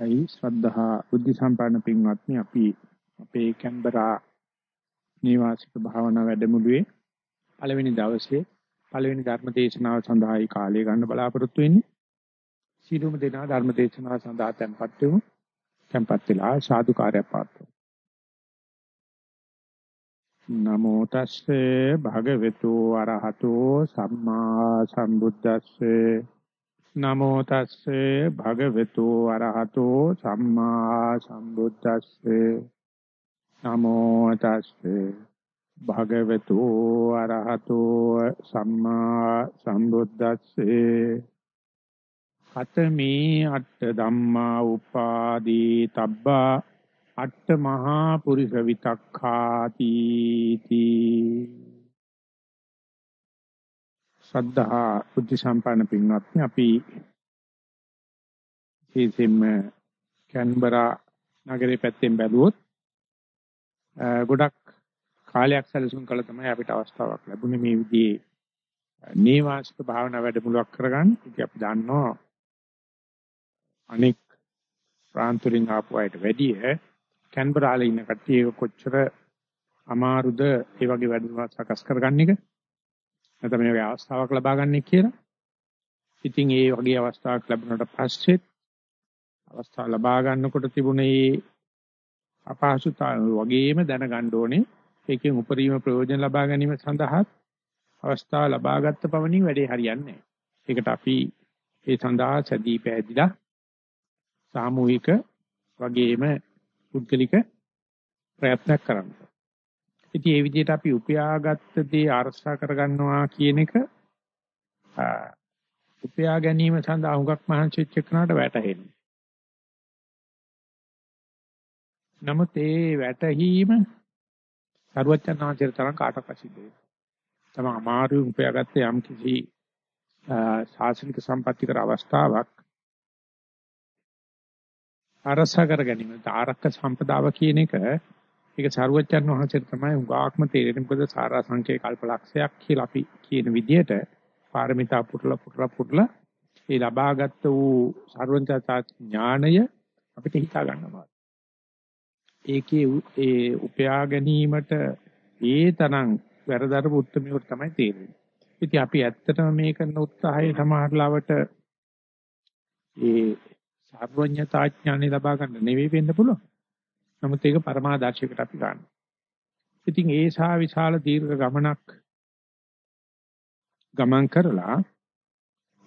අයි ශ්‍රද්ධහා බුද්ධ සම්පන්න පින්වත්නි අපි අපේ කැම්බරා නිවාසික භාවනා වැඩමුළුවේ පළවෙනි දවසේ පළවෙනි ධර්ම දේශනාව සඳහායි කාලය ගන්න බලාපොරොත්තු වෙන්නේ. සීලුම දෙනා ධර්ම දේශනාව සඳහා tempත් වෙමු. tempත් වෙලා සාදුකාරය පාත්තු. නමෝ තස්සේ භගවතු අරහතෝ සම්මා සම්බුද්දස්සේ නමෝ තස්සේ භගවතු අරහතෝ සම්මා සම්බුද්දස්සේ. නමෝ තස්සේ භගවතු අරහතෝ සම්මා සම්බුද්දස්සේ. කතමේ අට්ඨ ධම්මා උපාදී තබ්බා අට්ඨ මහා පුරිස විතක්ඛාති තී. ශ්‍රද්ධා බුද්ධ සම්පන්න පින්වත්නි අපි විශේෂයෙන්ම කැන්බරා නගරේ පැත්තෙන් බැලුවොත් ගොඩක් කාලයක් සැලසුම් කළ තමයි අපිට අවස්ථාවක් ලැබුණේ මේ විදිහේ නේවාසික භාවනා වැඩමුළුවක් කරගන්න. ඉතින් අපි දන්නවා අනෙක් ප්‍රාන්තරින් ආපු අයට වැඩිය කැන්බරාලේ ඉන්න කට්ටිය කොච්චර අමාරුද ඒ වගේ වැඩමුළුවක් සකස් කරගන්න එක. නැත්නම් මේ වගේ අවස්ථාවක් ලබා ගන්න කියලා. ඉතින් ඒ වගේ අවස්ථාවක් ලැබුණාට පස්සෙත් අවස්ථාව ලබා ගන්නකොට තිබුණේ අපහසුතාව වගේම දැනගන්න ඕනේ ඒකෙන් උපරිම ප්‍රයෝජන ලබා ගැනීම සඳහා අවස්ථාව ලබාගත් පමණින් වැඩේ හරියන්නේ නැහැ. ඒකට අපි ඒ සඳහා සැදී පැහැදිලා සාමූහික වගේම පුද්ගලික ප්‍රයත්නයක් කරන්න. ඉතින් ඒ විදිහට අපි උපයාගත්ත දේ ආරක්ෂා කරගන්නවා කියන එක උපයා ගැනීම සඳහා හුඟක් මහන්සි වෙච්ච කෙනාට වැටහෙන්නේ. නමුත් ඒ වැටහීම සරුවචනාංශයට තරම් කාටවත් සිද්ධ වෙන්නේ. තම අමාරු උපයාගත්ත යම් කිසි ශාසනික සම්පත්‍ති කර අවස්ථාවක් අරසා කර ගැනීම ආරක්ක සම්පදාව කියන එක ඒක සරුවචන් වහන්සේට තමයි උගාක්ම තේරෙන්නේ මොකද සාරා සංකේ කල්පලක්ෂයක් කියලා අපි කියන විදිහට පාරමිතා පුරලා පුරලා පුරලා ඒ ලබාගත් වූ සර්වඥතා ඥාණය අපිට හිතා ගන්නවා. ඒකේ ඒ උපයා ගැනීමට ඒ තරම් වැරදරපු උත්තරමියට තමයි තේරෙන්නේ. ඉතින් අපි ඇත්තටම මේ කරන උත්සාහය සමහරලාවට ඒ සර්වඥතා ඥානෙ ලබා ගන්න නෙවෙයි වෙන්න පුළුවන්. නමුත් ඒක පරමාදර්ශයකට අපි ගන්න. ඉතින් ඒ සා විශාල දීර්ඝ ගමනක් ගමන් කරලා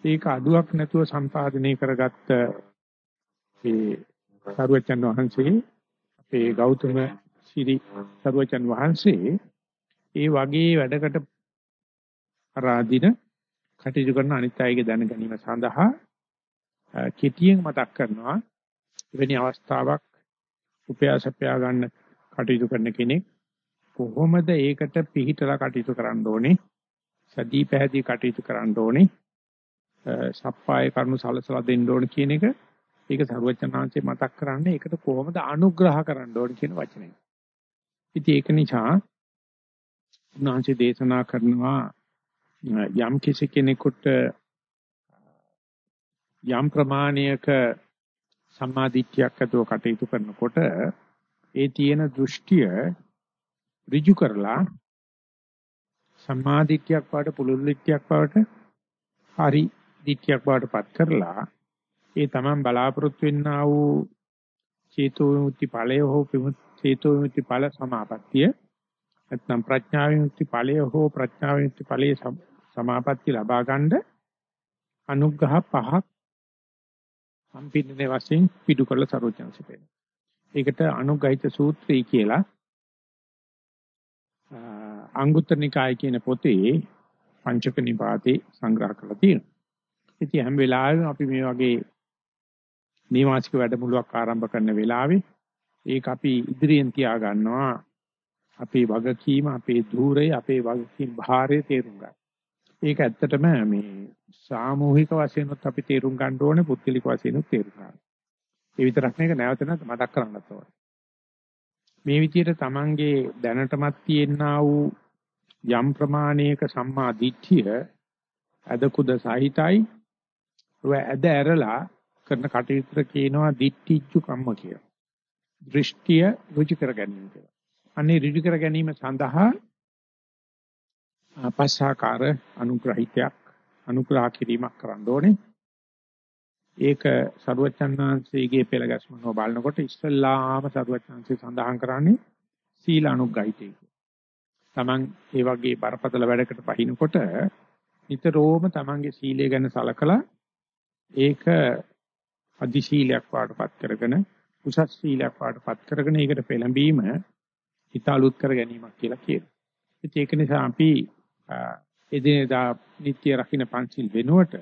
ඒක අඩුවක් නැතුව සම්පාදනය කරගත්ත ඒ සරුවචන් වහන්සේ අපේ ගෞතම සිරි සරුවචන් වහන්සේ ඒ වගේ වැඩකට ආරාධින කටයුතු කරන අනිත් අයගේ දැන ගැනීම සඳහා කෙටියෙන් මතක් කරනවා එවැනි අවස්ථාවක් උපයාසපයා ගන්න කටයුතු කරන කෙනෙක්. කොහොමද ඒකට පිළිහිටලා කටයුතු කරන්න ඕනේ? සදී පැහැදී කටයුතු කරන්න ඕනේ. සප්පාය කරුණු සලසලා දෙන්න ඕනේ කියන එක. ඒක සරුවචනාංශේ මතක් කරන්නේ ඒකට කොහොමද අනුග්‍රහ කරන්න ඕනේ කියන වචනේ. ඉතින් ඒක නිසා උන්වහන්සේ දේශනා කරනවා යම් කිසි කෙනෙකුට යම් ප්‍රමාණයක සම්මාදිට්ඨියක් ඇතුව කටයුතු කරනකොට ඒ තියෙන දෘෂ්ටිය ඍජු කරලා සම්මාදිට්ඨියක් වාට පුලුල්ලිට්ඨියක් වාට හරි දිට්ඨියක් වාට පත් කරලා ඒ තමන් බලාපොරොත්තු වෙන්නා වූ චේතෝ විමුක්ති ඵලය හෝ චේතෝ විමුක්ති ඵල සමාපත්තිය නැත්නම් ප්‍රඥා විමුක්ති ඵලය හෝ ප්‍රඥා විමුක්ති ඵලයේ සමාපත්තිය ලබා ගන්න අනුග්‍රහ පහක් සම්පින්නනේ වශයෙන් පිටු කරලා සරෝජනසි පෙන්නන. ඒකට අනුගහිත සූත්‍රය කියලා අංගුත්තර නිකාය කියන පොතේ පංචක නිපාතේ සංග්‍රහ කරලා තියෙනවා. ඉතින් හැම වෙලාවෙම අපි මේ වගේ නීවාසික වැඩමුළුවක් ආරම්භ කරන වෙලාවේ ඒක අපි ඉදිරියෙන් තියා ගන්නවා අපේ වගකීම අපේ ධූරය අපේ වගකීම් භාරය තේරුම් ගන්න. ඒක ඇත්තටම මේ සාමූහික වශයෙන්ත් අපි තේරුම් ගන්න ඕනේ පුද්ගලික වශයෙන්ත් තේරුම් ගන්න. ඒ විතරක් නෙක නැවත නැවත මතක් කරගන්නත් ඕනේ. මේ විදිහට Tamange දැනටමත් තියෙනා වූ යම් ප්‍රමාණයක සම්මා දිට්ඨිය අද කුද සහිතයි ඔය ඇද ඇරලා කරන කටයුතු කියනවා දිට්ඨිච්චු කම්ම කියලා. දෘෂ්ටිය ඍජු කර ගැනීම කියලා. අනේ ඍජු කර ගැනීම සඳහා පස්සාකාර අනුග්‍රහිතයක් අනුග්‍රහ කිරීමක් කරන්න ඕනේ. ඒක සරුවචන්නාංශයේ පෙළ ගැස්මනව බලනකොට ඉස්සල්ලාම සරුවචන්සේ සඳහන් කරන්නේ සීල අනුග්‍රහිතය. Taman ඒ වගේ බරපතල වැඩකට පහිනකොට නිතරම Tamanගේ සීලය ගැන සලකලා ඒක අදි සීලයක් වාටපත් කරගෙන උසස් සීලයක් වාටපත් කරගෙන ඒකට පෙළඹීම හිත අලුත් කර ගැනීමක් කියලා කියනවා. ඒක නිසා අපි එදිනෙදා නිත්‍ය රකින්න පංචිල් වෙනුවට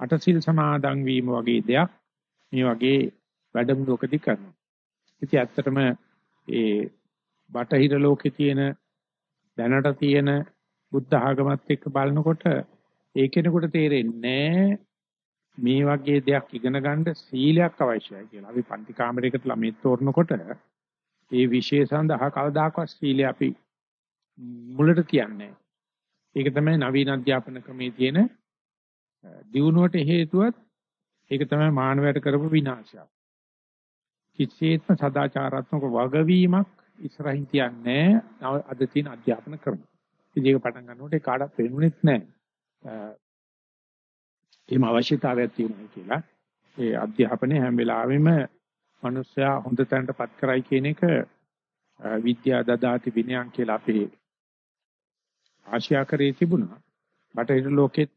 අටසිල් සමාදන් වීම වගේ දෙයක් මේ වගේ වැඩමුළුවකදී කරනවා. ඉතින් ඇත්තටම ඒ බටහිර ලෝකේ තියෙන දැනට තියෙන බුද්ධ ආගමත් එක්ක බලනකොට ඒ කෙනෙකුට තේරෙන්නේ මේ වගේ දෙයක් ඉගෙන ගන්න සීලයක් අවශ්‍යයි කියලා. අපි පන්ති කාමරයකට ළමයි තෝරනකොට ඒ විශේෂ සඳහා කවදාකවත් සීලය අපි මුලට තියන්නේ ඒක තමයි නවීන අධ්‍යාපන ක්‍රමයේ තියෙන දියුණුවට හේතුවත් ඒක තමයි මානවයට කරපු විනාශය. කිසිසේත්ම සදාචාරාත්මක වගවීමක් ඉස්සරහින් තියන්නේ අද තියෙන අධ්‍යාපන ක්‍රම. ඉතින් ඒක පටන් ගන්නකොට ඒ කාටවත් පේනුනේත් නැහැ. එහෙම අවශ්‍යතාවයක් තියෙනවා කියලා. ඒ අධ්‍යාපනයේ හැම වෙලාවෙම මිනිස්සයා හොඳ තැනටපත් කරයි කියන එක විද්‍යා දදාති විනයන් කියලා අපේ ආශියාකරේ තිබුණා. බටහිර ලෝකෙත්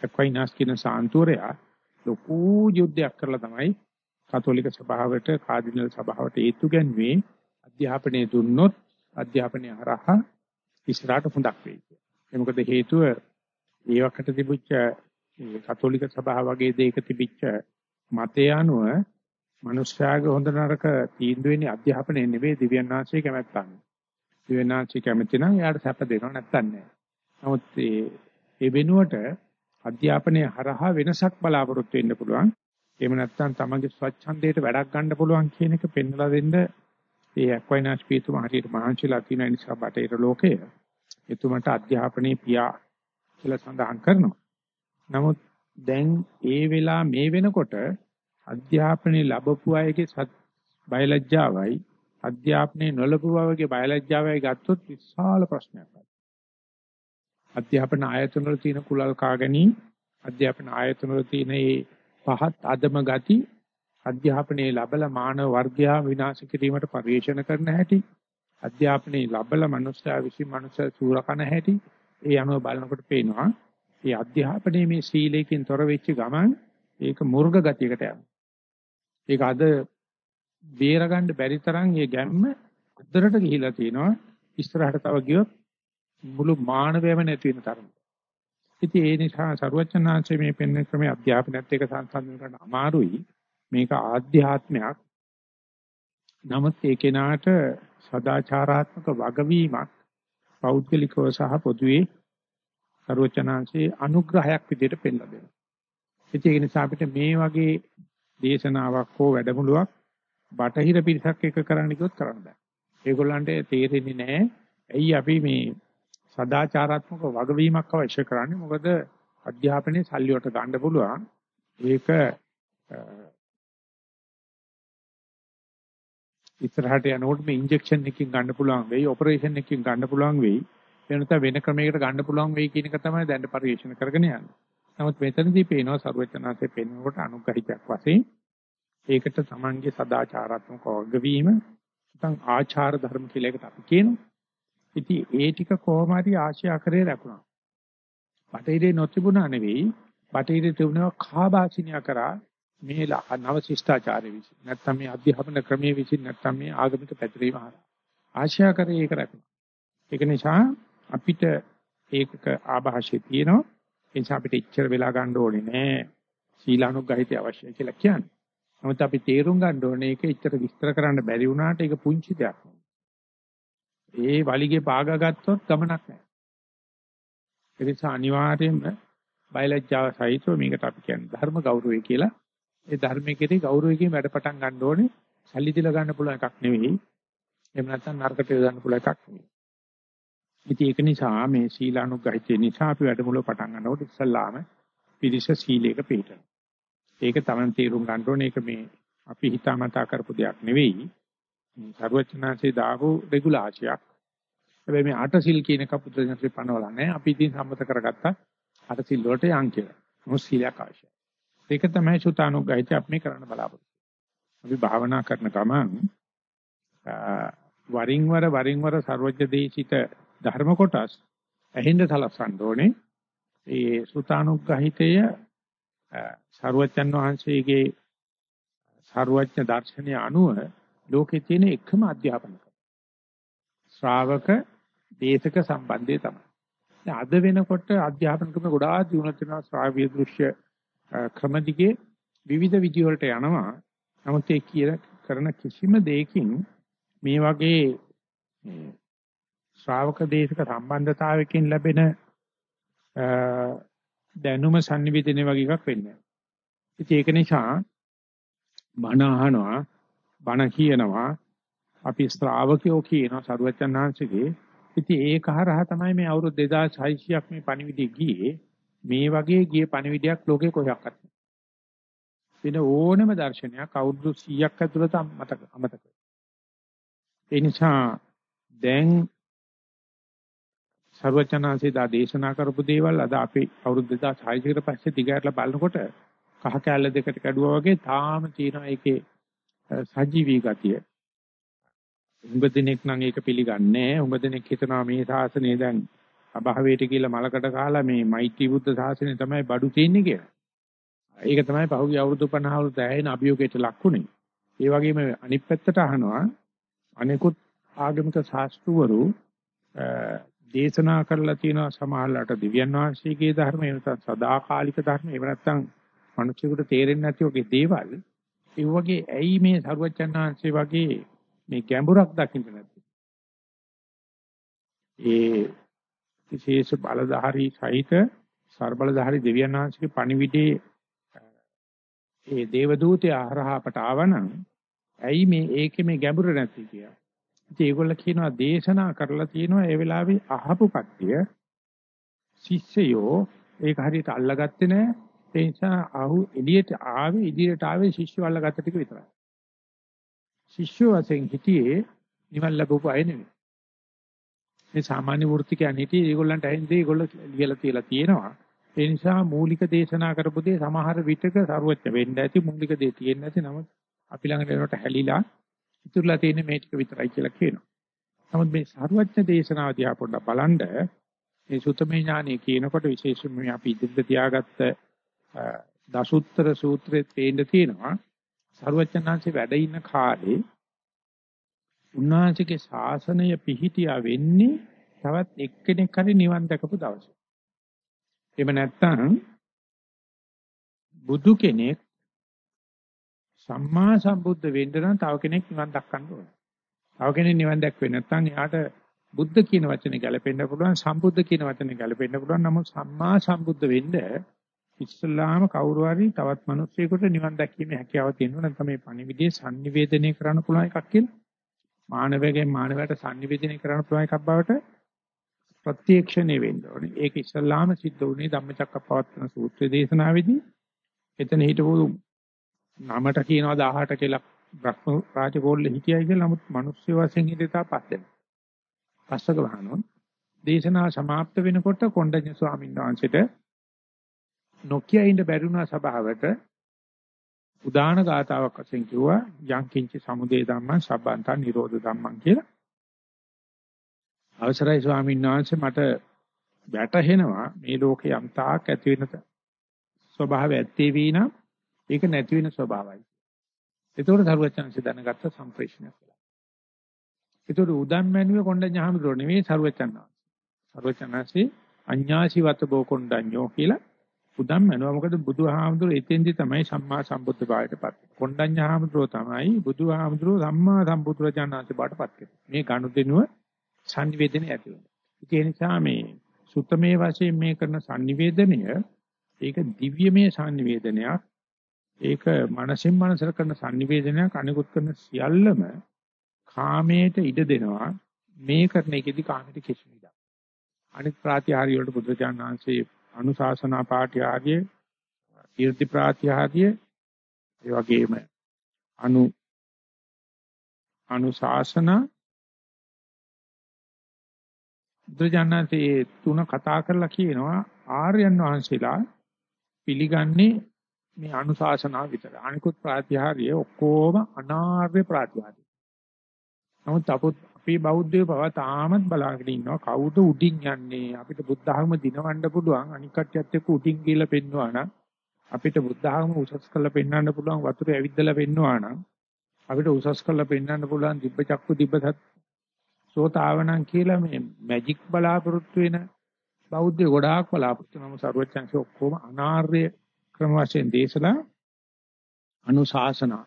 එක්වයිනාස් කියන සාන්තුරයා ලොකු යුද්ධයක් කරලා තමයි කතෝලික සභාවට කාඩිනල් සභාවට ඒතු ගැන්වේ අධ්‍යාපනය දුන්නොත් අධ්‍යාපනය හරහා ඉස්සරහට හොඳක් වෙයි කියලා. ඒ මොකද හේතුව ඒ වකට තිබුච්ච කතෝලික සභාව වගේ දෙයක තිබිච්ච මතය අනුව මනුෂ්‍යයාගේ හොඳ නරක තීන්දුව වෙන්නේ අධ්‍යාපනයේ නෙවෙයි දිව්‍යඥාන්සේ කැමැත්තන්. දිව්‍යඥාන්සේ කැමති නම් එයාට සැප දෙනවා නැත්තන් නෑ. නමුත් ඒ වෙනුවට අධ්‍යාපනයේ හරහා වෙනසක් බලාපොරොත්තු වෙන්න පුළුවන්. එහෙම නැත්නම් තමන්ගේ ස්වච්ඡන්දයට වැඩක් ගන්න පුළුවන් කියන එක පෙන්වලා දෙන්න ඒ ඇක්වයිනාස් පීතුමා හරියට මහන්සිලා තියෙන නිසා බටේර ලෝකය එතුමට අධ්‍යාපනයේ පියා කියලා සඳහන් කරනවා. නමුත් දැන් ඒ වෙලා මේ වෙනකොට අධ්‍යාපනයේ ලැබපු අයගේ බයලජ්ජාවයි අධ්‍යාපනයේ නොලබුවවගේ බයලජ්ජාවයි ගත්තොත් විශාල ප්‍රශ්නයක්. අධ්‍යාපන ආයතන වල තියෙන කුලල් කාගනි අධ්‍යාපන ආයතන වල තියෙන මේ පහත් අදම ගති අධ්‍යාපනයේ ලබල මානව වර්ගයා විනාශ කිරීමට පරිශන කරන හැටි අධ්‍යාපනයේ ලබල මනුස්සයා විසින් මනුස්සය සූරකන හැටි ඒ අනුව බලනකොට පේනවා මේ අධ්‍යාපනයේ මේ සීලයෙන් තොර වෙච්ච ගමන් ඒක මුර්ග ගතියකට යනවා ඒක අද බේරගන්න බැරි තරම් මේ ගැම්ම අද්දරට ගිහිලා තියෙනවා ඉස්සරහට තව ගියොත් මුළු මානවයම නැති වෙන තරමට. ඉතින් ඒ නිසා සරුවචනාංශයේ මේ පෙන්වන ක්‍රමයේ අධ්‍යාපනයත් එක්ක සංසන්දනය කරන්න අමාරුයි. මේක ආධ්‍යාත්මයක්. නමුත් ඒ කෙනාට සදාචාරාත්මක වගවීමක් පෞද්ගලිකව සහ පොදුවේ සරුවචනාංශයේ අනුග්‍රහයක් විදිහට පෙන්ලා දෙනවා. ඉතින් ඒ නිසා අපිට මේ වගේ දේශනාවක් හෝ වැඩමුළුවක් බටහිර පිරිසක් එක කරන්න කිව්වොත් කරන්න බෑ. ඒගොල්ලන්ට තේරෙන්නේ නැහැ. ඇයි අපි මේ සදාචාරාත්මක වගවීමක් අවශ්‍ය කරන්නේ මොකද අධ්‍යාපනයේ සල්ලි වලට ගන්න පුළුවන් ඒක ඉස්සරහට යනකොට මේ ඉන්ජෙක්ෂන් එකකින් ගන්න පුළුවන් වෙයි ඔපරේෂන් එකකින් ගන්න පුළුවන් වෙයි වෙනත වෙන ක්‍රමයකට ගන්න පුළුවන් වෙයි කියන එක තමයි දැන් පරිශන කරගෙන යන්නේ. නමුත් මෙතනදී පේනවා සර්වචනාසේ පෙන්වනකොට අනුග්‍රහිතයක් වශයෙන් ඒකට Tamange සදාචාරාත්මක වගවීම නැත්නම් ආචාර ධර්ම කියලා එකට අපි කියනවා. ඉතින් ඒ ටික කොහොම හරි ආශ්‍යාකරේ රැකුණා. බටහිරේ නොතිබුණා නෙවෙයි බටහිරේ තිබුණා කාබාසිනිය කරා මේ නව ශිෂ්ටාචාරය විසින් නැත්නම් මේ අධ්‍යාපන ක්‍රමයේ විසින් නැත්නම් මේ ආගමික පැතිරීම හරහා ආශ්‍යාකරේ ඒක රැකුණා. ඒක නිසා අපිට ඒකක ආభాෂය තියෙනවා. ඒ නිසා අපිට ඉච්චර වෙලා ගන්න ඕනේ නෑ. සීලානුගහිතය අවශ්‍යයි කියලා කියන්නේ. නමුත් අපි තේරුම් ගන්න ඕනේ ඒක ඉච්චර විස්තර කරන්න බැරි වුණාට ඒක පුංචි දෙයක්. ඒ වලිගේ පාගා ගත්තොත් ගමනක් නැහැ. ඒ නිසා අනිවාර්යයෙන්ම බයලජ්ජාව සහිතව මේකට අපි කියන්නේ ධර්ම ගෞරවය කියලා. ඒ ධර්මයේ කෙරේ ගෞරවයෙන් වැඩ පටන් ගන්න ඕනේ. සල්ලි දීලා ගන්න පුළුවන් එකක් නෙවෙයි. එහෙම නැත්නම් නරකට යොදන්න පුළුවන් එකක් නෙවෙයි. ඉතින් ඒක නිසා මේ සීලානුගහිතේ නිසා අපි වැඩමුළුව පටන් ගන්නකොට ඉස්සල්ලාම පිරිස සීලයක පිළිපදින. ඒක තමයි තේරුම් ගන්න ඕනේ. ඒක මේ අපි හිතාමතා කරපු දෙයක් නෙවෙයි. සර්වචනාසේ දාපු රෙගුලාසියක්. හැබැයි මේ අට සිල් කියන එක පුදුරජනසේ පනවලා නැහැ. අපි ඉතින් සම්මත කරගත්තා අට සිල් වලට යන් කියලා. මොස් සීලයක් අවශ්‍යයි. ඒක තමයි සුතානුග්‍රහිත අපි මේ කරන්න බලාපොරොත්තු. අපි භාවනා කරන ගමන් වරින් වර වරින් වර සර්වජ්‍ය දේශිත ධර්ම කොටස් ඇහිඳ සලස්සන්න ඕනේ. ඒ සුතානුග්‍රහිතය සර්වජන් වහන්සේගේ සර්වඥ දර්ශනය අනුව ලෝකේ තියෙන එකම අධ්‍යාපන ශ්‍රාවක දේශක සම්බන්ධය තමයි. දැන් අද වෙනකොට අධ්‍යාපන ක්‍රම ගොඩාක් දියුණු වෙනවා ශ්‍රාව්‍ය දෘශ්‍ය ක්‍රම දිගේ විවිධ විදි වලට යනවා. නමුත් ඒ කියන කරන කිසිම දෙයකින් මේ වගේ ශ්‍රාවක දේශක සම්බන්ධතාවයකින් ලැබෙන දැනුම sannivedana වගේ එකක් වෙන්නේ නැහැ. ඒක නිසා බණ අහනවා බණ කියනවා අපි ශ්‍රාවකයෝ කියනවා සරුවචන් වහන්සේගේ. ඉතින් ඒක හරහා තමයි මේ අවුරුදු 2600ක් මේ පණිවිඩය ගියේ. මේ වගේ ගිය පණිවිඩයක් ලෝකේ කොහොක්වත් වෙන ඕනම දර්ශනයක් අවුරුදු 100ක් ඇතුළත මතක අමතක ඒ නිසා දැන් සර්වචනාංශේ දා දේශනා කරපු දේවල් අද අපි අවුරුදු 2600 කට පස්සේ දිගහැරලා බලනකොට කහ කැල්ල දෙකට කැඩුවා වගේ තාම තියෙනවා ඒකේ සජීවී ගතිය. උඹ දිනෙක නම් ඒක පිළිගන්නේ නැහැ. උඹ දිනෙක හිතනවා මේ ශාසනය දැන් අභාවයට කියලා මලකට කාලා මේ මෛත්‍රී බුද්ධ ශාසනය තමයි බඩු තියන්නේ කියලා. ඒක තමයි පහුගිය අවුරුදු 50 වල දැයෙන අභියෝගයට ලක්ුණේ. ඒ වගේම අනිත් පැත්තට අහනවා අනිකුත් ආගමික ශාස්ත්‍රවරු දේශනා කරලා තියෙනවා සමහරලාට දිව්‍යන් වහන්සේගේ ධර්ම එහෙම නැත්නම් සදාකාලික ධර්ම එහෙම නැත්නම් මිනිස්සුන්ට තේරෙන්නේ නැති වගේ දේවල්. ඒ වගේ ඇයි මේ සරුවච්චන් වහන්සේ වගේ මේ ගැඹුරක් දකින්න නැති ඒ විශේෂ බලධාරී සහිත ਸਰබලධාරී දෙවියන් වහන්සේගේ පණිවිඩේ ඒ දේවදූතය අහරහාපට ආවනම් ඇයි මේ ඒකේ මේ ගැඹුර නැති කියලා? ඉතින් ඒගොල්ල කියනවා දේශනා කරලා තියෙනවා ඒ වෙලාවේ අහපු කට්ටිය ශිෂ්‍යයෝ ඒක හරියට අල්ලගත්තේ නැහැ. ඒ නිසා අහු එළියට ආවේ ඉදිරියට ආවේ ශිෂ්‍යව අල්ලගත්ත ටික විතරයි. ශිෂ්‍ය වශයෙන් හිටියේ නිවන් ලැබපු අය නෙවෙයි. මේ සාමාන්‍ය වෘත්තිකයන් හිටියේ ඒගොල්ලන්ට ඇහිඳේ ඒගොල්ලෝ ලියලා තියලා තියෙනවා. ඒ නිසා මූලික දේශනා කරපු දේ සමහර විටක සරුවච්ච වෙන්න ඇති මූලික දේ තියෙන්නේ නැති නමුත් අපි ළඟට එනකොට හැලිලා ඉතුරුලා තියෙන්නේ මේ ටික විතරයි කියලා කියනවා. නමුත් මේ සාරවත්න දේශනාව දිහා පොඩ්ඩක් බලන්න මේ සුතමේ ඥානෙ කියනකොට විශේෂයෙන්ම අපි ඉදිරියට තියාගත්ත දසුත්තර සූත්‍රයේ තේින්න තියෙනවා. සාරවත්නාංශේ වැඩ ඉන්න කාලේ උන්වහන්සේගේ ශාසනය පිහිටියා වෙන්නේ තවත් එක්කෙනෙක් හරි නිවන් දැකපු දවසේ. එහෙම නැත්නම් බුදු කෙනෙක් සම්මා සම්බුද්ධ වෙන්න නම් තව කෙනෙක් නිවන් දක්වන්න ඕනේ. තව කෙනෙක් නිවන් දැක්වෙන්නේ නැත්නම් එයාට බුද්ධ කියන වචනේ ගැලපෙන්න පුළුවන් සම්බුද්ධ කියන වචනේ ගැලපෙන්න පුළුවන් නමුත් සම්මා සම්බුද්ධ වෙන්න ඉස්ලාම කවුරු හරි තවත් මිනිස්සෙකුට නිවන් දැකීමේ හැකියාව තියෙනවා නැත්නම් මේ පණිවිඩයේ sannivedanaya කරන්න පුළුවන් එකක් කියලා. මානවයෙන් මානවයට sannivedanaya කරන්න පුළුවන් එකක් බවට ප්‍රත්‍යක්ෂණය වෙන්න ඕනේ. ඒක ඉස්ලාම සිද්ධ වුණේ ධම්මචක්කප්පවත්තන සූත්‍ර දේශනාවේදී. එතන හිටපු නමට කියනවා 18 කියලා බ්‍රහ්ම රාජකෝල්ල හිටියයි කියලා නමුත් මිනිස්සු වශයෙන් හිටියා පස්සෙන්. පස්සක වහනොත් දේශනා સમાપ્ત වෙනකොට කොණ්ඩඤ්ඤ ස්වාමීන් වහන්සේට නොකිය ඉඳ බැරිුණා සභාවට උදාන ගාතාවක් වශයෙන් කිව්වා යං කිංච සමුදේ ධම්මං සබ්බන්තං නිරෝධ ධම්මං කියලා. අවසරයි ස්වාමීන් වහන්සේ මට වැටහෙනවා මේ ලෝකේ යම් තාක් ඇති වෙන ස්වභාවය ඇත්තේ වීනම් ඒක නැති වෙන ස්වභාවයි. ඒතකොට සරුවචනන්සේ දැනගත්ත සම්ප්‍රේෂණයක් කියලා. ඒතකොට උදම් මැනුවේ කොණ්ඩඤ්ඤාමතුරු නෙවෙයි සරුවචනන්සේ. සරුවචනන්සේ අඤ්ඤාසිවත බෝ කොණ්ඩඤ්ඤෝ කියලා උදම් මැනුවා. මොකද බුදුහාමුදුරු එතෙන්දි තමයි සම්මා සම්බුද්ධ භාවයටපත්. කොණ්ඩඤ්ඤාමතුරු තමයි බුදුහාමුදුරු සම්මා සම්බුදුරජාණන්සේ බාටපත් කෙරේ. මේ ගනුදෙනුව සංනිවේදනය ඇති වෙනවා. ඒ නිසා මේ සුත්තමේ වශයෙන් මේ කරන සංනිවේදනය ඒක දිව්‍යමය සංනිවේදනයක් ඒක මනසෙන් මනසට කරන sannivedanayak අනිකුත් කරන සියල්ලම කාමයට ඉඩ දෙනවා මේ කරන එකේදී කාමයට කිසිම ඉඩක් අනිත් ප්‍රාතිහාර්ය වලට බුදුචාන් වහන්සේ අනුශාසනා පාඨය ආදී ඊර්ති ප්‍රාතිහාර්ය ඒ වගේම අනු අනුශාසන බුදුජානකයේ තුන කතා කරලා කියනවා ආර්යයන් වහන්සේලා පිළිගන්නේ මේ අනුශාසනාව විතර. අනිකුත් ප්‍රාතිහාර්ය ඔක්කොම අනාර්ය ප්‍රාතිහාර්ය. නමුත් අපි බෞද්ධයෝ පවා තාමත් බලාගෙන ඉන්නවා කවුද උඩින් යන්නේ අපිට බුද්ධ ධර්ම දිනවන්න පුළුවන් අනික් කට්ටියත් එක්ක උඩින් ගිහලා පෙන්නවා නම් අපිට බුද්ධ ධර්ම උසස් කරලා පෙන්වන්න පුළුවන් වතුර ඇවිද්දලා පෙන්නවා නම් අපිට උසස් කරලා පෙන්වන්න පුළුවන් දිබ්බ චක්කු දිබ්බසත් සෝතාවනම් කියලා මේ මැජික් බලාපොරොත්තු වෙන බෞද්ධ ගොඩාක් බලාපොරොත්තු වෙනම සර්වචන්සේ ඔක්කොම අනාර්ය ක්‍රම වශයෙන් දේශලා අනුශාසනා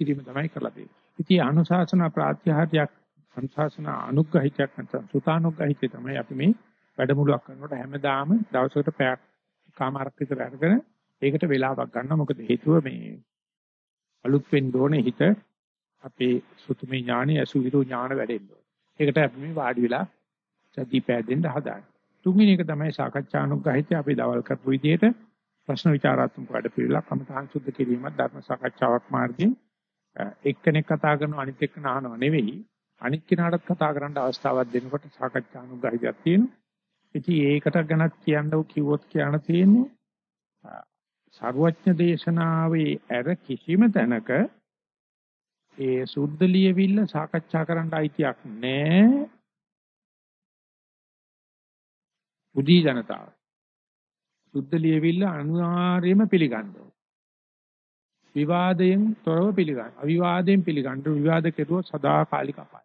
කිරීම තමයි කරලා තියෙන්නේ. ඉතින් අනුශාසනා ප්‍රාත්‍යහාරයක් අනුශාසනා අනුග්‍රහිතයක් නැත්නම් සුතානුග්‍රහිතය තමයි අපි මේ වැඩමුළුවක් කරනකොට හැමදාම දවසකට පැයක් කාමාරක් විතර අරගෙන ඒකට වෙලාවක් ගන්නවා. මොකද හේතුව මේ අලුත් වෙන්න ඕනේ හිත අපේ සුතුමේ ඥානෙ අසුවිරු ඥාන වැඩෙන්න ඕනේ. ඒකට අපි මේ වාඩි වෙලා සතිය පෑදෙන්න හදාගන්න. තුන්වෙනි එක තමයි සාකච්ඡානුග්‍රහිතය අපි දවල් කරපු විදිහට ප්‍රශ්න විචාරාත්මක වැඩ පිළිවෙලක් කමඨාන් සුද්ධ කිරීමත් ධර්ම සාකච්ඡාවක් මාර්ගයෙන් එක්කෙනෙක් කතා කරනවා අනිත් එක්කන අහනවා නෙවෙයි අනිත් කෙනාටත් කතා කරන්න අවස්ථාවක් දෙනකොට සාකච්ඡානුග්‍රහිතයක් තියෙනවා. ඉතින් ඒකට ගැනත් කියන්න කිව්වොත් කියන්න තියෙන්නේ සර්වඥ දේශනාවේ ඇර කිසිම තැනක ඒ සුද්ධ ලියවිල්ල සාකච්ඡා කරන්න අයිතියක් නැහැ. බුද්ධි ජනතාව. සුද්ධ ලියවිල්ල අනිවාර්යයෙන්ම පිළිගන්න විවාදයෙන් තොරව පිළිගන්න. අවිවාදයෙන් පිළිගන්න. විවාද කෙරුවොත් සදාකාලික අපාය.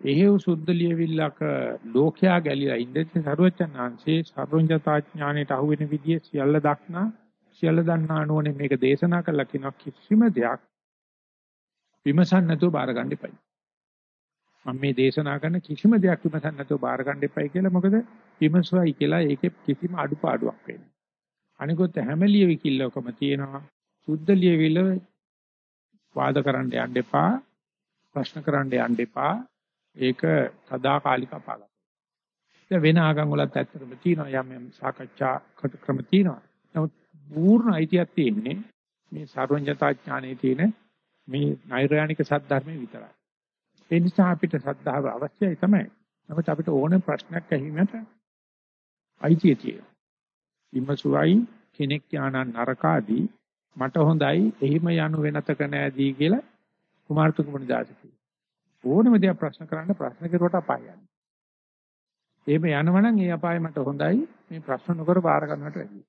එහෙව් සුද්ධ ලියවිල්ලක ලෝකයා ගැලිලා ඉඳිද්දී සරුවචනාංශේ සර්වඥතා ඥාණයට අහු වෙන විදිය සියල්ල දක්නා සියල්ල දන්නා නෝනේ මේක දේශනා කළා කියන කිසිම දෙයක් විමසන්න නැතුව බාර ගන්න එපයි. මම මේ දේශනා කරන කිසිම දෙයක් විමසන්න නැතුව බාර ගන්න එපයි කියලා මොකද විමසුවයි කියලා ඒකේ කිසිම අඩුපාඩුවක් වෙන්නේ. අනිකොත් හැම ලියවිකිල්ලකම තියෙනවා සුද්ධ ලියවිල වාද කරන්න යන්න එපා ප්‍රශ්න කරන්න යන්න එපා ඒක සදාකාලික අපාගත. දැන් වෙන ආගම් වලත් ඇත්තටම තියෙනවා යම් යම් සාකච්ඡා ක්‍රම තියෙනවා. නමුත් පූර්ණ අයිතියක් තියෙන්නේ මේ සර්වඥතා ඥානයේ තියෙන මේ නෛර්යානික සද්ධර්මයේ විතරයි. ඒ නිසා අපිට ශ්‍රද්ධාව අවශ්‍යයි තමයි. නමුත් අපිට ඕන ප්‍රශ්නයක් ඇහිමට අයිතිය තියෙනවා. විමසුවයි කෙනෙක් ඥාන නරකාදී මට හොඳයි එහිම යනු වෙනතක නෑදී කියලා කුමාරතුංග දාසිකි. ඕනම දෙයක් ප්‍රශ්න කරන්න ප්‍රශ්න කෙරුවට අපාය යන්නේ. එහෙම යනවනම් ඒ අපාය මට හොඳයි මේ ප්‍රශ්න නොකර බාර ගන්නට වැඩියි.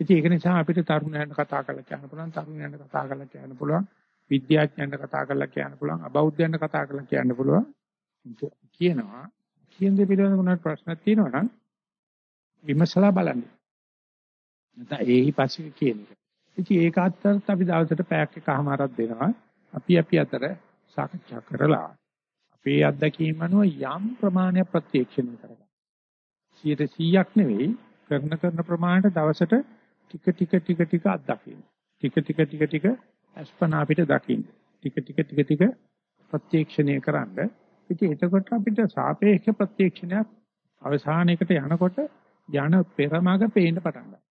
ඉතින් ඒක නිසා අපිට තරුණයන්ට කතා කරලා කියන්න පුළුවන් තරුණයන්ට කතා කරලා කියන්න පුළුවන් විද්‍යාඥයන්ට කතා කරලා කියන්න පුළුවන් අබෞද්ධයන්ට කතා කරලා කියන්න පුළුවන් කියනවා කියන දේ පිළිබඳව මොනවාට ප්‍රශ්නක් තියෙනවා නම් විමසලා බලන්න. නැත්නම් ඒහි පස්සේ කියන එක. ඉතින් ඒක අත්තරත් අපි දවසට පැයක් එකමාරක් දෙනවා. අපි අපි අතර සාකච්ඡා කරලා අපේ අත්දැකීම් අනුව යම් ප්‍රමාණයක් ප්‍රත්‍යක්ෂණය කරගන්න. 100ක් නෙවෙයි කරන කරන ප්‍රමාණයට දවසට ටික ටික ටික ටික අත්දකින්න. ටික ටික ටික ටික අස්පනා අපිට දකින්න. ටික ටික ටික ටික ප්‍රත්‍යක්ෂණය කරන්න. ඉතින් එතකොට අපිට සාපේක්ෂ ප්‍රත්‍යක්ෂණයක් අවසානයකට යනකොට යන පෙරමග පේන්න පටන් ගන්නවා.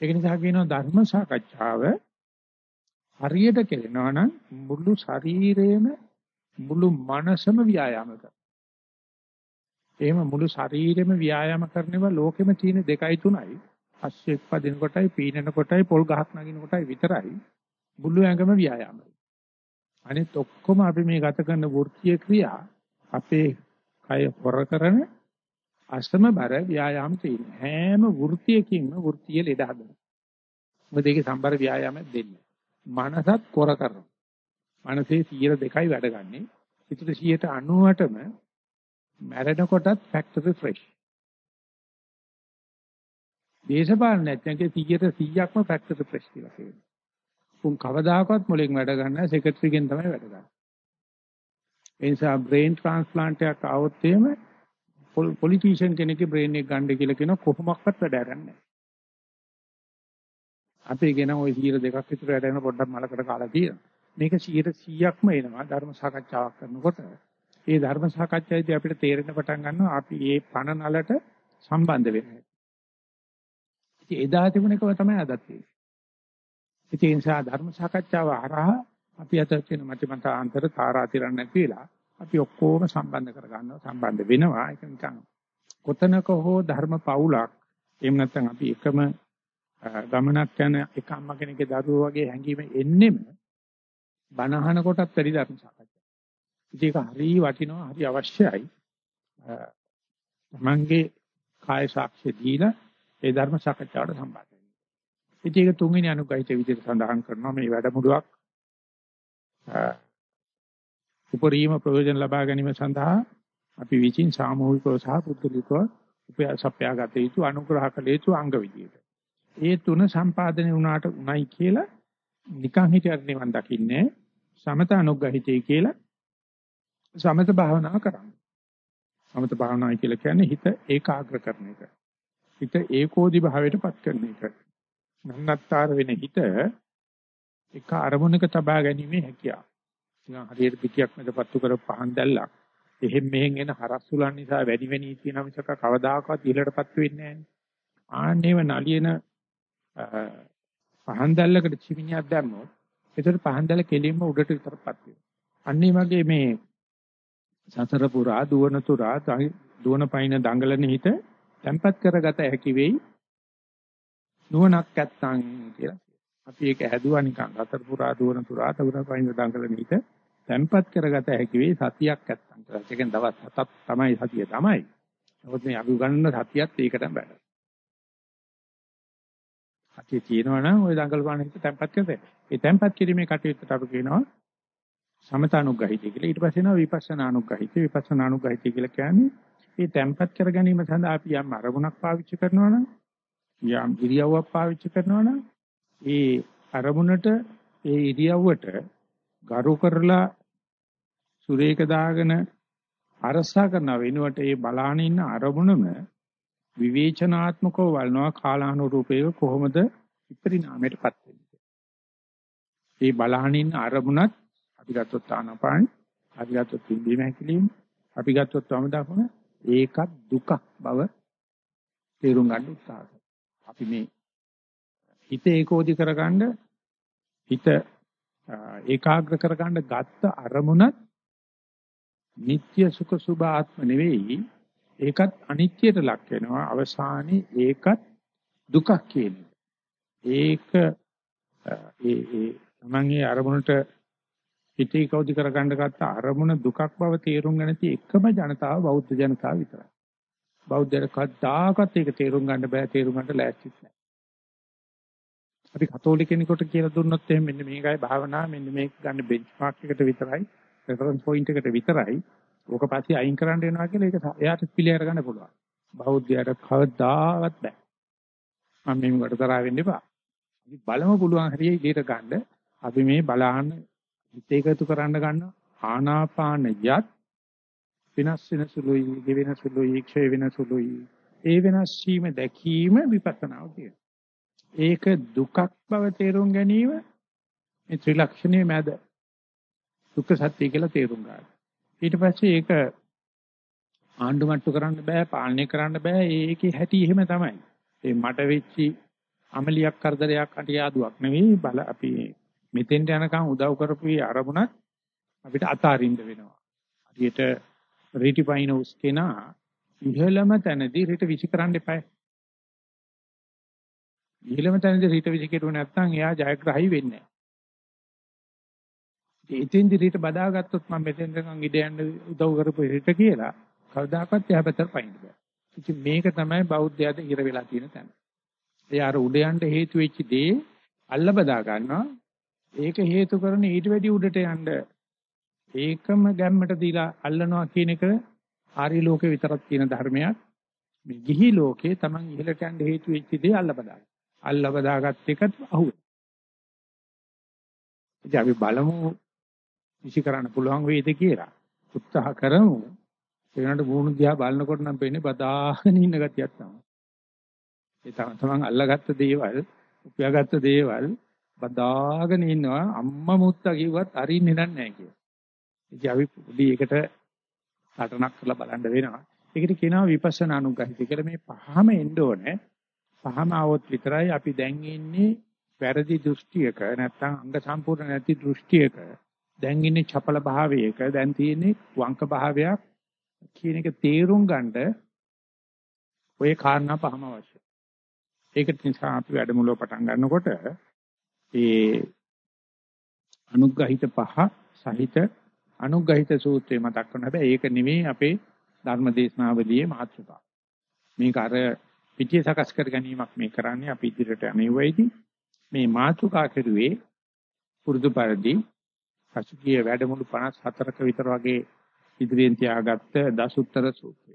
ඒක නිසා කියනවා ධර්ම සාකච්ඡාව හරියට කෙරෙනවා නම් මුළු ශරීරයම මුළු මනසම ව්‍යායාම කරනවා. එහෙම මුළු ශරීරෙම ව්‍යායාම කරනවා ලෝකෙම තියෙන දෙකයි තුනයි. අස්සෙක් පදින කොටයි පීනන කොටයි පොල් ගහක් නගින කොටයි විතරයි මුළු ඇඟම ව්‍යායාමයි. අනිත් ඔක්කොම අපි මේ ගත කරන වෘත්තීය ක්‍රියා අපේ කය හොර කරන අස්තම බර ව්‍යායාම තියෙන හැම වෘත්තීයකින්ම වෘත්තීය ලෙඩ හදනවා. මොකද ඒකේ සම්බර ව්‍යායාමයක් දෙන්නේ. මනසත් කොර කරනවා. මනසේ 102යි වැඩ ගන්නෙ. පිටුට 98ම මැරෙන කොටත් ෆැක්ටරි ෆ්‍රෙෂ්. දේශපාලන නැත්නම් 100%ක්ම ෆැක්ටරි ෆ්‍රෙෂ් කියලා කියනවා. උන් කවදාකවත් මොලෙන් වැඩ ගන්න නැහැ සෙක්‍රටරිගෙන් තමයි වැඩ ගන්න. ඒ නිසා බ්‍රේන් ට්‍රාන්ස්ප්ලාන්ට් එකක් ආවොත් එහෙම පොලිටිෂියන් කෙනෙක්ගේ බ්‍රේන් එක ගන්න කියලා කියන කොහොමවත් වැඩ ගන්නෑ. අපි කියන ওই 102ක් විතර වැඩ වෙන පොඩ්ඩක් මලකට කාලා තියෙනවා. මේක 100%ක්ම එනවා ධර්ම සාකච්ඡාවක් කරනකොට. ඒ ධර්ම සාකච්ඡාවේදී අපිට තේරෙන පටන් ගන්නවා අපි මේ පණ නලට සම්බන්ධ වෙනවා. ඉතින් එදා තිබුණේකම තමයි අදත් තියෙන්නේ. ඉතින් ඒ නිසා ධර්ම සාකච්ඡාව හරහා අපි අතර තියෙන මතිමතාන්තර තාරාතිරණ නැති වෙලා අපි ඔක්කොම සම්බන්ධ කර ගන්නවා සම්බන්ධ වෙනවා ඒක නිකන් කොතනක හෝ ධර්ම පවුලක් එහෙම නැත්නම් අපි එකම ගමනක් යන එක අම්මා කෙනෙක්ගේ දරුවෝ වගේ හැංගීම එන්නෙම බනහන කොටත් වැඩි ධර්ම සාකච්ඡා. ඉතින් ඒක හරි වටිනවා හරි අවශ්‍යයි. තමන්ගේ කාය සාක්ෂි දීලා ඒ ධර්ම සාකච්ඡාවට සම්බන්ධ වෙන්න. ඉතින් ඒක තුන්වෙනි අනුගහිත විදිහට සඳහන් කරනවා මේ වැඩමුළුවක් උපරිම ප්‍රයෝජන ලබා ගැනීම සඳහා අපි විචින් සාමූහිකව සහ පුද්ගලිකව උපයාසප්පයාගත යුතු අනුග්‍රහ කළ යුතු අංග විදියට. ඒ තුන සම්පාදනය වුණාට උණයි කියලා නිකන් හිටියට නිවන් දකින්නේ සමත අනුග්‍රහිතයි කියලා සමත භාවනාව කරන්නේ. සමත භාවනාවයි කියලා කියන්නේ හිත ඒකාග්‍ර කරන එක. හිත ඒකෝදි භාවයටපත් කරන එක. නන්නත්තර වෙන හිත එක අරමුණක තබා ගැනීමේ හැකියාව. නිකන් හරියට පිටියක් මැද පත්තු කර පහන් දැල්ලක්. එහෙන් මෙහෙන් එන හරස් සුලන් නිසා වැඩි වෙනී තියෙන මිසක කවදාකවත් ඉහළටපත් වෙන්නේ නැහැ. ආන්නේව නලියන පහන් දැල්ලකට චිමිනියක් දැම්මොත් ඒතර පහන් දැල්ල කෙලින්ම උඩට විතරපත් වෙනවා. අන්නේ වගේ මේ සතර පුරා දුවන තුරා දුවන පයින් දඟලන හිත tempat කරගත හැකි වෙයි නුවණක් නැත්තම් කියලා. අපි ඒක හැදුවා නිකන් සතර පුරා දුවන තුරා දුවන පයින් දඟලන හිත tempat කරගත හැකි වෙයි සතියක් නැත්තම් කියලා. ඒ කියන්නේ දවස් හතක් තමයි සතිය තමයි. නමුත් මේ අපි ගන්න සතියත් ඒකටම බැහැ. සතිය තියෙනවා නම් ওই දඟල පාන හිත tempat කරද. ඒ tempat කිරීමේ කටයුත්තට අපි කියනවා සමතානුග්‍රහිතය කියලා. ඊට පස්සේ එනවා විපස්සනානුග්‍රහිතය. විපස්සනානුග්‍රහිතය කියලා කියන්නේ මේ tempat කර ගැනීම සඳහා අපි යම් අරමුණක් පාවිච්චි කරනවා නම් යම් ඉරියව්වක් පාවිච්චි කරනවා නම් ඒ අරමුණට ඒ ඉරියව්වට ගරු කරලා සුරේක දාගෙන අරසා කරන වෙනුවට ඒ බලාන ඉන්න අරමුණම විවේචනාත්මකව වළනවා කාලානුරූපේව කොහොමද විපරිණාමයටපත් වෙන්නේ. ඒ බලාන ඉන්න අරමුණත් අපි ගත්තොත් ආනපාන, අපි ගත්තොත් පිම්බීම හැකිලිම, අපි ගත්තොත් වම දකුණ ඒකත් දුකක් බව තේරුම් ගන්න උත්සාහ අපි මේ හිත ඒකෝදි කරගන්න හිත ඒකාග්‍ර කරගන්න ගත්ත අරමුණත් නিত্য සුඛ සුභ ආත්ම නෙවෙයි. ඒකත් අනිත්‍යයට ලක් වෙනවා. අවසානයේ ඒකත් දුකක් කියන ඒක ඒ ඒ තමන්ගේ අරමුණට හිතේ කවදි කරගන්න ගත්ත අරමුණ දුකක් බව තේරුම් ගන්නති එකම ජනතාව බෞද්ධ ජනතාව විතරයි. බෞද්ධයර කද්දාකත් ඒක තේරුම් ගන්න බෑ තේරුම් ගන්න ලෑස්තිත් නෑ. අපි කතෝලික කෙනෙකුට කියලා දුන්නොත් එහෙනම් මෙන්න මේකයි භාවනාව මෙන්න මේක ගන්න බෙන්ච්මාර්ක් එකට විතරයි රෙෆරන්ස් පොයින්ට් එකට විතරයි ඕක පස්සේ අයින් කරන්න වෙනවා කියලා ඒක එයාට පිළියර ගන්න පුළුවන්. බෞද්ධයට කවදාවත් බෑ. මම මේකට තරහ වෙන්න එපා. අපි බලමු පුළුවන් හරිය ඉදිරියට ගන්න. අපි මේ බලහන් හිත එකතු කරන්න ගන්න ආනාපාන යත් වෙනස් වෙන සුළුයි, ගෙවෙන සුළුයි, ක්ෂය වෙන සුළුයි. ඒ වෙනස් වීම දැකීම විපස්සනාව කියනවා. ඒක දුකක් බව තේරුම් ගැනීම මේ ත්‍රිලක්ෂණයේ මැද දුක්ඛ සත්‍ය කියලා තේරුම් ගන්න. ඊට පස්සේ ඒක ආණ්ඩු මට්ටු කරන්න බෑ, පාලනය කරන්න බෑ. ඒකේ හැටි එහෙම තමයි. ඒ මට වෙච්චි අමලියක් කරදරයක් අටියාදුවක් නෙවෙයි බල අපි මෙතෙන්ට යනකම් උදව් කරපු අරමුණත් අපිට අතාරින්න වෙනවා. හරියට රීටිපයින් උස්කේනා ඉහළම තැනදී රීට විසි කරන්න එපා. ඉහළම තැනදී රීට විසි කෙරුවේ නැත්නම් එයා ජයග්‍රහී වෙන්නේ නැහැ. ඉතින්දි රීට බදාගත්තොත් මම මෙතෙන්ට නිකන් ඉඩ යන්න උදව් කරපු රීට කියලා කවදාකවත් එයා පැත්තට පයින්න බෑ. ඉතින් මේක තමයි බෞද්ධයාට ඉර වෙලා තියෙන තැන. එයා අර උඩ යන්න හේතු වෙච්ච දේ අල්ල බදා ගන්නවා ඒක හේතු කරන ඊට වැඩි උඩට යන්න ඒකම ගැම්මට දීලා අල්ලනවා කියන එක ආරි ලෝකේ විතරක් තියෙන ධර්මයක්. මේ ගිහි ලෝකේ Taman ඉහළට යන්න හේතු වෙච්ච දේ අල්ල බදා. අල්ල බදාගත් එකත් අහුවෙ. ඉතින් අපි බලමු විසි කරන්න පුළුවන් වේද කියලා. උත්සාහ කරමු. ඒ වෙනකොට වුණු දිහා බලනකොට නම් පේන්නේ බදාගෙන ඉන්න ගතියක් තමයි. ඒ තමන් අල්ලගත්ත දේවල්, උපයාගත්ත දේවල් බදාගෙන ඉන්නවා අම්මා මුත්තා කිව්වත් අරින්නේ නැහැ කියලා. ඉතින් අපි පොඩි එකට සටනක් කරලා බලන්න වෙනවා. ඒකට කියනවා විපස්සනා අනුගහිත කියලා මේ පහම එන්න ඕනේ. පහම આવොත් විතරයි අපි දැන් ඉන්නේ වැරදි දෘෂ්ටියක නැත්නම් අංග සම්පූර්ණ නැති දෘෂ්ටියක දැන් ඉන්නේ චපල භාවයක දැන් තියෙන්නේ වංක භාවයක් කියන එක තේරුම් ගන්න ඔය කාරණා පහම අවශ්‍යයි. ඒක නිසා අපි වැඩමුළුව පටන් ගන්නකොට ඒ අනුග්‍රහිත පහ සහිත අනුග්‍රහිත සූත්‍රය මතක් කරන හැබැයි ඒක නෙමෙයි අපේ ධර්ම දේශනාවලියේ මාතෘකාව. මේක අර පිටිය සකස් කර ගැනීමක් මේ කරන්නේ අපි ඉදිරියට යන්නේ මේ මාතෘකා කෙරුවේ පුරුදු පරිදි පසුගිය වැඩමුළු 54ක විතර වගේ ඉදිරියෙන් තියාගත්ත දසුත්තර සූත්‍රය.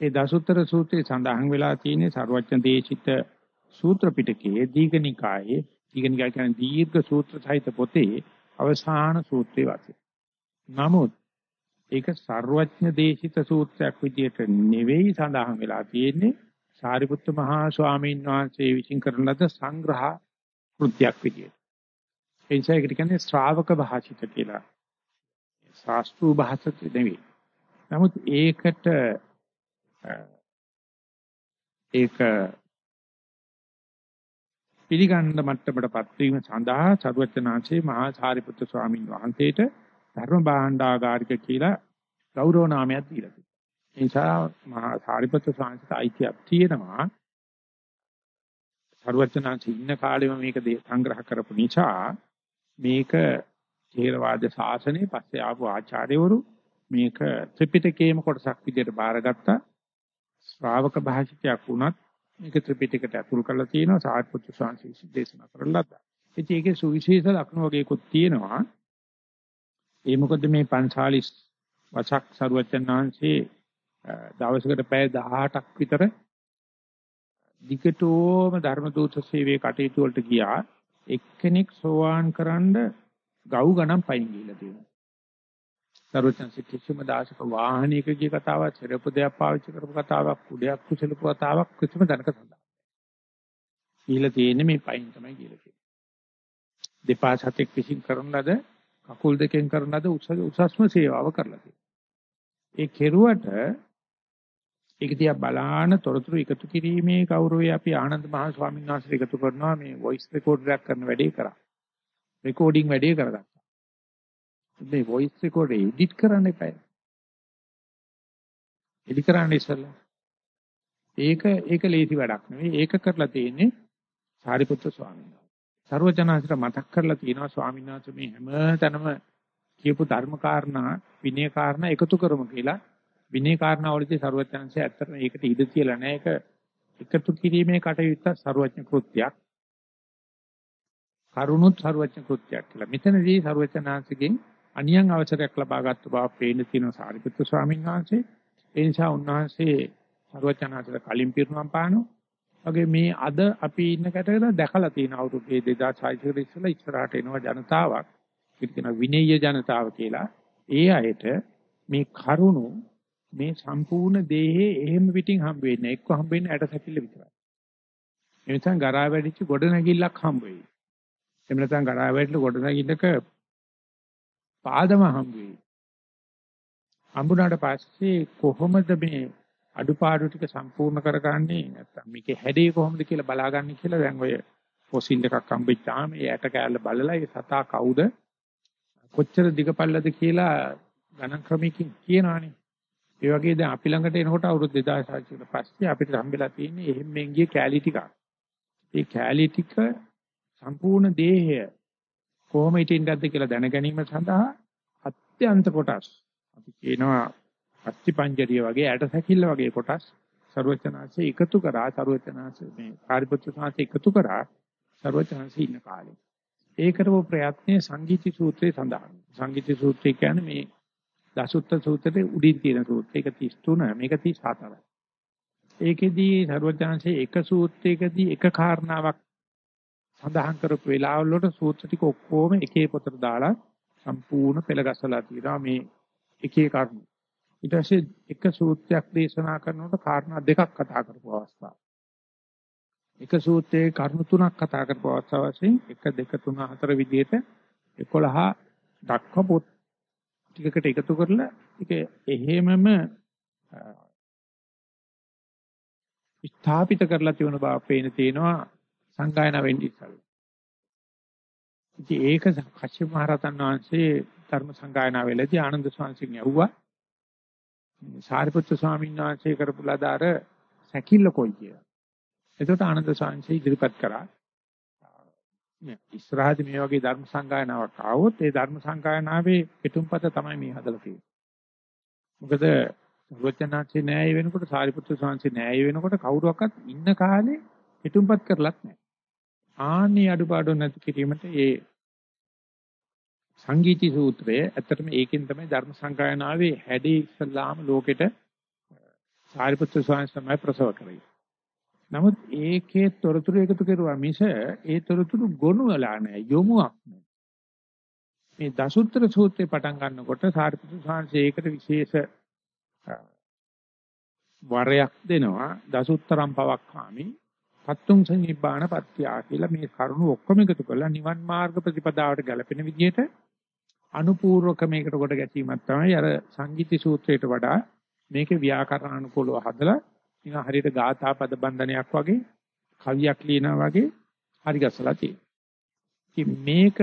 ඒ දසුත්තර සූත්‍රයේ සඳහන් වෙලා තියෙන්නේ ਸਰවඥ දේශිත සූත්‍ර පිටකයේ දීඝනිකායේ දීඝනිකාය කියන්නේ දීර්ඝ සූත්‍ර සහිත පොතේ අවසාන සූත්‍රයේ වාසිය. නමුත් ඒක ਸਰවඥ දේශිත සූත්‍රයක් විදිහට නෙවෙයි සඳහන් වෙලා තියෙන්නේ සාරිපුත්ත මහා ස්වාමීන් වහන්සේ විසින් කරන ලද සංග්‍රහ කෘත්‍යයක් විදිහට. ඒ නිසා ඒකට කියන්නේ ශ්‍රාවක භාෂිත කියලා. ශාස්ත්‍රීය භාෂිත නෙවෙයි. නමුත් ඒකට ඒක පිළිගන්න මට්ටමටපත් වීම සඳහා සරුවචනාංශේ මහා සාරිපුත්‍ර ස්වාමීන් වහන්සේට ධර්ම භාණ්ඩාගාරික කියලා ගෞරව නාමයක් දීලා තිබෙනවා. ඒ නිසා මහා සාරිපුත්‍ර ස්වාමීන්ට අයිතියක් තියෙනවා. සරුවචනාංශේ ඉන්න කාලෙම මේක සංග්‍රහ කරපු නිසා මේක ථේරවාද ශාසනයේ පස්සේ ආපු ආචාර්යවරු මේක ත්‍රිපිටකයේම කොටසක් විදිහට බාරගත්තා. ශ්‍රාවක භාෂිතයක් වුණත් මේක ත්‍රිපිටකට ඇතුල් කරලා තියෙනවා සාහිත්‍ය ශාස්ත්‍රීය දේශනා කරලා. ඉතින් ඒකේ සුවිශේෂ ලක්ෂණ වගේකුත් තියෙනවා. ඒ මොකද මේ 45 වසක් සරුවචනාංශේ දවසකට පැය 18ක් විතර දිගටම ධර්ම දූත සේවයේ කටයුතු වලට ගියා. එක්කෙනෙක් සෝවාන් කරන්න ගව් ගණන් පයින් ගිහිල්ලා තියෙනවා. සරුවචන්සි කිසිම දාසක වාහනයක ගිය කතාවක්, සිරපු දෙයක් පාවිච්චි කරපු කතාවක්, කුඩයක් කුසලපු කතාවක් කිසිම දැනක සඳහන්. ගිහිල්ලා තියෙන්නේ මේ පයින් තමයි ගිහිල්ලා තියෙන්නේ. දෙපා සතෙක් විසින් කරන ලද කකුල් දෙකෙන් කරන ලද උසස්ම සේවාව කරලා තියෙනවා. ඒ කෙරුවට ඒක දිහා බලාන තොරතුරු එකතු කිරීමේ ගෞරවය අපි ආනන්ද මහ ස්වාමීන් වහන්සේ එකතු කරනවා මේ වොයිස් රෙකෝඩරයක් කරන වැඩේ කරා. රෙකෝඩින් වැඩේ කරගත්තා. මේ වොයිස් රෙකෝඩර් එඩිට් කරන්න එපා. එඩිට් කරන්න ඉස්සෙල්ලා. ඒක ඒක ලේසි වැඩක් නෙවෙයි. ඒක කරලා තියෙන්නේ සාරිපුත්‍ර ස්වාමීන් සර්වචනාසිර මතක් කරලා තියෙනවා ස්වාමීන් වහන්සේ මේ හැම තැනම කියපු ධර්ම කාරණා විනය කාරණා එකතු කරමු කියලා. විනය කාරණා වලදී සර්වචනන්සේ ඇත්තටම ඒකට ඉඩ තියලා නැහැ. ඒක එකතු කිරීමේ කටයුත්ත සර්වඥ කෘත්‍යයක්. කරුණුත් සර්වඥ කෘත්‍යයක් කියලා. මෙතනදී සර්වචනාංශගෙන් අනියම් අවසරයක් ලබා ගත්ත බව පේන තියෙනවා සාරිපුත්‍ර ස්වාමීන් වහන්සේ. ඒ නිසා උන්වහන්සේ සර්වචනාංශට කලින් පිරුණම් පානවා. වගේ මේ අද අපි ඉන්න කැටකර දැකලා තියෙන අවුරුදු 2600 ඉස්සෙල්ලා ඉස්සරහට එනවා ජනතාවක්. ඒක කියන විනේය ජනතාව කියලා. ඒ අයට මේ කරුණු මේ සම්පූර්ණ දේහේ එහෙම පිටින් හම්බ වෙන්නේ එක්ක හම්බ වෙන්නේ ඇට සැකිල්ල විතරයි. ඒ නිසා ගරා වැඩිච්ච ගොඩ නැගිල්ලක් හම්බ වෙයි. එහෙම නැත්නම් ගරා වැඩිච්ච ගොඩ නැගිල්ලක පාදම හම්බ වෙයි. හම්බුනාට පස්සේ කොහොමද මේ අඩුපාඩු ටික සම්පූර්ණ කරගන්නේ නැත්නම් මේකේ හැඩේ කොහොමද කියලා බලාගන්නේ කියලා දැන් ඔය ෆොසිල් එකක් හම්බෙච්චාම ඒ ඇට කෑල්ල බලලා ඒ සතා කවුද කොච්චර දිගපල්ලද කියලා ගණන් ක්‍රමයකින් කියනවානේ. ඒ වගේ දැන් අපි ළඟට එනකොට අවුරුදු 2600 කට පස්සේ අපිට හම්බෙලා තියෙන්නේ එහෙම මෙන්ගිය කැලී ටිකක්. ඒ කැලී ටික සම්පූර්ණ දේහය කොහොම හිටින්නද කියලා දැන ගැනීම සඳහා අත්‍යන්ත කොටස් අපි කියනවා අස්තිපංජරිය වගේ ඇටසැකිල්ල වගේ කොටස් ਸਰවචනාංශය එකතු කරා ਸਰවචනාංශ මේ කාර්යපත්‍ය සාංශය එකතු කරා ਸਰවචනාංශය ඉන්න කාලේ. ඒ කරව ප්‍රයත්නයේ සංගීති සූත්‍රයේ සඳහන්. සංගීති සූත්‍රය කියන්නේ මේ දසුත්ත සූත්‍රයේ උඩින් තියෙන සූත්‍රය. ඒක 33 මේක 34. ඒකෙදී ਸਰවඥාන්සේ එක සූත්‍රයකදී එක කාරණාවක් සඳහන් කරපු වෙලාවල් වලට සූත්‍ර ටික ඔක්කොම එකේ පොතට දාලා සම්පූර්ණ පෙළ ගස්සලා තියෙනවා මේ එකේ කර්ම. ඊට පස්සේ එක සූත්‍රයක් දේශනා කරනකොට කාරණා දෙකක් කතා කරපු අවස්ථාව. එක සූත්‍රයේ කරුණු තුනක් කතා කරපු අවස්ථාව වශයෙන් 1 2 3 4 විදිහට 11 දක්වා පොත් ටිකකට එකතු කරලා ඒක එහෙමම ස්ථාපිත කරලා තියෙන බව පේන තියෙනවා සංගායනා වෙන්නේ ඉස්සල්ලා. ඉතින් ඒක කශ්‍යප මහ රහතන් වහන්සේ ධර්ම සංගායනා වෙලදී ආනන්ද ස්වාමීන් යවුවා. සාරිපුත්‍ර ස්වාමීන් වහන්සේ කරපු ලදාර සැකිල්ල කොයි කියලා. එතකොට ආනන්ද ස්වාමීන් ඉදිරිපත් කරා. ඉස්සරහදී මේ වගේ ධර්ම සංගායනාවක් ආවොත් ඒ ධර්ම සංගායනාවේ පිටුම්පත තමයි මේ හදලා තියෙන්නේ. මොකද සර්වඥාන්සේ න්යාය වෙනකොට සාරිපුත්‍ර ස්වාමීන් න්යාය වෙනකොට කවුරුවක්වත් ඉන්න කාලේ පිටුම්පත් කරලත් නැහැ. ආන්නේ අඩුපාඩු නැති කිරීමට ඒ සංගීති සූත්‍රය ඇත්තටම ඒකෙන් තමයි ධර්ම සංගායනාවේ හැඩේ ඉස්ලාම ලෝකෙට සාරිපුත්‍ර ස්වාමීන් තමයි ප්‍රසව කරේ. නමුත් ඒකේ තොරතුරු එකතු කරුවා මිස ඒ තොරතුරු ගොනු වෙලා නැහැ යොමුක් නැහැ. මේ දසුත්‍ර සූත්‍රේ පටන් ගන්නකොට සාරිපුත්‍ර ස්වාමීන් ඒකට විශේෂ වරයක් දෙනවා දසුත්තරම් පවක්කාමි පත්තුං සනිබ්බාන පත්‍යා කියලා මේ කරුණු ඔක්කොම එකතු කරලා නිවන් මාර්ග ප්‍රතිපදාවට ගැලපෙන විදිහට අනුපූර්වක මේකට කොට ගැසීමක් තමයි අර සංගීති සූත්‍රයට වඩා මේකේ ව්‍යාකරණ අනුකූලව හදලා නිකන් හරියට ගාථා පද බන්ධනයක් වගේ කවියක් ලියනවා වගේ හරි ගස්සලා තියෙනවා. ඉතින් මේක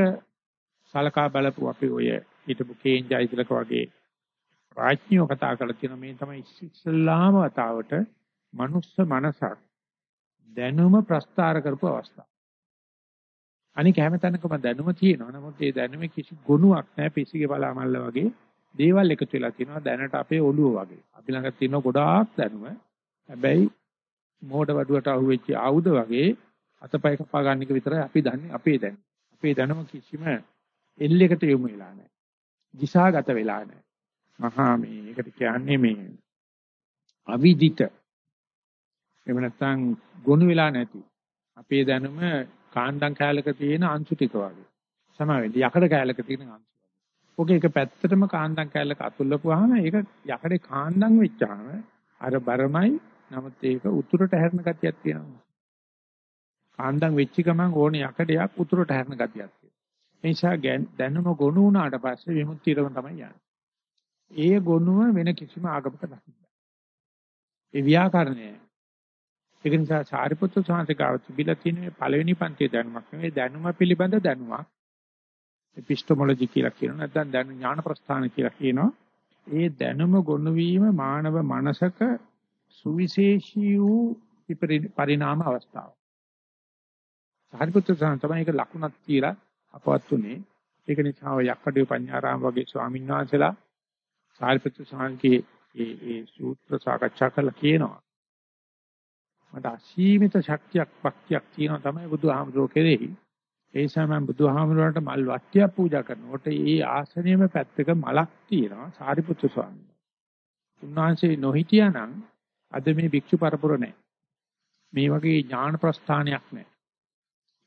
සලකා බලපු අපි ඔය හිටපු කේන්ජයිතිලක වගේ රාජ්‍යෝ කතා කරලා තියෙන මේ තමයි ඉස්ලාම වතාවට මනුස්ස මනසක් දැනුම ප්‍රස්තාර කරපු අවස්ථාව. අනික හැමතැනකම දැනුම තියෙනවා. නමුත් ඒ දැනුමේ කිසි ගුණයක් නැහැ. පිසිගේ බලාමල්ල වගේ දේවල් එකතු වෙලා තියෙනවා. දැනට අපේ ඔළුව වගේ. අපි ළඟ තියෙන ගොඩාක් දැනුම. හැබැයි මෝඩ වඩුවට අහුවෙච්ච ආයුධ වගේ අතපය කපා ගන්න එක විතරයි අපි දන්නේ. අපේ දැනුම. අපේ දැනුම කිසිම එල්ලයකට යොමු වෙලා නැහැ. දිශාගත වෙලා නැහැ. මහා මේ ඒකට කියන්නේ මේ අවිදිත එහෙම නැත්නම් ගොනු වෙලා නැති අපේ දැනුම කාණ්ඩම් කැලක තියෙන අංශු ටික වගේ. සමාවෙන්න යකඩ කැලක තියෙන අංශු. ඔක එක පැත්තටම කාණ්ඩම් කැලක අතුල්ලපුවාම ඒක යකඩේ කාණ්ඩම් වෙච්චාම අර බරමයි නමුත් ඒක උතුරට හැරෙන ගතියක් තියෙනවා. කාණ්ඩම් වෙච්ච ගමන් ඕනේ යකඩයක් උතුරට හැරෙන ගතියක් තියෙනවා. ඒ නිසා දැනුම ගොනු වුණාට පස්සේ විමුක්තියටම තමයි යන්නේ. ඒ ගොනුව වෙන කිසිම ආගමක නැහැ. ඒ ව්‍යාකරණය ඒක නිසා සාරිපුත්‍ර සාංශිකාව තිබිලා තියෙන මේ පළවෙනි පන්තියේ දැනුමක් නෙවෙයි දැනුම පිළිබඳ දැනුමක්. එපිස්ටමොලොජි කියලා කියනවා නැත්නම් දැනු ඥාන ප්‍රස්ථාන කියලා කියනවා. ඒ දැනුම ගොනු වීම මානව මනසක සුවිශේෂී වූ පරිණාම අවස්ථාව. සාරිපුත්‍ර සාංශ තමයි ඒක ලකුණක් කියලා අපවත් උනේ. ඒක නිසා ඔය යක්කඩේ පඤ්ඤාරාම වගේ ස්වාමීන් වහන්සේලා සාරිපුත්‍ර සාංශේ ඒ ඒ සූත්‍ර සාකච්ඡා කරලා කියනවා. මට අසීමිත ශක්තියක් ශක්තියක් තියෙනවා තමයි බුදුහාමුදුරුවෝ කෙරෙහි. ඒ නිසා මම බුදුහාමුදුරුවන්ට මල් වට්ටියක් පූජා කරනකොට ඒ ආසනයේම පැත්තක මලක් තියෙනවා සාරිපුත්‍ර ස්වාමීන් වහන්සේ. උන්වහන්සේ නොහිටියානම් අද මේ භික්ෂු පරපුර නැහැ. මේ වගේ ඥාන ප්‍රස්ථානයක් නැහැ.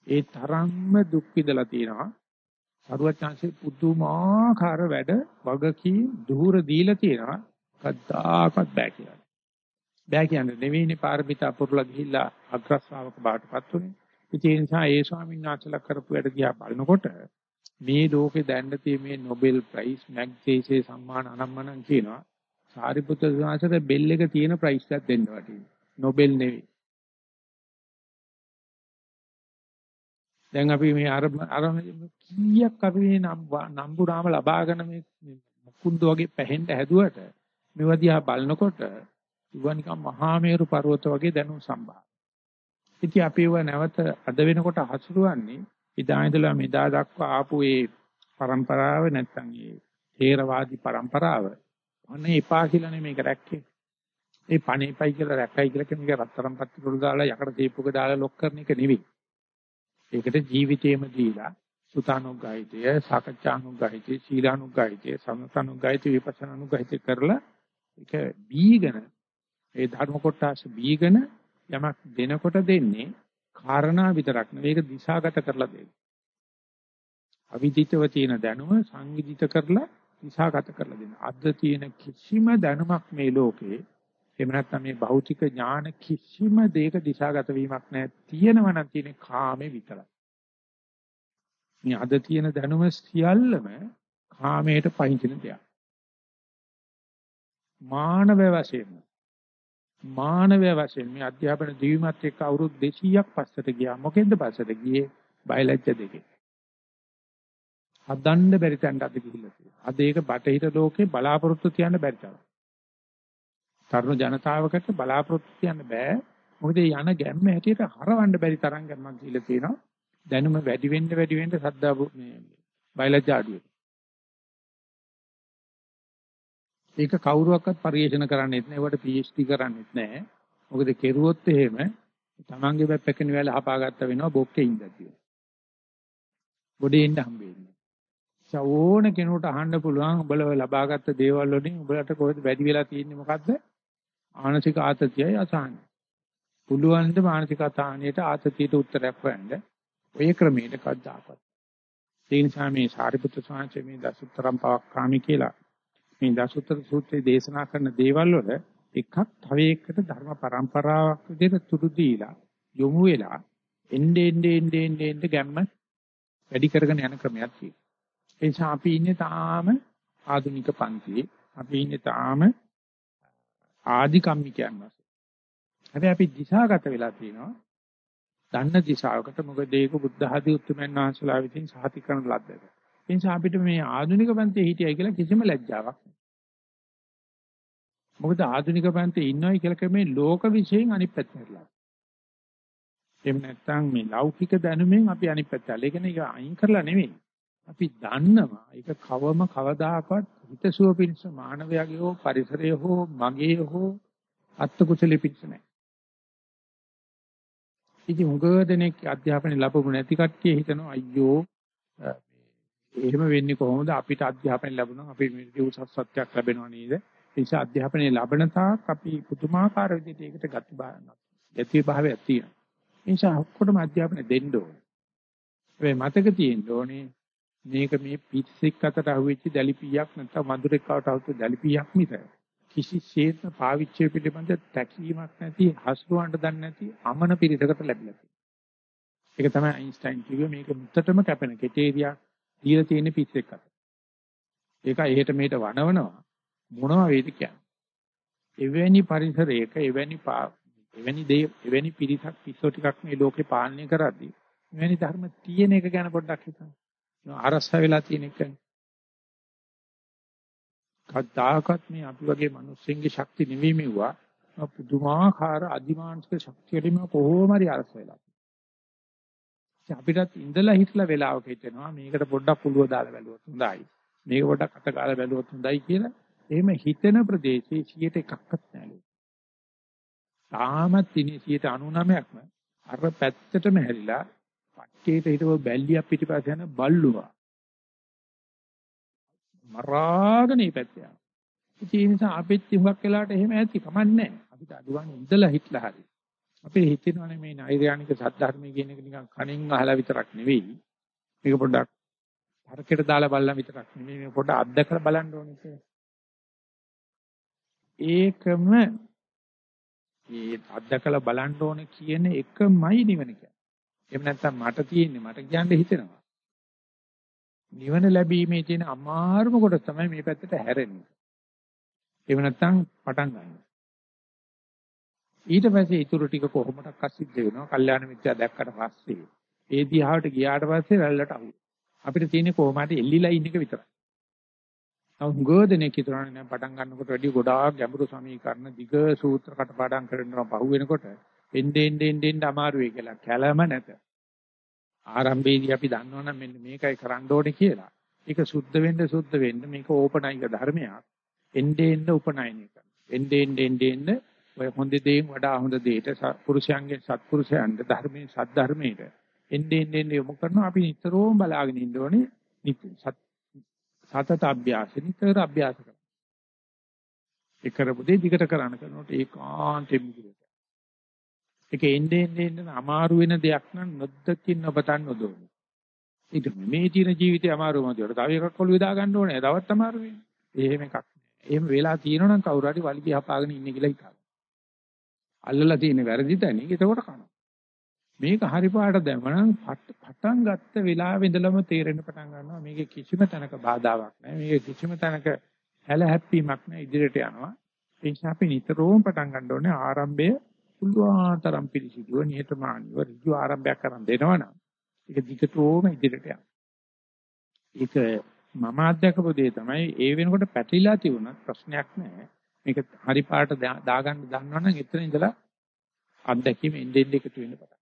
ඒ තරම්ම දුක් විඳලා තියෙනවා. සරුවචාන්සේ පුදුමාකාර වැඩ වගකී දුහුර දීලා තියෙනවා. කද්දාකත් බෑ කියලා. බෑ කියන්නේ නෙවෙයිනේ පාරමිතා පුරලා ගිහිල්ලා අග්‍රශ්‍රාවක බාටපත් උනේ. ඒ නිසා ඒ ස්වාමීන් වහන්සේලා කරපු වැඩ දිහා බලනකොට මේ ලෝකේ දැන්න තියෙන මේ Nobel Prize මැග්සේසේ සම්මාන අනම්මනම් කියනවා. සාරිපුත්‍ර ස්වාමීන්ට බෙල් එක තියෙන ප්‍රයිස් එකක් දෙන්න වටිනවා. Nobel නෙවෙයි. දැන් අපි මේ අර අර කීයක් අපි මේ නම්බු නාම ලබාගෙන මේ මුකුන්ද වගේ පැහෙන්න හැදුවට මේවා දිහා බලනකොට ඒවා නිකන් මහා මේරු පර්වත වගේ දැනුම් සම්භාර. ඉතින් අපි ඒවා නැවත අද වෙනකොට හසුරුවන්නේ ඉදා ඉඳලා මෙදා දක්වා ආපු ඒ પરම්පරාව නැත්තම් ඒ ථේරවාදී પરම්පරාව. අනේ එපා කියලා නේ මේක රැක්කේ. ඒ පණේපයි කියලා රැකයි කියලා කියන එක රත්තරන් පත්තිවල දාලා යකඩ තීපුක දාලා ලොක් කරන එක නෙවෙයි. ඒකට ජීවිතේම දීලා සුතානුගායිතය, සාකච්ඡානුගායිතය, සීලානුගායිතය, සමතනුගායිතය, විපස්සනානුගායිතය කරලා ඒක බීගෙන ඒ ධර්ම කොටස බීගෙන යමක් දෙනකොට දෙන්නේ කාරණා විතරක් නෙවෙයි ඒක දිශාගත කරලා දෙන්නේ. අවිදිතව තියෙන දැනුම සංවිධිත කරලා දිශාගත කරලා දෙන්න. අද තියෙන කිසිම දැනුමක් මේ ලෝකේ එහෙම නැත්නම් මේ භෞතික ඥාන කිසිම දෙයක දිශාගත වීමක් නැහැ. තියෙනවා නම් තියෙන කාමේ විතරයි. මේ අද තියෙන දැනුම සියල්ලම කාමයට පහින දෙයක්. මානව වශයෙන් මානවය වශයෙන් මේ අධ්‍යාපන දිවිමත් එක්ක අවුරුදු 200ක් පස්සට ගියා. මොකෙන්ද පස්සට ගියේ? බයලජ්‍ය දෙකේ. හදන්න බැරි තැනට අද ගිහිල්ලා තියෙනවා. අද ඒක බටහිර ලෝකේ බලාපොරොත්තු තියන්න බැරි තරම්. තරුණ ජනතාවකට බලාපොරොත්තු තියන්න බෑ. මොකද යන ගැම්ම හැටියට හරවන්න බැරි තරම් ගැම්මක් දීලා තියෙනවා. දැනුම වැඩි වෙන්න වැඩි වෙන්න සද්දා මේ බයලජ්‍ය අඩුවේ. ඒක කවුරුවක්වත් පරිශන කරන්නේත් නැහැ. ඒවට PhD කරන්නේත් නැහැ. මොකද කෙරුවොත් එහෙම තමන්ගේ බැප්පකෙන වෙලාව හපාගත්ත වෙනවා බොක්කේ ඉඳදී. ගොඩේ ඉන්න හම්බෙන්නේ. ඕන කෙනෙකුට අහන්න පුළුවන් උඹලා ලබාගත් දේවල් වලින් උඹලට කොහෙද වැඩි වෙලා තියෙන්නේ මොකද්ද? මානසික ආතතියයි අසහනයි. පුළුවන් ද මානසික අසහනයට ආතතියට උත්තරයක් හොයන්න. ඔය ක්‍රමයට කද්දාපත්. ඒ නිසා මේ සාරිපුත්‍ර ස්වාමීන් මේ දසුතරම් පවක්කාමි කියලා මේ දසුතර සූත්‍රයේ දේශනා කරන දේවල් වල එකක් තව එකකට ධර්ම પરම්පරාවක් විදිහට තුඩු දීලා යොමු වෙලා එnde ende ende ende ende ගැම්ම වැඩි කරගෙන යන ක්‍රමයක් තියෙනවා. ඒ නිසා අපි ඉන්නේ තාම ආධුනික පන්තියේ. අපි ඉන්නේ තාම ආදි කම්මිකයන් වශයෙන්. හැබැයි අපි දිශාගත වෙලා තියෙනවා. දන්න දිශාවකට මොකද ඒක බුද්ධ ආදී උත්තරමයන් වහන්සේලා විසින් සාහිත කරන ලද්දක. ඒ නිසා අපිට මේ ආධුනික පන්තියේ හිටියයි කියලා කිසිම ලැජ්ජාවක් නැහැ. මොකද ආධුනික පන්තියේ ඉන්නවයි කියලා කමේ ලෝක විශ්යෙන් අනිත් පැත්තටලා. එහෙම නැත්නම් මේ ලෞකික දැනුමෙන් අපි අනිත් පැත්තට. ඒ කියන්නේ ඒක අයින් කරලා නෙමෙයි. අපි දන්නවා ඒක කවම කවදාකවත් හිතසුව පිණිස මානවයාගේ හෝ පරිසරයේ හෝ මගේ හෝ අත්කුසලෙ පිණිස නැහැ. ඉතින් උගදෙනෙක් අධ්‍යාපනය ලැබුණ නැති කට්ටිය හිතනවා අයියෝ එහෙම වෙන්නේ කොහොමද? අපිට අධ්‍යාපනය ලැබුණා. අපි මේ උසස් සත්‍යයක් ලැබෙනවා නේද? ඒ නිසා අධ්‍යාපනය ලැබෙන තාක් අපි පුදුමාකාර විදිහට ඒකට ගති ගති භාවයක් තියෙනවා. ඒ නිසා ඔක්කොටම අධ්‍යාපනය දෙන්න ඕනේ. ඒ මතක තියෙන්න ඕනේ මේක මේ පිස්සෙක් අතට අහුවෙච්ච දැලිපියක් නැත්නම් මధుරෙක් අතට අහුවෙච්ච දැලිපියක් මිස කිසිසේත්ම පාවිච්චි පිළිබඳ තැකීමක් නැති හසුරවන්න දන්නේ නැති අමන පිරිසකට ලැබිලා තියෙනවා. ඒක තමයි අයින්ස්ටයින් කිව්වේ මේක මුත්තටම කැපෙන කෙටේරියා දීලා තියෙන පිස්සෙක් අත. ඒක එහෙට මෙහෙට වනවනවා මොනවා වේද කියන්නේ. එවැනි පරිසරයක එවැනි එවැනි දේ එවැනි පිරිසක් පිස්සෝ ටිකක් මේ ලෝකේ පාලනය කරද්දී එවැනි ධර්ම තියෙන එක ගැන පොඩ්ඩක් හිතන්න. අරස්ස වෙලා තියෙන එක. කද්දාකත් මේ අපි වගේ මිනිස්සුන්ගේ ශක්ති නෙවෙයි මෙවුවා. පුදුමාකාර අධිමානසික ශක්තියලිම කොහොම හරි අරස් වෙලා. අපිටත් ඉඳලා හිටලා වෙලාවක හිතෙනවා මේකට පොඩ්ඩක් පුළුව දාලා බැලුවොත් හොඳයි. මේක පොඩ්ඩක් අත ගාලා බැලුවොත් හොඳයි කියලා. එහෙම හිතෙන ප්‍රදේශයේ 100ට එකක්වත් නැහැ. තාමත් ඉන්නේ 99%ක්ම අර පැත්තටම හැරිලා පට්ටියට හිටව බැල්ලියක් පිටිපස්ස යන බල්ලුවා. මරාගෙන මේ පැත්ත යනවා. ඒ නිසා අපිත් හුඟක් වෙලාවට එහෙම ඇති කමන්නේ නැහැ. අපිට අඩුවන්නේ ඉඳලා හිටලා හරි. අපි හිතනවානේ මේ නෛර්යානික සද්ධර්මයේ කියන එක නිකන් කණෙන් අහලා විතරක් නෙවෙයි. මේක පොඩ්ඩක් හරකෙට දාලා බලලා විතරක් නෙවෙයි මේ පොඩ්ඩක් අත්දැකලා බලන්න ඕනේ කියලා. ඒකම මේ අත්දැකලා බලන්න ඕනේ කියන එකමයි නිවන කියන්නේ. එහෙම නැත්නම් මට තියෙන්නේ මට කියන්න හිතෙනවා. නිවන ලැබීමේ තියෙන අමාරුම කොටස තමයි මේ පැත්තට හැරෙන්නේ. එහෙම නැත්නම් පටන් ගන්න. ඊට පස්සේ ඊටු ටික කොහොමඩක් අසිද්ධ වෙනවා. කල්යාණ මිත්‍යා දැක්කට පස්සේ ඒ දිහාට ගියාට පස්සේ රැල්ලට අහු. අපිට තියෙන්නේ කොහොමද එල්ලිලා ඉන්න එක විතරයි. නමුත් ගෝධනේ කිතරන්නේ නම් පටන් ගන්නකොට වැඩි ගොඩාක් ගැඹුරු සමීකරණ දිග සූත්‍ර කටපාඩම් කරනවා පහු වෙනකොට එන්නේ එන්නේ එන්නේ අමාරුයි කියලා කැළම නැත. ආරම්භයේදී අපි දන්නවනම් මෙන්න මේකයි කරන්න ඕනේ කියලා. ඒක සුද්ධ වෙන්න සුද්ධ වෙන්න මේක ඕපනයික ධර්මයක්. එන්නේ එන්නේ උපනයනය කරනවා. එන්නේ එන්නේ එන්නේ ඔය හොඳ දේෙන් වඩා හොඳ දෙයට පුරුෂයන්ගේ සත්පුරුෂයන්ට ධර්මයේ සද්ධර්මයට එන්නේ එන්නේ යොමු කරනවා. අපි නිතරම බලාගෙන ඉන්න ඕනේ සතත අභ්‍යාස නිතර අභ්‍යාස කරනවා ඒ කරපු දේ දිගට කරන්න කරනකොට ඒකාන්තෙම විදිහට ඒක එන්නේ එන්නේ අමාරු වෙන දෙයක් නම් නොදකින් නොපතන් නොදෝන ඒක මේ ජීන ජීවිතේ අමාරුම දිවට තව එකක් ඔළුවේ දා ගන්න ඕනේ. තවත් අමාරු වෙන්නේ. එහෙම එකක් එහෙම වෙලා තියෙනවා නම් කවුරු හරි වලිගය හපාගෙන ඉන්නේ කියලා හිතන්න අල්ලලා තියෙන වැරදි තැන ඒකකොට කනවා. මේක හරි පාට දැමනම් පටන් ගත්ත වෙලාවෙ ඉඳලම තේරෙන්න පටන් ගන්නවා මේකේ කිසිම තැනක බාධාවක් නැහැ. මේකේ කිසිම තැනක හැල හැප්පීමක් නැහැ ඉදිරියට යනවා. ඒ නිසා අපි නිතරම පටන් ගන්න ඕනේ ආරම්භය පුළුවන්තරම් පිළිසිදුව නිහතමානීව ඍජු ආරම්භයක් කරන් දෙනවනම් ඒක දිගටම ඉදිරියට යනවා. ඒක මම අත්දකපු දේ තමයි ඒ වෙනකොට පැටලිලා තිබුණත් ප්‍රශ්නයක් නැහැ. මේක හරි පාට දාගන්න දන්නවනම් එතන ඉඳලා අත්දැකීම එන්නේ එකතු වෙන්න පටන්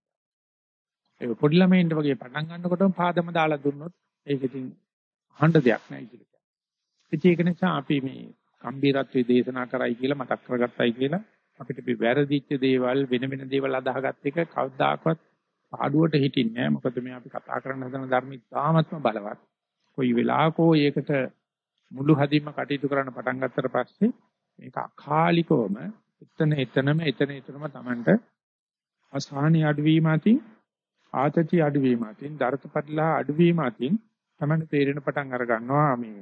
ඒ පොඩි ළමයින්ට වගේ පටන් ගන්නකොටම පාදම දාලා දුන්නොත් ඒක ඉතින් අහන්න දෙයක් නෑ ඉතින්. ඒක නිසා අපි මේ කම්බීරත්වයේ දේශනා කරයි කියලා මතක් කරගත්තයි කියලා අපිට මේ වැරදිච්ච දේවල් වෙන වෙන දේවල් අදාහගත්ත එක කවදාකවත් පාඩුවට හිටින්නේ නෑ. මොකද මේ අපි කතා කරන හදන ධර්ම ඉතාමත්ම බලවත්. කොයි වෙලාවකෝ ඒකට මුළු හදින්ම කටයුතු කරන්න පටන් ගත්තට පස්සේ මේක අකාලිකවම එතන එතනම එතන එතනම Tamanට අසහනිය අඩුවීම අතින් ආතති අඩුවීම අතින් දරතපත්ලා අඩුවීම අතින් තමයි තේරෙන පටන් අර ගන්නවා මේ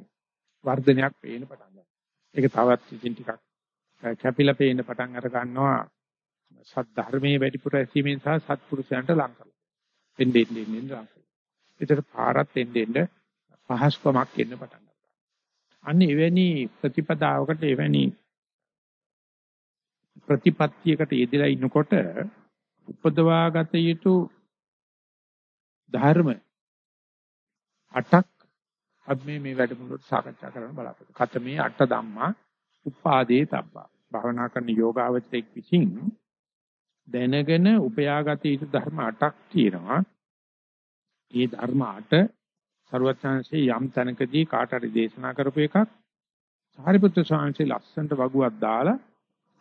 වර්ධනයක් පේන පටන් ගන්නවා. ඒක තවත් ඉතින් ටිකක් කැපිලා පේන පටන් අර ගන්නවා සත් ධර්මයේ වැඩිපුර ඇසීමෙන් සහ සත්පුරුෂයන්ට ලං කරලා. එන්නේ එන්නේ එන්නේ ලං කරලා. ඒතර පාරත් එන්නේ එන්නේ පහසුකමක් එන්න පටන් ගන්නවා. අන්න එවැනි ප්‍රතිපදාවකට එවැනි ප්‍රතිපත්තියකට යෙදලා ඉන්නකොට උපදවාගත යුතු ධර්ම අටක් අපි මේ මේ වැඩමුළුවට සාකච්ඡා කරන්න බලාපොරොත්තු. කතමේ අට ධම්මා උපාදේ තබ්බා. භවනා කරන යෝගාවචරයක් විසින් දැනගෙන උපයාගත යුතු ධර්ම අටක් තියෙනවා. මේ ධර්ම අට ਸਰවඥාන්සේ යම් තැනකදී කාට හරි දේශනා කරපු එකක් සාරිපුත්‍ර ස්වාමීන්සේ ලස්සනට වගුවක් දාලා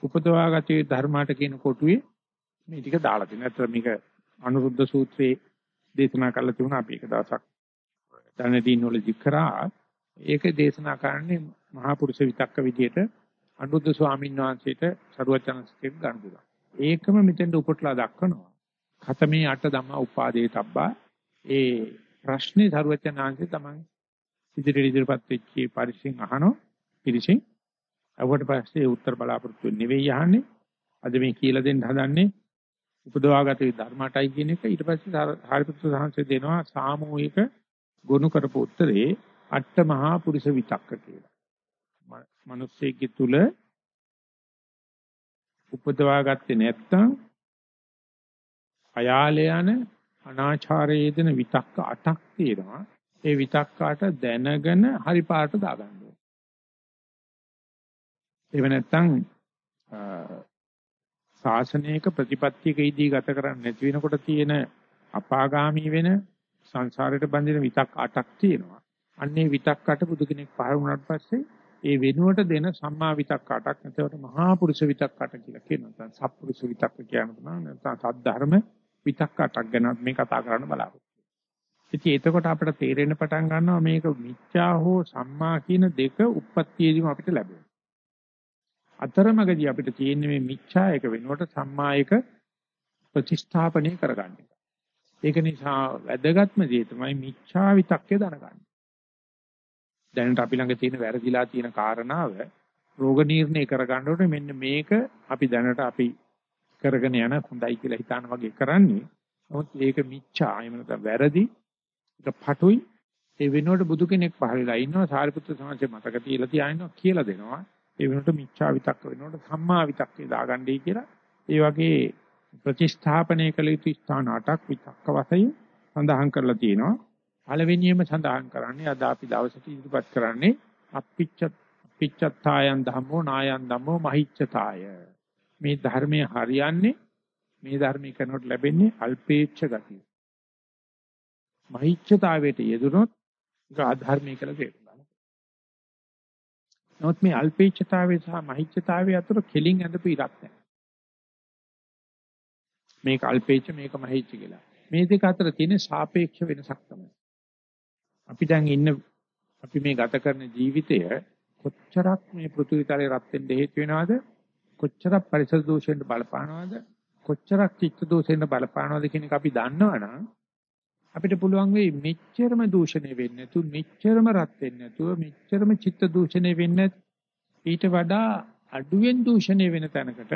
උපදවාගත යුතු ධර්මාට කියන කොටුවේ මේ ටික දාලා තියෙනවා. ඒතර මේක අනුරුද්ධ සූත්‍රයේ දේශනා කරලා තිබුණා අපි එක දවසක් දැනදී නොලජි කරා ඒක දේශනා කරන්නේ මහා පුරුෂ විතක්ක විදියට අනුරුද්ධ ස්වාමීන් වහන්සේට සරුවචනස්කෙත් ගන්න පුළුවන්. ඒකම මෙතෙන්ට උපටලා දක්වනවා. khතමේ අට ධම්ම උපාදේ තබ්බා ඒ ප්‍රශ්නේ සරුවචනාංශේ තමයි ඉදිරියට ඉදිරියපත් වෙච්ච පරිශෙන් අහනවා පිළිසින් අවට පස්සේ උත්තර බලාපොරොත්තු නෙවෙයි අහන්නේ අද මේ කියලා දෙන්න හදන්නේ උපදවාගත ධර්මයටයි කියන එක ඊට පස්සේ හරිපුත්‍ර සාංශය දෙනවා සාමූහික ගොනු කරපු උත්තරේ අට මහා පුරුෂ විතක්ක කියලා. මිනිස්සෙකි තුල උපදවාගත්තේ නැත්තම් අයාලේ යන අනාචාරයේ දෙන විතක්ක අටක් තියෙනවා. ඒ විතක්කාට දැනගෙන හරි පාට දාගන්න ඕනේ. එහෙම නැත්තම් ශාසනයක ප්‍රතිපත්තියකදී ගත කරන්නේ නැති වෙනකොට තියෙන අපාගාමී වෙන සංසාරයට බැඳෙන විතක් අටක් තියෙනවා. අන්නේ විතක් අට බුදු කෙනෙක් පහළ වුණාට පස්සේ ඒ වෙනුවට දෙන සම්මා විතක් අටක් නැතවට මහා පුරුෂ විතක් අට කියලා කියනවා. නැත්නම් සත්පුරුෂ විතක් කියනවා. නැත්නම් සද්ධර්ම විතක් අටක් ගැන මේ කතා කරන්න බලාපොරොත්තු. ඉතින් එතකොට අපිට තේරෙන්න පටන් ගන්නවා මේක මිච්ඡා හෝ සම්මා කියන දෙක උප්පත්තියේදීම අපිට ලැබෙනවා. අතරමඟදී අපිට තියෙන්නේ මේ මිච්ඡා එක වෙනුවට සම්මා එක ප්‍රතිස්ථාපනය කරගන්න එක. ඒක නිසා වැදගත්ම දේ තමයි මිච්ඡා විතක්කේ දැනගන්න. දැනට අපි ළඟ තියෙන වැරදිලා තියෙන කාරණාව රෝග නිర్ణය කරගන්න ඕනේ මෙන්න මේක අපි දැනට අපි කරගෙන යන හොඳයි කියලා හිතාන වගේ කරන්නේ. නමුත් ඒක මිච්ඡා එහෙම නැත්නම් වැරදි ඒක පටුයි ඒ වෙනුවට බුදු කෙනෙක් පහළ වෙලා ඉන්නවා සාරිපුත්‍ර සමාජයේ මතක තියලා තියාිනවා කියලා දෙනවා. ඒ වෙනකොට මිච්ඡා විතක්ක වෙනකොට සම්මා විතක්කේ දාගන්නයි කියලා ඒ වගේ ප්‍රතිස්ථාපනය කළ යුතු ස්ථාන අටක් විතක්ක වශයෙන් සඳහන් කරලා තියෙනවා. පළවෙනියම සඳහන් කරන්නේ අද අපි දවසට ඉදිරිපත් කරන්නේ අප්පිච්ච පිච්චත්තායන් ධම්මෝ නායන් ධම්මෝ මහිච්ඡතාය. මේ ධර්මයේ හරියන්නේ මේ ධර්මී කරනකොට ලැබෙන්නේ අල්පේච්ඡ ගතිය. මහිච්ඡතාවයට යෙදුනොත් ඒක ආධර්මී කියලා තේරුම් නමුත් මේ අල්පේච්ඡතාවය සහ මහිච්ඡතාවය අතර කෙලින් ඇඳපු ඉරක් නැහැ. මේක අල්පේච්ඡ මේක මහිච්ඡ කියලා. මේ දෙක අතර තියෙන සාපේක්ෂ වෙනසක් තමයි. අපි දැන් ඉන්න අපි මේ ගත කරන ජීවිතය කොච්චරක් මේ පෘථිවිතරේ රත් වෙන්න හේතු වෙනවද? කොච්චරක් පරිසර දූෂණයට බලපානවද? කොච්චරක් චිත්ත දූෂණයට බලපානවද කියන එක අපි දන්නවනම් අපිට පුළුවන් වෙයි මෙච්චරම දූෂණය වෙන්නේ නැතු මෙච්චරම රත් වෙන්නේ නැතුව මෙච්චරම චිත්ත දූෂණය වෙන්නේ ඊට වඩා අඩුවෙන් දූෂණය වෙන තැනකට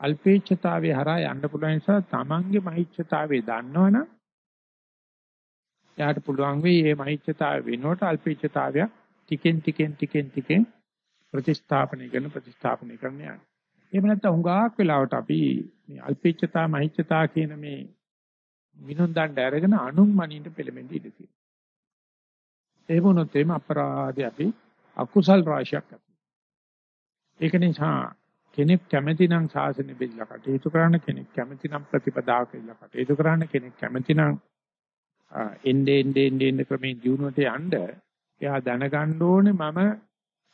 අල්පේච්ඡතාවයේ හරහා යන්න පුළුවන් නිසා තමන්ගේ මහිච්ඡතාවයේ දන්නවනම් එයාට පුළුවන් වෙයි මේ මහිච්ඡතාවය වෙනකොට අල්පේච්ඡතාවය ටිකෙන් ටිකෙන් ටිකෙන් ටිකෙන් ප්‍රතිස්ථාපනය කරන ප්‍රතිස්ථාපනය කරන යන්නේ. එහෙම නැත්නම් හුඟක් වෙලාවට අපි මේ අල්පේච්ඡතා මහිච්ඡතා කියන මේ මිනුම් දණ්ඩ අරගෙන අනුන් මනින්න පෙළඹෙන්න ඉඩ තියෙනවා. ඒ වුණොත් එimhe අපරාධي අපි අකුසල් රාශියක් ඇති. ඒක නිසා කෙනෙක් කැමති නම් ශාසනය බෙදලා කටයුතු කරන්න කෙනෙක් කැමති නම් ප්‍රතිපදාවක ඉල්ල කටයුතු කරන්න කෙනෙක් කැමති නම් එnde ende ende ende ක්‍රමේ දිනුවට යන්න එයා දැනගන්න ඕනේ මම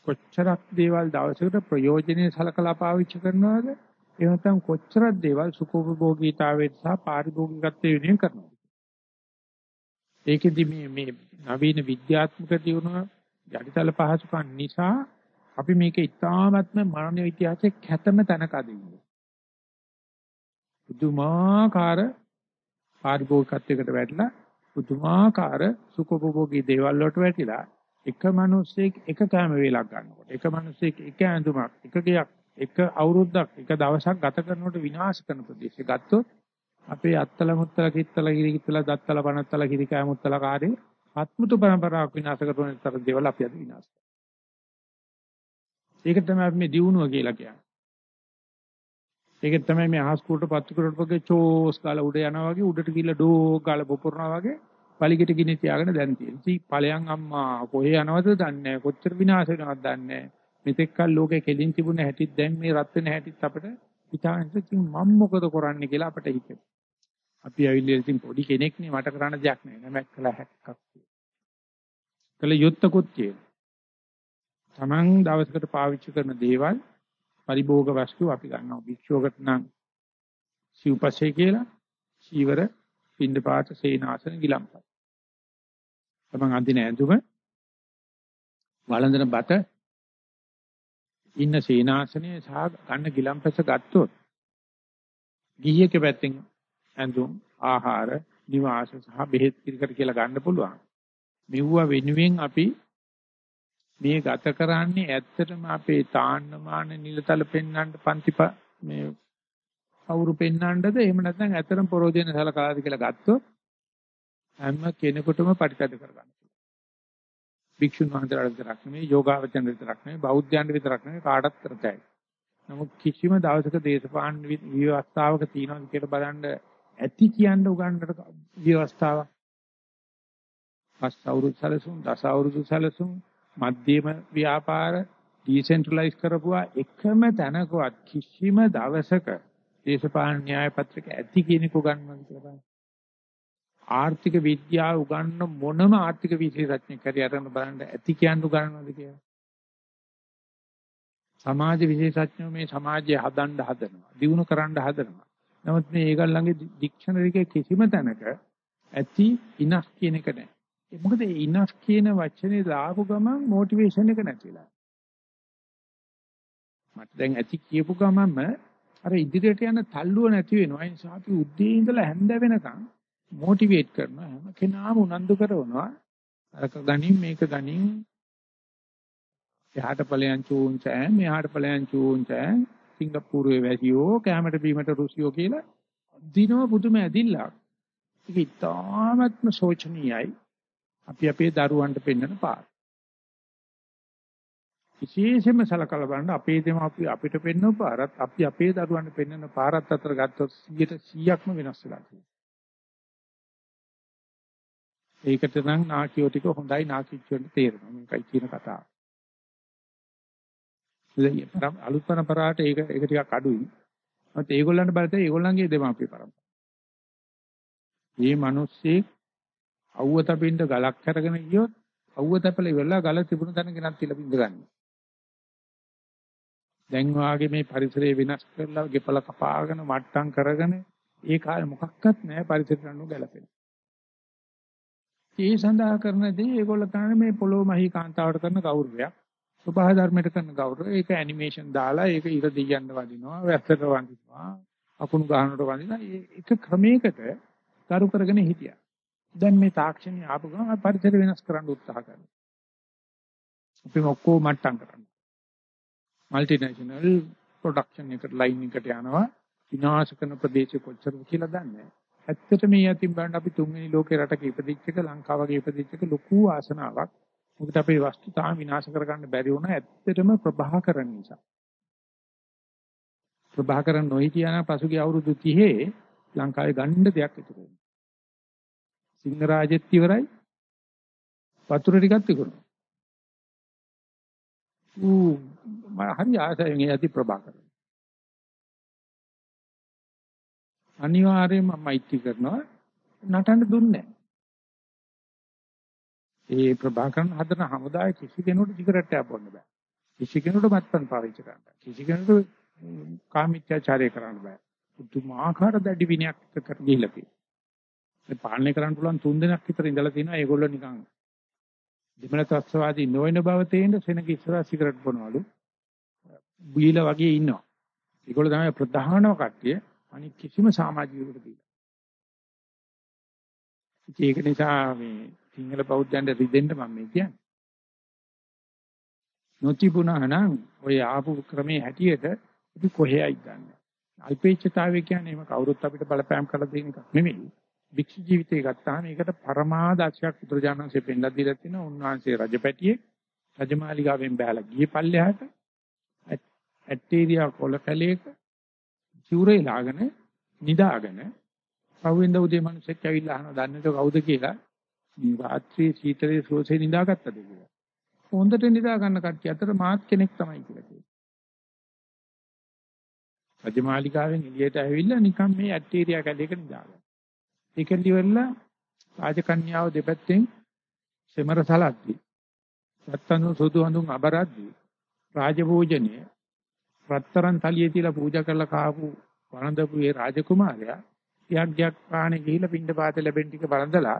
කොච්චරක් දේවල් දවසකට ප්‍රයෝජනෙයි සලකලා පාවිච්චි කරනවද ඒ නැත්නම් කොච්චරක් දේවල් සුඛෝපභෝගීතාවයට සහ පාරිභෝගිකත්වයට වෙනුවෙන් කරනවද ඒකෙදි මේ මේ නවීන විද්‍යාත්මක දියුණුව යටිතල පහසුකම් නිසා අපි මේක ඉතාමත්ම මානව ඉතිහාසයේ කැතම තැනක අදින්නේ. පුදුමාකාර පාරිභෝගිකත්වයකට වැටලා පුදුමාකාර සුඛෝපභෝගී දේවල් වලට වැටිලා එක මිනිස්සෙක් එක කැම වේලක් ගන්නකොට එක මිනිස්සෙක් එක ඇඳුමක් එක ගයක් එක අවුරුද්දක් එක දවසක් ගත කරනකොට විනාශ කරන ප්‍රදේශය ගත්තොත් අපේ අත්තල මුත්තල කිත්තල කිරි කිත්තල දත්තල පනත්තල කිරි කෑ මුත්තල කාර්යය ආත්මතු පරම්පරාවක් විනාශ කරන තර දේවල් අපි අද විනාශ ඒක තමයි අපි මේ දියුණුව කියලා කියන්නේ. ඒක තමයි මේ අහස්කුවට පත්තු කරට පස්සේ චෝස් ගාලා උඩ යනවා වගේ උඩට ගිහලා ඩෝ ගාලා පොපුරනවා වගේ පලිගෙට ගිනි තියාගෙන දැන් තියෙනවා. ඉතින් ඵලයන් අම්මා කොහේ යනවද දන්නේ නැහැ. කොච්චර විනාශ වෙනවද දන්නේ නැහැ. මෙතෙක් කල් ලෝකේ කෙලින් තිබුණ හැටිත් දැන් මේ රත් වෙන හැටිත් අපිට හිතාගෙන ඉතින් මම මොකද කරන්නේ කියලා අපිට හිතෙනවා. අපි ඇවිල්ලා ඉතින් පොඩි කෙනෙක් නේ මට කරන්න දෙයක් නැහැ. නැමැක් කළා හැක්කක්. කළ යුත්තකුත් තියෙනවා. Taman දවසකට පාවිච්චි කරන දේවල් පරිභෝග වස්තු අපි ගන්නවා භික්ෂුවකට නම් සිව්පස්සේ කියලා චීවර පින්ඩපාත සේනාසන ගිලම්පත් තමන් අඳින ඇඳුම වළඳන බත ඉන්න සේනාසනයේ සහ ගන්න ගිලම්පස ගත්තොත් ගිහියක පැත්තෙන් ඇඳුම් ආහාර නිවාස සහ බෙහෙත් පිළිකර කියලා ගන්න පුළුවන් මෙවුව වෙනුවෙන් අපි මේ ගත කරන්නේ ඇත්තටම අපේ තාන්නමාන නිලතල පෙන්වන්න පන්තිප මේ කවුරු පෙන්වන්නද එහෙම නැත්නම් ඇත්තටම පරෝධින සලකාලාද කියලා ගත්තොත් හැම කෙනෙකුටම පරිතද කරගන්න පුළුවන්. භික්ෂුන් වහන්සේලාට විතරක් නෙමෙයි යෝගාවචන විතරක් නෙමෙයි බෞද්ධයන්ට විතරක් නෙමෙයි කාටත් කරතයි. නමුත් කිසිම දවසක දේශපාලන විවස්ථාවක තියෙනවද කියලා බලන්න ඇති කියන්න උගන්නට විවස්ථාවක්. පස් අවුරුදු සැලසුම් දස අවුරුදු සැලසුම් මධ්‍යම ව්‍යාපාර ඩිසෙන්ට්‍රලයිස් කරපුවා එකම තැනකවත් කිසිම දවසක දේශපාලන න්‍යාය පත්‍රක ඇති කෙනෙකු ගන්නවද කියලා ආර්ථික විද්‍යාව උගන්න මොනම ආර්ථික විශේෂඥයෙක් හරි අරන් බලන්න ඇති කියන්න උගන්නවද කියලා සමාජ විශේෂඥයෝ මේ සමාජය හදන්න හදනවා දිනු කරන්න හදනවා නමුත් මේ ඒගොල්ලන්ගේ ඩික්ෂනරි එකේ කිසිම තැනක ඇති ඉනස් කියන එක නැහැ මොකද ඉනස් කියන වචනේ දාපු ගමන් මොටිවේෂන් එක නැතිලා. මට දැන් ඇති කියපු ගමන්ම අර ඉදිරියට යන තල්ලුව නැති වෙනවා. ඒ නිසා අපි උදේ ඉඳලා හැන්ද වෙනකන් මොටිවේට් කරනවා. හැම කෙනාම උනන්දු කරනවා. අරක ගනින් මේක ගනින් එහාට ඵලයන් චූන්චෑ මෙහාට ඵලයන් චූන්චෑ සිංගප්පූරුවේ වැසියෝ කැමරට බීමට රුසියෝ කියලා දිනව පුදුම ඇදිල්ලක්. ඒක ඉතාමත්ම සෝචනීයයි. අපි අපේ දරුවන්ට පෙන්වන පාර. විශේෂයෙන්ම සලකලා බලන්න අපේ දෙමාපිය අපිට පෙන්වන පාරත් අපි අපේ දරුවන්ට පෙන්වන පාරත් අතර ගත්තොත් 100%ක්ම වෙනස් වෙලා තියෙනවා. ඒකට නම් නාකියෝ ටික හොඳයි නාකිච්චුන්ට තේරෙනවා මේකයි කියන කතාව. ඉතින් අලුත් පරම්පරාවට ඒක ඒක ටිකක් අඩුයි. ඒත් ඒගොල්ලන්ට බලද්දී ඒගොල්ලන්ගේ දෙමාපිය පරම්පරාව. මේ මිනිස්සෙක් අවුව තපින්න ගලක් අරගෙන ගියොත් අවුව තපල ඉවරලා ගල තිබුණ තැන ගෙනත් තියලා බින්ද ගන්න. දැන් වාගේ මේ පරිසරය වෙනස් කරලා ගෙපල කපාගෙන මට්ටම් කරගෙන ඒ කාලේ මොකක්වත් නැහැ පරිසරයට අනුව ගැලපෙන. ඒ සඳහා කරන දේ ඒගොල්ලෝ කරන්නේ මේ පොළොව මහී කාන්තාවට කරන ගෞරවයක්. සබහා ධර්මයට කරන ගෞරවය. ඒක ඇනිමේෂන් දාලා ඒක ඉර දෙයයන්ට වදිනවා, වැස්සට වදිනවා, අකුණු ගහනට වදිනවා. ඒක ක්‍රමයකට කරු කරගෙන හිටියා. දැන් මේ තාක්ෂණي ආපු ගමන් පරිසර වෙනස් කරන්න උත්සාහ කරනවා. අපි ඔක්කොම මට්ටම් කරනවා. මල්ටිනේෂනල් ප්‍රොඩක්ෂන් එකට ලයින් එකට යනවා විනාශ කරන ප්‍රදේශ කොච්චරද කියලා දන්නේ ඇත්තට මේ යතින් බලන්න අපි තුන්වෙනි ලෝකේ රටක ඉපදිච්ච එක ලංකාව වගේ ඉපදිච්ච එක ලොකු ආසනාවක්. මොකද අපේ වස්තු තාම විනාශ කරගන්න බැරි වුණා ඇත්තටම ප්‍රභාකරන නිසා. ප්‍රභාකරන් නොහිටියාන පසුගිය අවුරුදු 30 ලංකාවේ ගන්න දෙයක් ඉතුරු වෙනවා. සිංහරාජෙත් ඉවරයි. වතුර ටිකක් තිබුණා. ඌ මම හරි ආසයෙන් යති ප්‍රභාකරන්. අනිවාර්යයෙන්ම මෛත්‍රී කරනවා නටන්න දුන්නේ ඒ ප්‍රභාකරන් හදන හමුදාවේ කිසි කෙනෙකුට සිගරට් එකක් බොන්න බෑ. කිසි කෙනෙකුට මත්පැන් පාවිච්චි කරන්න බෑ. කිසි කෙනෙකුට කාමීත්‍යාචාරය කරන්න බෑ. පුදුමාකාර දැඩි විනයක් කර ගිහිල්ලා තියෙනවා. ඒ පාලනය කරන්න පුළුවන් තුන් දෙනෙක් විතර ඉඳලා තියෙනවා. ඒගොල්ලෝ නිකන් දෙමළ තත්ත්වවාදී නොවන බව තේින්න සෙනග ඉස්සරහ සිගරට් බොනවලු. බීලා වගේ ඉන්නවා. ඒගොල්ලෝ තමයි ප්‍රධානම කට්ටිය. අනික කිසිම සමාජිකයකට දීලා. ඒක නිසා මේ සිංහල බෞද්ධයන්ට රිදෙන්න මම මේ කියන්නේ. නොතිබුණා නම් ඔය ආපු ක්‍රමේ හැටියට අපි කොහෙයි ගන්නේ. අල්පේච්ඡතාවය කියන්නේ එහෙම කවුරුත් අපිට බලපෑම් කරලා දෙන එකක් නෙමෙයි. වික්ෂ ජීවිතය ගත්තාම ඒකට පරමාදර්ශයක් බුදුරජාණන්සේ පෙන්නලා දීලා තිනවා. උන්වහන්සේ රජපැටියේ රජමාලිගාවෙන් බෑලා ගියේ පල්ලෙහාට ඇටේරියා කොළ කැලේක චූරේ ලාගෙන නිදාගෙන පහුවෙන්ද උදේ මිනිස්සෙක් ඇවිල්ලා අහනවා දන්නේද කවුද කියලා මේ රාත්‍රී සීතලේ සෝසේ නිදාගත්තද කියලා. හොඳට නිදා ගන්න කට්ටිය අතර මාත් කෙනෙක් තමයි කියලා කියනවා. රජමාලිකාවෙන් එළියට ඇවිල්ලා නිකන් මේ ඇටේරියා කැලේක නිදාගන්න. ඒකෙන් ඉවරලා රාජකන්‍යාව දෙපැත්තෙන් සෙමර සලද්දි. සත්තනු සුදු හඳුන් අබරද්දි. රාජභෝජනය රත්තරන් තලියේ තියලා පූජා කරලා කාපු වළඳපු ඒ රාජකුමාරයා ත්‍යාග්යක් පාණේ ගිහිලා පින්ඩ පාත ලැබෙන ටික බලඳලා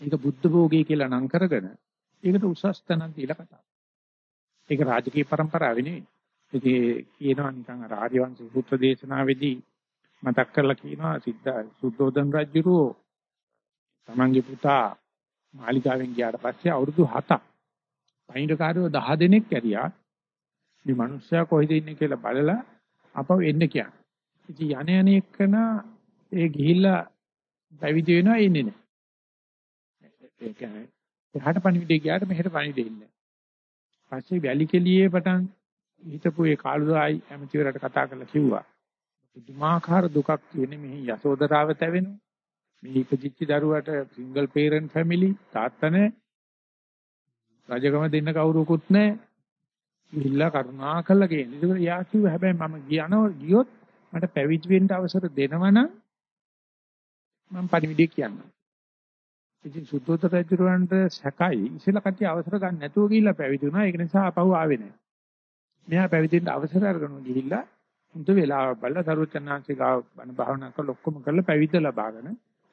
ඒක බුද්ධ භෝගී කියලා නම් කරගෙන ඒකට උසස් තැනක් දීලා කතා. ඒක රාජකීය પરම්පරාවේ නෙවෙයි. ඒකේ කියනවා නිකන් අර ආර්යවංශ සූත්‍ර දේශනාවේදී මතක් කරලා කියනවා සිද්ධ සුද්ධෝදන රජුරෝ තමන්ගේ පුතා මාලිගාවෙන් ගියාට පස්සේ අවුරුදු 7ක් පයින්ඩකාරයෝ 10 දෙනෙක් ඇරියා මේ මිනිස්සයා කොහෙද ඉන්නේ කියලා බලලා අපව එන්න කියන්නේ. ඉතින් යණ යණ එක්කන ඒ ගිහිල්ලා පැවිදි වෙනවා එන්නේ නැහැ. ඒ කියන්නේ එහාට පණිවිඩය ගියාට මෙහෙට පණිවිඩය ඉන්නේ. පස්සේ වැලි කෙලියේ පටන් හිටපු ඒ කාළුදායි ඇමතිවරට කතා කරලා කිව්වා. පුදුමාකාර දුකක් තියෙන්නේ මෙහි යසෝදරාව තැවෙනවා. මේ ඉපදිච්ච දරුවට සිංගල් පේරන්ට් ෆැමිලි තාත්තා නැහැ. රජකම දෙන්න කවුරුකුත් නැහැ. ගිහිල්ලා කරුණා කළා කියන්නේ. ඒක යා කිව්වා හැබැයි මම ගියනවා ගියොත් මට පැවිදි වෙන්න අවසර දෙනවනම් මම පණිවිඩය කියන්නම්. ඉතින් සුද්ධෝත රජුරවන්ට සැකයි ඉස්සෙල්ලා කට්ටිය අවසර ගන්න නැතුව ගිහිල්ලා පැවිදි වුණා. ඒක නිසා අපහුව ආවේ නැහැ. මෙහා පැවිදෙන්න අවසර අරගෙන ගිහිල්ලා හුඳ වෙලාවක් බලලා දරුවචනාංශේ ගාව බණ භාවනා කරලා ඔක්කොම කරලා පැවිද්ද ලබාගෙන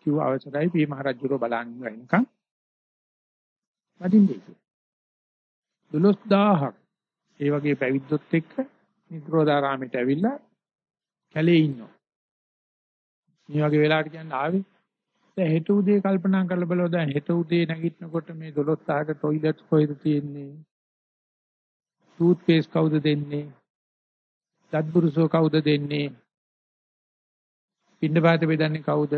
කිව්ව අවසරයි පී මහරජුරෝ බලන්න ඉන්නකම් වදින්නේ කියලා. 12000ක් ඒ වගේ පැවිද්දොත් එක්ක නිද්‍රෝදාරාමයට ඇවිල්ලා කැලේ ඉන්නවා. මේ වගේ වෙලාවට කියන්නේ ආවේ දැන් හෙට උදේ කල්පනා කරලා බලව දැන් හෙට උදේ නැගිටිනකොට මේ 12000ක টয়ලට් කොහෙද තියෙන්නේ? ටූත් පේස්ට් කවුද දෙන්නේ? දත්බුරුසෝ කවුද දෙන්නේ? පින්නපාත බෙදන්නේ කවුද?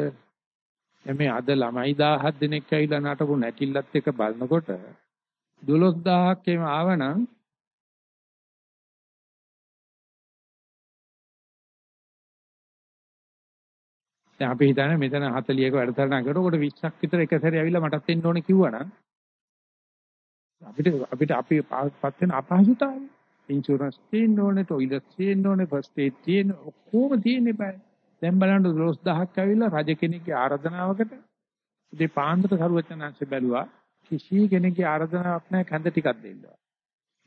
එමේ අද ළමයි 17 දෙනෙක් ඇවිල්ලා නටපු නැටිල්ලත් එක බලනකොට 12000ක් එම ආවනම් දැන් අපි හිතන්නේ මෙතන 40ක වැඩසටහන කරනකොට 20ක් විතර එක සැරේ ඇවිල්ලා මටත් එන්න ඕනේ කිව්වනම් අපිට අපිට අපි පත් වෙන අපහසුතාවය. ඉන්ෂුරන්ස් තියෙන්න ඕනේ ටොයිලට් තියෙන්න ඕනේ ෆස්ට් ඒඩ් තියෙන්න ඔක්කොම තියෙන්න eBay දැන් බලන්න 12000ක් ඇවිල්ලා රජ කෙනෙක්ගේ ආරාධනාවකට ඉතින් පාන්දර සරුවචනංශ බැලුවා කිසි කෙනෙක්ගේ ආරාධනාවක් නැහැ කැඳ ටිකක් දෙන්නවා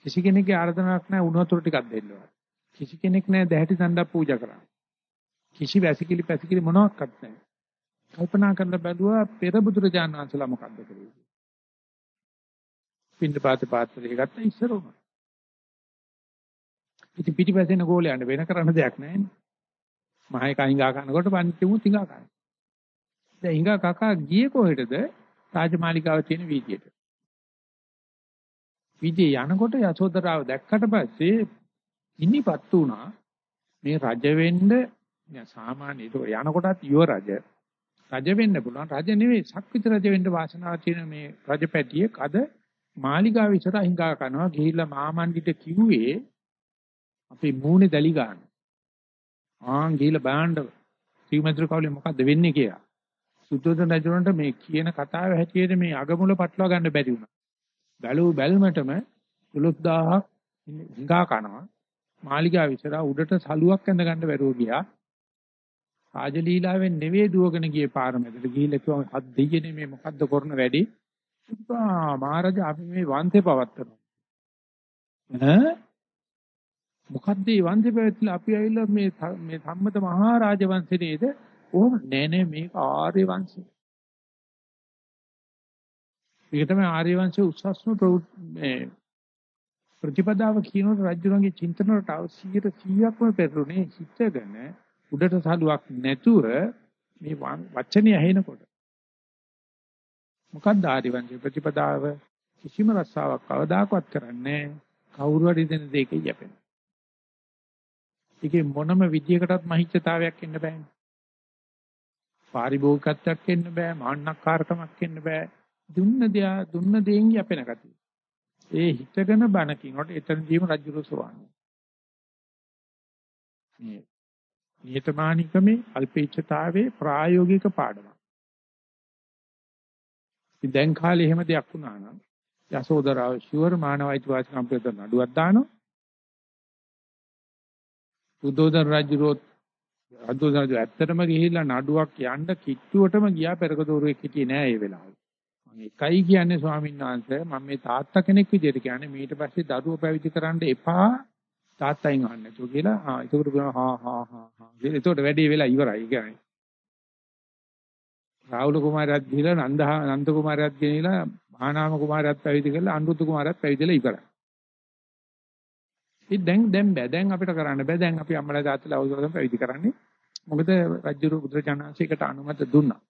කිසි කෙනෙක්ගේ ආරාධනාවක් නැහැ උණු වතුර ටිකක් දෙන්නවා කිසි කෙනෙක් නැහැ දැහැටි සඳහා පූජා කරන්න. කිසි වැසිකිලි පැසිකිලි මොනවත් නැහැ. කල්පනා කරලා බැලුවා පෙර බුදුරජාණන් වහන්සේලා මොකද්ද කරේ. පින්ද පාත පාත්‍රය ගත්ත ඉස්සරම. ඉතින් පිටිපස්සෙන ගෝලයන්ට වෙන කරන්න දෙයක් නැහැ නේ. මහේ කහිඟා කනකොට පන්තිමුත් හිඟා කන. දැන් හිඟා කකා ගියේ කොහෙටද? රාජමාලිගාව තියෙන වීදියට. වීදියේ යනකොට යසෝදරාව දැක්කට පස්සේ ඉනිපත් වුණා මේ රජ වෙන්න සාමාන්‍ය ඒක යනකොටත් යුව රජ රජ වෙන්න පුළුවන් රජ නෙවෙයි සක්විති රජ වෙන්න වාසනාව තියෙන මේ රජපැටියෙක් අද මාලිගාව ඉස්සර හිඟා කරනවා ගිහිල්ලා මාමණ්ඩිට කිව්වේ අපේ මූණේ දැලි ගන්න. ආන් ගිහිල්ලා බෑන්ඩ ශ්‍රීමන්ත්‍ර කවලේ මොකද්ද වෙන්නේ කියලා. සුද්ධෝදන රජුන්ට මේ කියන කතාව හැටියට මේ අගමුල පටලවා ගන්න බැරි වුණා. බැලුව බැලමටම 12000ක් හිඟා කනවා. මාලිගාව ඉස්සර උඩට සලුවක් ඇඳ ගන්න බැරුව ගියා. රාජලීලාවෙන් නෙවෙයි දුවගෙන ගියේ පාර මැදට ගිහිල්ලා කිව්වා හත් දෙයියනේ මේ මොකද්ද කරන වැඩි? කිව්වා මහරජා අපි මේ වංශේ පවත්තරනවා ඈ? මොකද්ද මේ වංශේ පැවැත්ලා අපි ඇවිල්ලා මේ මේ සම්මත මහා රාජවංශේ නේද? ඕම නෑ නෑ මේක ආර්ය වංශය ඒක තමයි ආර්ය වංශයේ උසස්ම මේ ප්‍රතිපදාව කියනකොට රජුගේ චින්තන වලට 100%ක්ම පෙරුනේ හිතගෙන උඩට සලුවක් නැතුව මේ වචනේ ඇහෙනකොට මොකක්ද ආදිවංශ ප්‍රතිපදාව කිසිම රස්සාවක් කවදාකවත් කරන්නේ කවුරු හරි දෙන දෙයක යැපෙන. ඒකේ මොනම විදියකටත් මහිච්ඡතාවයක් එන්න බෑනේ. පාරිභෝගිකත්වයක් එන්න බෑ, මාන්නක්කාරකමක් එන්න බෑ. දුන්න දෙය දුන්න දෙයින් යැපෙන ගතිය. ඒ හිතගෙන බණ කියනකොට එතනදීම රජුරු සෝවන්නේ. මේ නිහතමානීකමේ අල්පේච්ඡතාවයේ ප්‍රායෝගික පාඩමක්. ඉතින් දැන් කාලේ එහෙම දෙයක් වුණා නම් යසෝදරාව ෂුවර් මානවයිති වාසිකම් පිට නඩුවක් දානවා. සුද්ධෝදන රජුරෝත් අද්දෝදන රජු ඇත්තටම ගිහිල්ලා නඩුවක් යන්න කිට්ටුවටම ගියා පෙරකදෝරුවෙක් හිටියේ නෑ ඒ වෙලාවේ. මම එකයි කියන්නේ ස්වාමීන් වහන්සේ මම මේ තාත්තා කෙනෙක් විදිහට කියන්නේ ඊට පස්සේ දරුවෝ පැවිදි කරන්න එපා තාත්තයින් අහන්න නැතුව කියලා ආ ඒකට කියනවා හා හා හා හා. ඒකට වැඩි වෙලා ඉවරයි කියන්නේ රාහුල කුමාරයාත් ගිහලා නන්ද නන්ද කුමාරයාත් ගෙනිලා මහානාම කුමාරයාත් පැවිදි කරලා අනුරුද්ධ කුමාරයාත් පැවිදිලා ඉවරයි. ඉතින් දැන් දැන් බෑ. දැන් අපිට කරන්න බෑ. දැන් අපි අම්මලා තාත්තලා අවුරුද්දකට පැවිදි කරන්නේ. මොකද රජුරු බුදුරජාණන්සේකට අනුමත දුන්නා.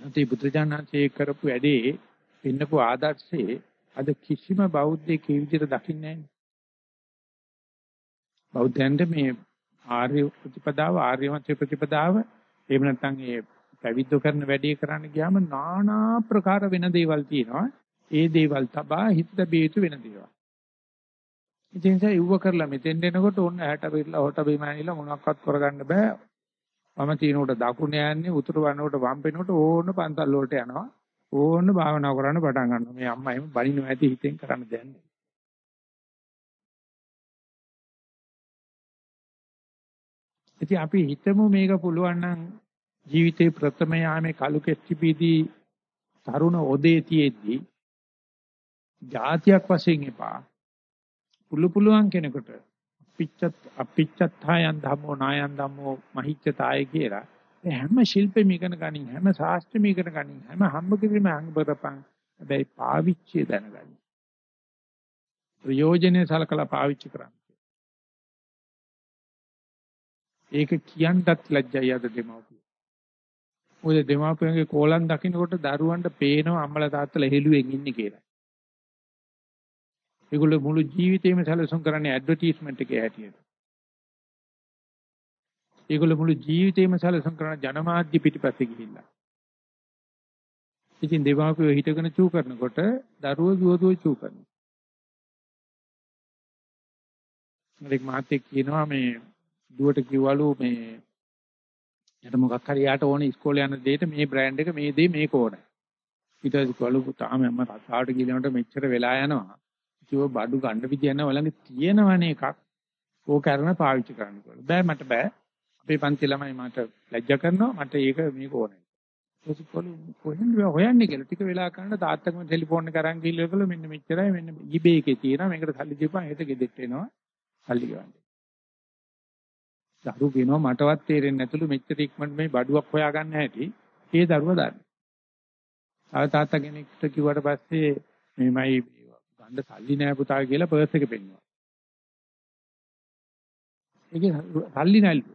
නැත්නම් බුදුරජාණන්සේ කරපු වැඩේ පින්නපු ආදර්ශයේ අද කිසිම බෞද්ධයෙක් ඒ විදිහට දකින්නේ නැහැ. බෞද්ධයන්ට මේ ආර්ය ප්‍රතිපදාව ආර්යමත්‍ය ප්‍රතිපදාව එහෙම නැත්නම් ඒ පැවිද්ද කරන වැඩේ කරන්න ගියාම নানা ප්‍රකාර වෙන දේවල් තියෙනවා. ඒ දේවල් තබා හිත බේ යුතු වෙන දේවල්. ඉතින් ඒ ඉව්ව කරලා මෙතෙන් එනකොට ඕන්න ඇහැට පිරලා හොට බිමනිලා මොනවක්වත් කරගන්න බෑ. මම තිනකොට දකුණ යන්නේ උතුරු වන්නකොට වම් පෙනකොට ඕන්න පන්සල් වලට යනවා. ඕන්න භාවනා කරන්න පටන් ගන්නවා. මේ අම්මා එහෙම බලිනු ඇති හිතෙන් කරන්න දෙන්නේ. ඉතින් අපි හිතමු මේක පුළුවන් නම් ජීවිතේ ප්‍රථම යාමේ කලු කෙස්ටිපීදී තරුණ ඔදේ තියෙද්දි જાතියක් වශයෙන් එපා. පුළු පුළුවන් කෙනෙකුට පිච්චත් අපිච්චත්යන් ධම්මෝ නායන් ධම්මෝ මහිච්ඡතාය කියලා හැම ශිල්පෙම ඉගෙන ගනින් හැම ශාස්ත්‍රෙම ඉගෙන ගනින් හැම හම්බ කිරීම අංගබරපන් හැබැයි පාවිච්චි දැනගනි ප්‍රයෝජනේ සලකලා පාවිච්චි කරන්න. ඒක කියන්නත් ලැජ්ජයි අද දෙමව්පියෝ. මොකද දෙමව්පියන්ගේ කෝලම් දකින්නකොට දරුවන්ට පේනවා අම්මලා තාත්තලා හෙළුවෙන් ඉන්නේ කියලා. ඒගොල්ලෝ මුළු ජීවිතේම සැලසුම් කරන්නේ ඇඩ්වර්ටයිස්මන්ට් එකේ හැටියට. ඒගොල්ලෝ මුළු ජීවිතේම සැලසුම් කරන ජනමාධ්‍ය පිටිපස්සේ ගිහිල්ලා. ඉතින් දෙමාපියෝ හිටගෙන චූ කරනකොට දරුවෝ දුවදුව චූ කරනවා. මරික් මාතේ කියනවා මේ දුවට කිව්වලු මේ යට මොකක් හරි යාට ඕනේ ඉස්කෝලේ යන දෙයට මේ බ්‍රෑන්ඩ් එක මේ දේ මේක ඕනේ. ඊට පස්සේ කිව්වලු තාම අම්ම රසාවට ගිලනට මෙච්චර වෙලා යනවා. කිව්ව බඩු ගන්න විදිය නැහැ ඔයලඟ තියෙනවනේ එකක්. ඕක කරන පාවිච්චි කරන්න කියලා. බෑ මට බෑ. අපේ පන්ති ළමයි මට ලැජ්ජා කරනවා. මට ඒක මේක ඕනේ. ඒකවලු කොහෙන්ද හොයන්නේ කියලා ටික වෙලා කරන තාත්තකම ටෙලිෆෝන් එක අරන් ගිහලා මෙන්න මෙච්චරයි මෙන්න eBay එකේ තියෙනවා මේකට සල්ලි දීපන් හෙට ගෙදෙට්ට එනවා සල්ලි ගන්න. දරු කියනවා මටවත් තේරෙන්නේ නැතුළු මෙච්චර ඉක්මනට මේ බඩුවක් හොයාගන්න හැටි ඒ දරුවා දන්නේ. ආව තාත්තා කෙනෙක්ට කිව්වට පස්සේ මේමයි ගන්න සල්ලි නෑ පුතා කියලා පර්ස් එක පෙන්නුවා. ඒකේ සල්ලි නැල්ලු.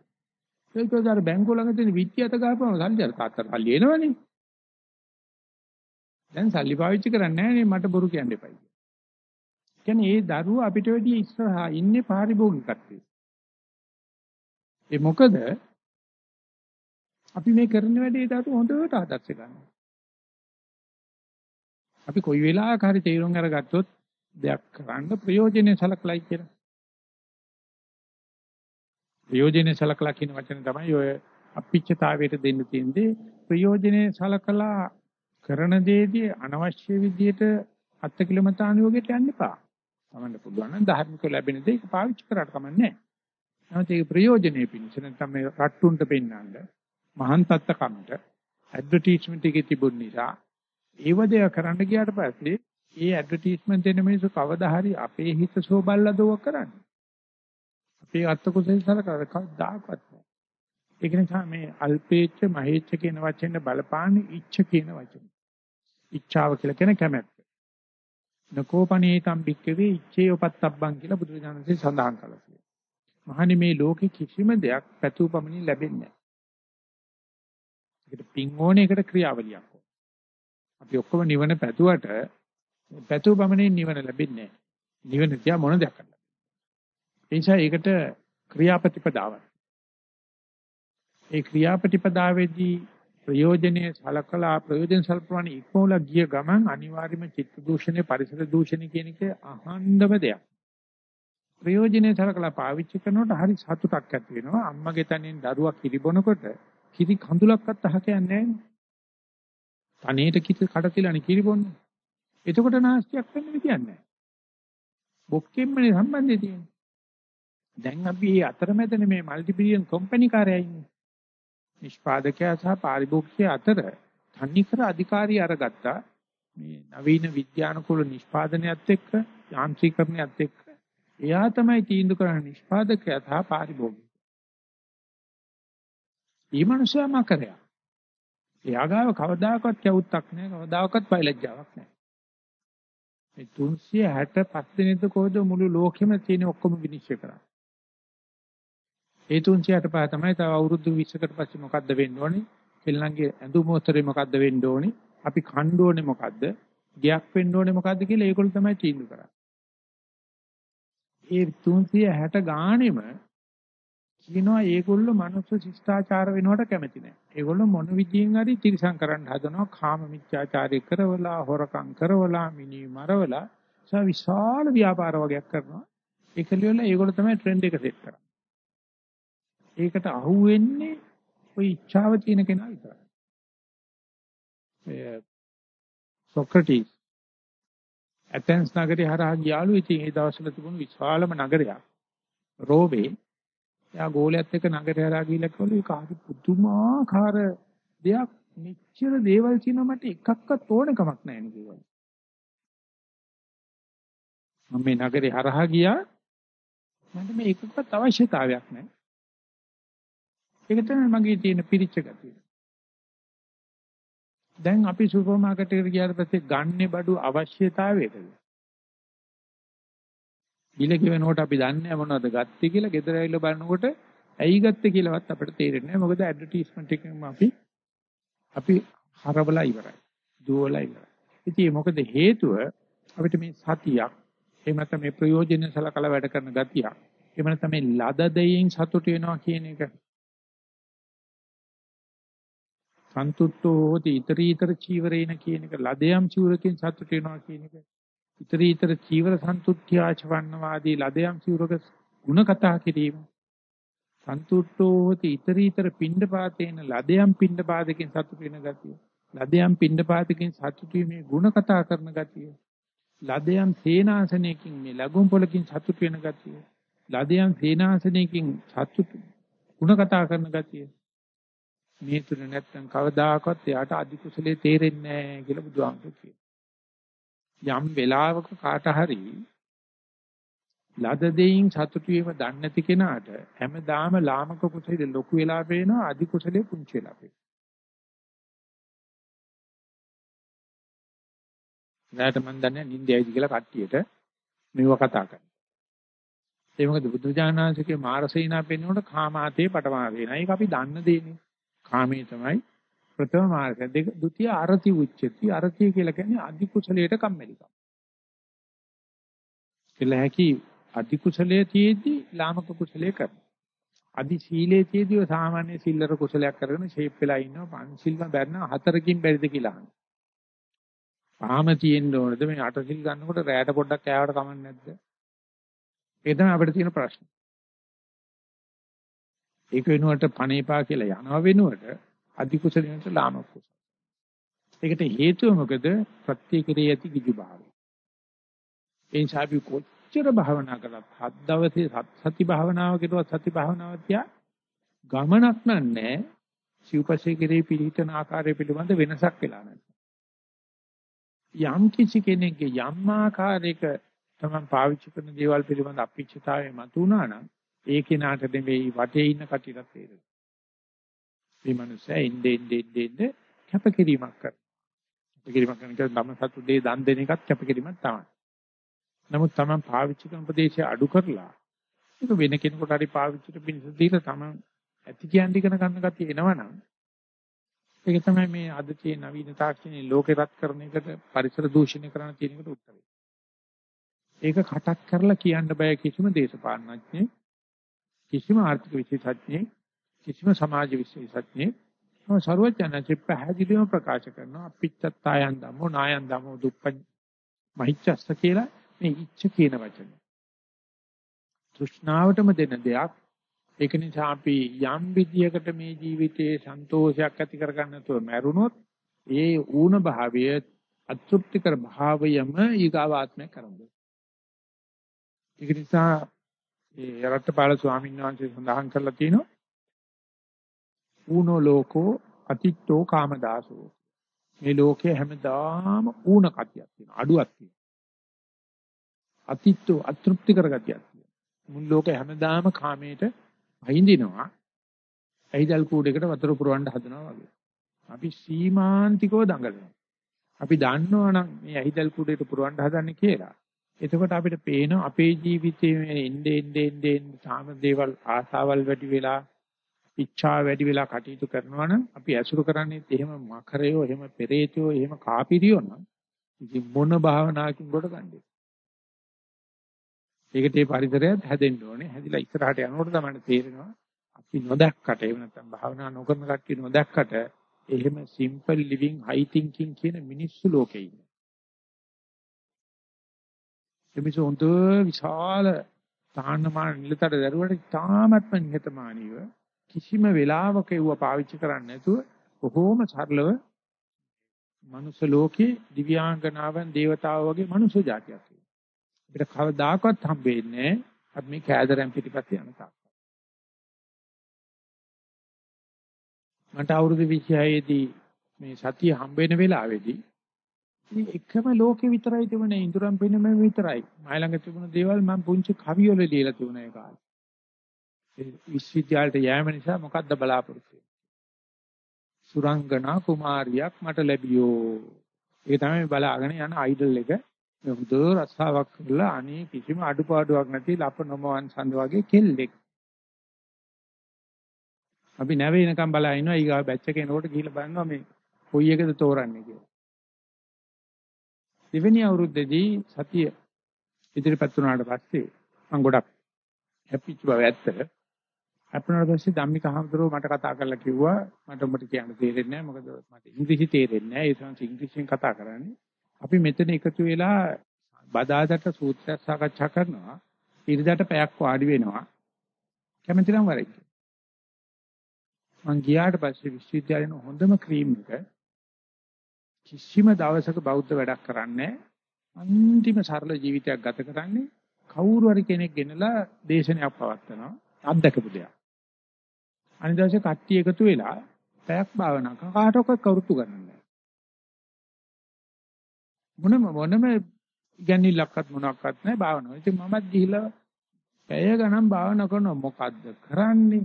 ඒක උදාර බැංකුව ළඟ තියෙන විත්තියට ගහපුවම සල්ලි අර තාත්තා සල්ලි එනවනේ. දැන් සල්ලි පාවිච්චි කරන්නේ නෑනේ මට බොරු කියන්න එපයි. කියන්නේ ඒ දරුවා අපිට වැඩි ඉස්සරහා ඉන්නේ පාරිභෝගිකත්වයේ. ඒ මොකද අපි මේ කරන වැඩේ දාතු හොඳට ආදර්ශ ගන්නවා. අපි කොයි වෙලාවක හරි තීරුම් අරගත්තොත් දෙයක් කරන්න ප්‍රයෝජනෙ සලකලයි කියලා. ප්‍රයෝජනෙ සලකලා කියන වචනේ තමයි ඔය අපිච්චතාවයට දෙන්න තියෙන්නේ ප්‍රයෝජනෙ සලකලා කරන දේදී අනවශ්‍ය විදියට අත්කිලමතානුවෝගයට යන්න එපා. තමන්න පුළුවන් නම් ධර්මික ලැබෙන දේ ඒක පාවිච්චි කරාට කමන්නේ නැහැ. නමුත් ඒක ප්‍රයෝජනෙ පිණිස නැත්නම් මේ රට්ටුන්ට පෙන්නන්න මහාන් තත්ත්කමට ඇඩ්වර්ටයිස්මන්ට් එකේ තිබුණ නිසා ඒව දෙය කරන්න ගියාට පස්සේ ඒ ඇඩ්වර්ටයිස්මන්ට් දෙන මිනිස්සු කවදා හරි අපේ හිත සෝබල්ලා දෝව කරන්නේ. අපේ අත්ත කුසල සලකලා කවදාකවත් නැහැ. ඒක නිසා මේ අල්පේච්ඡ මහේච්ඡ කියන වචෙන් බලපාන ඉච්ඡ කියන වචනේ. ඉච්ඡාව කියලා කියන කැමැත්ත. නකෝපනේතම් බික්කවේ ඉච්ඡේ උපත්තබ්බං කියලා බුදුරජාණන්සේ සඳහන් කළා. මහනි මේ ලෝකේ කිසිම දෙයක් පැතුපමණින් ලැබෙන්නේ නැහැ. ඒකට පින් ඕනේ ඒකට ක්‍රියාවලියක් ඕනේ. අපි ඔක්කොම නිවන පැතුවට පැතුපමණින් නිවන ලැබෙන්නේ නැහැ. නිවන තියා මොන දෙයක් කරන්න. ඒ නිසා ඒකට ක්‍රියාපතිපදාවක්. ඒ ක්‍රියාපටිපදාවේදී ප්‍රයෝජනේ සලකලා ප්‍රයෝජන සල්පවණ ඉක්මවලා ගිය ගමන් අනිවාර්යයෙන්ම චිත්ත දූෂණය පරිසර දූෂණය කියන එක අහන්නම දෙයක්. ප්‍රයෝජනේ සලකලා පාවිච්චි කරනකොට හරි සතුටක් ඇති වෙනවා. අම්මගේ තනෙන් දරුවා කිරි බොනකොට කිරි කඳුලක්වත් අහක යන්නේ නැහැ. තනේට කිරි කඩ තියලානේ කිරි බොන්නේ. එතකොට නාස්තියක් වෙන්න විදියක් නැහැ. බොක්කෙම්මනේ සම්බන්ධය තියෙන්නේ. දැන් අපි මේ අතරමැදනේ මේ মালටි බිලියන් කම්පැනි කාර්යය ඉන්නේ. නිෂ්පාදකයා සහ පාරිභෝගිකයා අතර තන්නිකර අධිකාරිය අරගත්තා. මේ නවීන විද්‍යානුකූල නිෂ්පාදනයත් එක්ක යාන්ත්‍රීකරණයත් එක්ක එයා තමයි තීන්දුව කරන්නේ නිෂ්පාදකයා සහ පාරිභෝගිකයා. ඊ මනුස්සයා මකරයා. එයා ගාව කවදාකවත් කැවුත්තක් නැහැ කවදාකවත් බයලජ්ජාවක් නැහැ. මේ 365 දිනෙද කොහොද මුළු ලෝකෙම තියෙන ඔක්කොම විනිශ්චය කරන්නේ. ඒ 365 තමයි තව අවුරුදු 20කට පස්සේ මොකද්ද වෙන්න ඕනේ? කෙල්ලන්ගේ ඇඳුම් මොස්තරේ මොකද්ද වෙන්න ඕනේ? අපි කන්න ඕනේ මොකද්ද? ගයක් වෙන්න ඕනේ මොකද්ද කියලා ඒගොල්ලෝ තමයි තීන්දුව කරන්නේ. ඒ 360 ගාණෙම කියනවා ඒගොල්ලෝ මනුස්ස ශිෂ්ටාචාර වෙනවට කැමති නැහැ. ඒගොල්ලෝ මොන විදියෙන් හරි තිරසං කරන්න හදනවා කාම මිත්‍යාචාරය කරවලා හොරකම් කරවලා මිනි මරවලා සා විශාල ව්‍යාපාර වගේක් කරනවා. ඒකලියල ඒගොල්ලෝ තමයි ට්‍රෙන්ඩ් එක සෙට් කරන්නේ. ඒකට අහු වෙන්නේ ওই ඉච්ඡාව තියෙන කෙනා විතරයි. සොක්‍රටිස් ඇතෙන්ස් නගරේ හරහා ගියාලු ඉතින් ඒ දවස්වල තිබුණු විශාලම නගරයක්. රෝබේ එයා ගෝලයක් එක්ක නගරය හරහා ගිහිල්ලා කිව්වලු ඒක හරි පුදුමාකාර දෙයක්. මෙච්චර දේවල් තියෙනවා මට එකක්වත් ඕන කමක් නැහැ නේ කිව්වා මම මේ නගරේ හරහා ගියා. මට මේ එකක්වත් අවශ්‍යතාවයක් නැහැ. ඒක තමයි මගේ තියෙන පිරිච්ච ගතිය. දැන් අපි සුපර් මාකට් එකට ගියාට පස්සේ ගන්නේ බඩු අවශ්‍යතාවයටද? බිල කියනකොට අපි දන්නේ මොනවද ගත්තේ කියලා ගෙදර ඇවිල්ලා බලනකොට ඇයි ගත්තේ කියලාවත් අපිට තේරෙන්නේ නැහැ. මොකද ඇඩ්වර්ටයිස්මන්ට් එකෙන් අපි අපි හරවලා ඉවරයි. දුවලා ඉවරයි. ඉතින් මොකද හේතුව අපිට මේ සතියක් එහෙම නැත්නම් මේ ප්‍රයෝජන සලකලා වැඩ කරන ගතියක් එහෙම නැත්නම් මේ ලද දෙයින් සතුට වෙනවා කියන එක සන්තුට්ඨෝ හෝති iterator චීවරේන කියන එක ලදයම් චීවරකින් සතුට වෙනවා කියන එක iterator චීවර සන්තුට්ඨ්‍යාචවන්නවාදී ලදයම් චීවරක ಗುಣ කතා කිරීම සන්තුට්ඨෝ හෝති iterator පිණ්ඩපාතේන ලදයම් පිණ්ඩපාතකින් සතුට වෙන ගතිය ලදයම් පිණ්ඩපාතකින් සතුට වීමේ ಗುಣ කතා කරන ගතිය ලදයම් සේනාසනයකින් මේ ලැබුම් පොලකින් සතුට වෙන ගතිය ලදයම් සේනාසනයකින් සතුට ಗುಣ කතා කරන ගතිය මේ තුන නැත්තම් කවදාකවත් එයාට අධි කුසලයේ තේරෙන්නේ නැහැ කියලා බුදුහාමුදුරුවෝ කියනවා. යම් වෙලාවක කාට හරි ලද දෙයින් සතුටු වීම දන්නේ නැති කෙනාට හැමදාම ලාමක කුසලයේ ලොකු වෙලා පේනවා අධි කුසලයේ පුංචි වෙලා පේනවා. නැට මන් දන්නේ නින්දයයිද කියලා කට්ටියට මෙව කතා කරනවා. ඒ මොකද බුදුජානනාංශකේ මාරසීනා පෙන්වනකොට කාමාතේ පටමාදේනා. ඒක අපි දන්න දෙන්නේ. කාමයේ තමයි ප්‍රථම මාර්ග දෙක ဒုတိ ය අරති උච්චති අරති කියලා කියන්නේ අධි කුසලයට කම්මැලිකම. කියලා හැකි අධි කුසලයේ තියේදී ලාමක කුසලයේ කරන. අධි සීලයේ තියේදී සාමාන්‍ය සිල්ලර කුසලයක් කරගෙන ෂේප් වෙලා ඉන්නවා පංචිල්ම බැරන හතරකින් බැරිද කියලා අහනවා. කාම තියෙන්න ඕනද මේ අටසිල් ගන්නකොට රැයට පොඩ්ඩක් කෑවට කමක් නැද්ද? ඒක තමයි අපිට තියෙන ප්‍රශ්නේ. ඒක වෙනුවට පණේපා කියලා යනවා වෙනුවට අධිකුසලිනට ලාම කුසල. ඒකට හේතුව මොකද? ප්‍රත්‍යක්‍රිය ඇති කිජු භාවය. ඒ නිසා අපි කොච්චර භාවනා කළත් හත් දවසේ සති භාවනාව කෙරුවත් සති භාවනාව තියා ගමනක් නෑ. සිව්පස්සේ කෙරේ පිළිහිටන ආකාරය පිළිබඳ වෙනසක් වෙලා නැහැ. යම් කිසි කෙනෙක්ගේ යම් ආකාරයක තමන් පාවිච්චි කරන දේවල් පිළිබඳ අපිච්චතාවය මතුණා නම් ඒ කෙනාට නෙවෙයි වටේ ඉන්න කටියට තේරෙනවා. මේ මනුස්සයා ඉන්නේ ඉන්නේ ඉන්නේ කැපකිරීමක් කරනවා. කැපකිරීමක් කරන එක තම සතු දෙය දන් දෙන එකත් කැපකිරීමක් තමයි. නමුත් තමන් පාවිච්චි කරන ප්‍රදේශය අඩු කරලා ඒක වෙන කෙනෙකුට හරි පාවිච්චිට පිණිස දීලා තමන් ඇති කියන්නේ ඉගෙන ගන්න ගැතිය එනවනම් ඒක තමයි මේ අද තියෙන නවීන තාක්ෂණයේ ලෝකේ රත් කරන එකට පරිසර දූෂණය කරන තියෙන එකට උත්තරේ. ඒක කටක් කරලා කියන්න බෑ කිසිම දේශපාලනඥයෙක් කිසිම ආර්ථික විශේෂඥයෙක් කිසිම සමාජ විශේෂඥයෙක් තම ਸਰවඥාචි පැහැදිලිවම ප්‍රකාශ කරනවා අපිච්චත්තායන් ධම්මෝ නායන් ධම්මෝ දුප්ප මහිච්ඡස්ස කියලා මේ ඉච්ඡ කියන වචනේ. තෘෂ්ණාවටම දෙන දෙයක් ඒක නිසා අපි යම් විදියකට මේ ජීවිතයේ සන්තෝෂයක් ඇති කරගන්න නැතුව මැරුණොත් ඒ ඌණ භාවය අතෘප්තිකර භාවයම ඊගාවාත්මය කරන්නේ. ඒක නිසා ඒ රට්ටපාල ස්වාමීන් වහන්සේ සඳහන් කරලා තිනවා ඌනෝ ලෝකෝ අතිත්තෝ කාමදාසෝ මේ ලෝකේ හැමදාම ඌණ කතියක් තියෙනවා අඩුවක් තියෙනවා අතිත්තෝ අතෘප්තිකර ගතියක් තියෙනවා මුල් ලෝකේ හැමදාම කාමයට අහින්දිනවා ඇයිදල් කූඩේකට වතුර පුරවන්න හදනවා වගේ. අපි සීමාන්තිකව දඟලනවා. අපි දන්නවනම් මේ ඇයිදල් කූඩේට පුරවන්න හදන්නේ කියලා. එතකොට අපිට පේන අපේ ජීවිතයේ මේ එnde ende ende තාම දේවල් ආසාවල් වැඩි වෙලා ඉච්ඡා වැඩි වෙලා කටයුතු කරනවා නම් අපි ඇසුරු කරන්නේ එහෙම මකරයෝ එහෙම පෙරේතයෝ එහෙම කාපිරියෝ නම් ඉතින් මොන භාවනාවකින් කොට ගන්නේ ඒකට ඒ පරිසරයත් හැදෙන්න ඕනේ. හැදිලා ඉස්සරහට යනකොට තමයි තේරෙනවා අපි නොදැක්කට එහෙම නැත්නම් භාවනා නොකරන කට්ටිය නොදැක්කට එහෙම simple living high thinking කියන මිනිස්සු ලෝකේ ඉන්නේ. එමිස හොඳ විශාල තාන්නමාන නිලතර දරුවට තාමත්ම නිහතමානීව කිසිම වෙලාවක ඒව පාවිච්චි කරන්නේ නැතුව බොහෝම සරලව මනුස්ස ලෝකේ දිව්‍යාංගනාවන් දේවතාවෝ වගේ මනුස්ස జాතියක්. අපිට කවදාකවත් හම්බෙන්නේ අපි මේ කෑදරම් පිටිපස්ස යන තාක්. මට අවුරුදු 26 දී මේ සතිය හම්බ වෙන වෙලාවේදී එකම ලෝකෙ විතරයි තිබුණේ ඉඳුරම් පෙනෙම විතරයි. මයි ළඟ තිබුණ දේවල් මම පුංචි කවිවල ලියලා තිබුණා ඒ කාලේ. ඒ විශ්වවිද්‍යාලයට යෑම නිසා මොකද්ද බලාපොරොත්තු වෙන්නේ? සුරංගනා කුමාරියක් මට ලැබියෝ. ඒක තමයි බලාගෙන යන අයිඩල් එක. හොඳ රස්සාවක් කරලා අනේ කිසිම අඩුපාඩුවක් නැති ලප නොමවන් සඳ වගේ කෙල්ලෙක්. අපි නැවේ එනකම් බලා ඉනවා ඊගා බැච් එක එනකොට ගිහිල්ලා බලනවා මේ කොයි එකද තෝරන්නේ කියලා. දෙවෙනි අවුරුද්දේදී සතිය ඉදිරිපත් වුණාට පස්සේ මම ගොඩක් හැපිච්ච බව ඇත්ත. හැපුණාට පස්සේ ධම්මික හඳුරෝ මට කතා කරලා කිව්වා මට උඹට කියන්න තේරෙන්නේ නැහැ මොකද මට ඉංග්‍රීසි තේරෙන්නේ නැහැ ඒ නිසා ඉංග්‍රීසියෙන් කතා කරන්නේ. අපි මෙතන එකතු වෙලා බදාදට සූත්‍රයක් සාකච්ඡා කරනවා. ඉරිදට පැයක් වාඩි වෙනවා. කැමති නම් වරයි. මං ගියාට පස්සේ විශ්වවිද්‍යාලේ හොඳම ක්‍රීම් එක කිසිම දවසක බෞද්ධ වැඩක් කරන්නේ අන්තිම සරල ජීවිතයක් ගත කරන්නේ කවුරු හරි කෙනෙක් ගෙනලා දේශනයක් පවත්වනවා අත්දකපු දෙයක්. අනිත් දවසේ කට්ටිය එකතු වෙලා පැයක් භාවනා කරන කාටවත් කවුරුත් ගන්නෑ. මොනම මොනම ඉගැන්විල්ලක්වත් මොනක්වත් නැහැ භාවනාව. ඉතින් මමත් ගිහිලා පැය ගණන් භාවනා කරනවා මොකද්ද කරන්නේ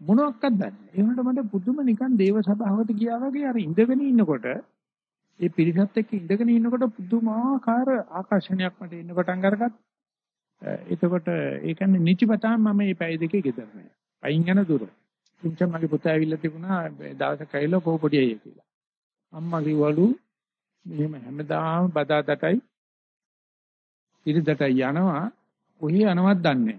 මොනවත් දන්නේ. ඒ වුණාට මට පුදුම නිකන් දේව සභාවකට ගියා වගේ අර ඉඳගෙන ඉන්නකොට ඒ පිරිසත් එක්ක ඉඳගෙන ඉන්නකොට පුදුමාකාර ආකර්ෂණයක් මට එන්න පටන් අරගත්තා. එතකොට ඒ කියන්නේ නිචිපතාම මම මේ පැය දෙකේ ගෙදර නෑ. අයින් යන දුර. ඉතින් මගේ පුතා ඇවිල්ලා තිබුණා දවසක් ඇවිල්ලා කෝපඩිය අයියා කියලා. අම්මා කිව්වලු මෙහෙම හැමදාම බදාදටයි ඉරිදට යනවා කොහේ යනවත් දන්නේ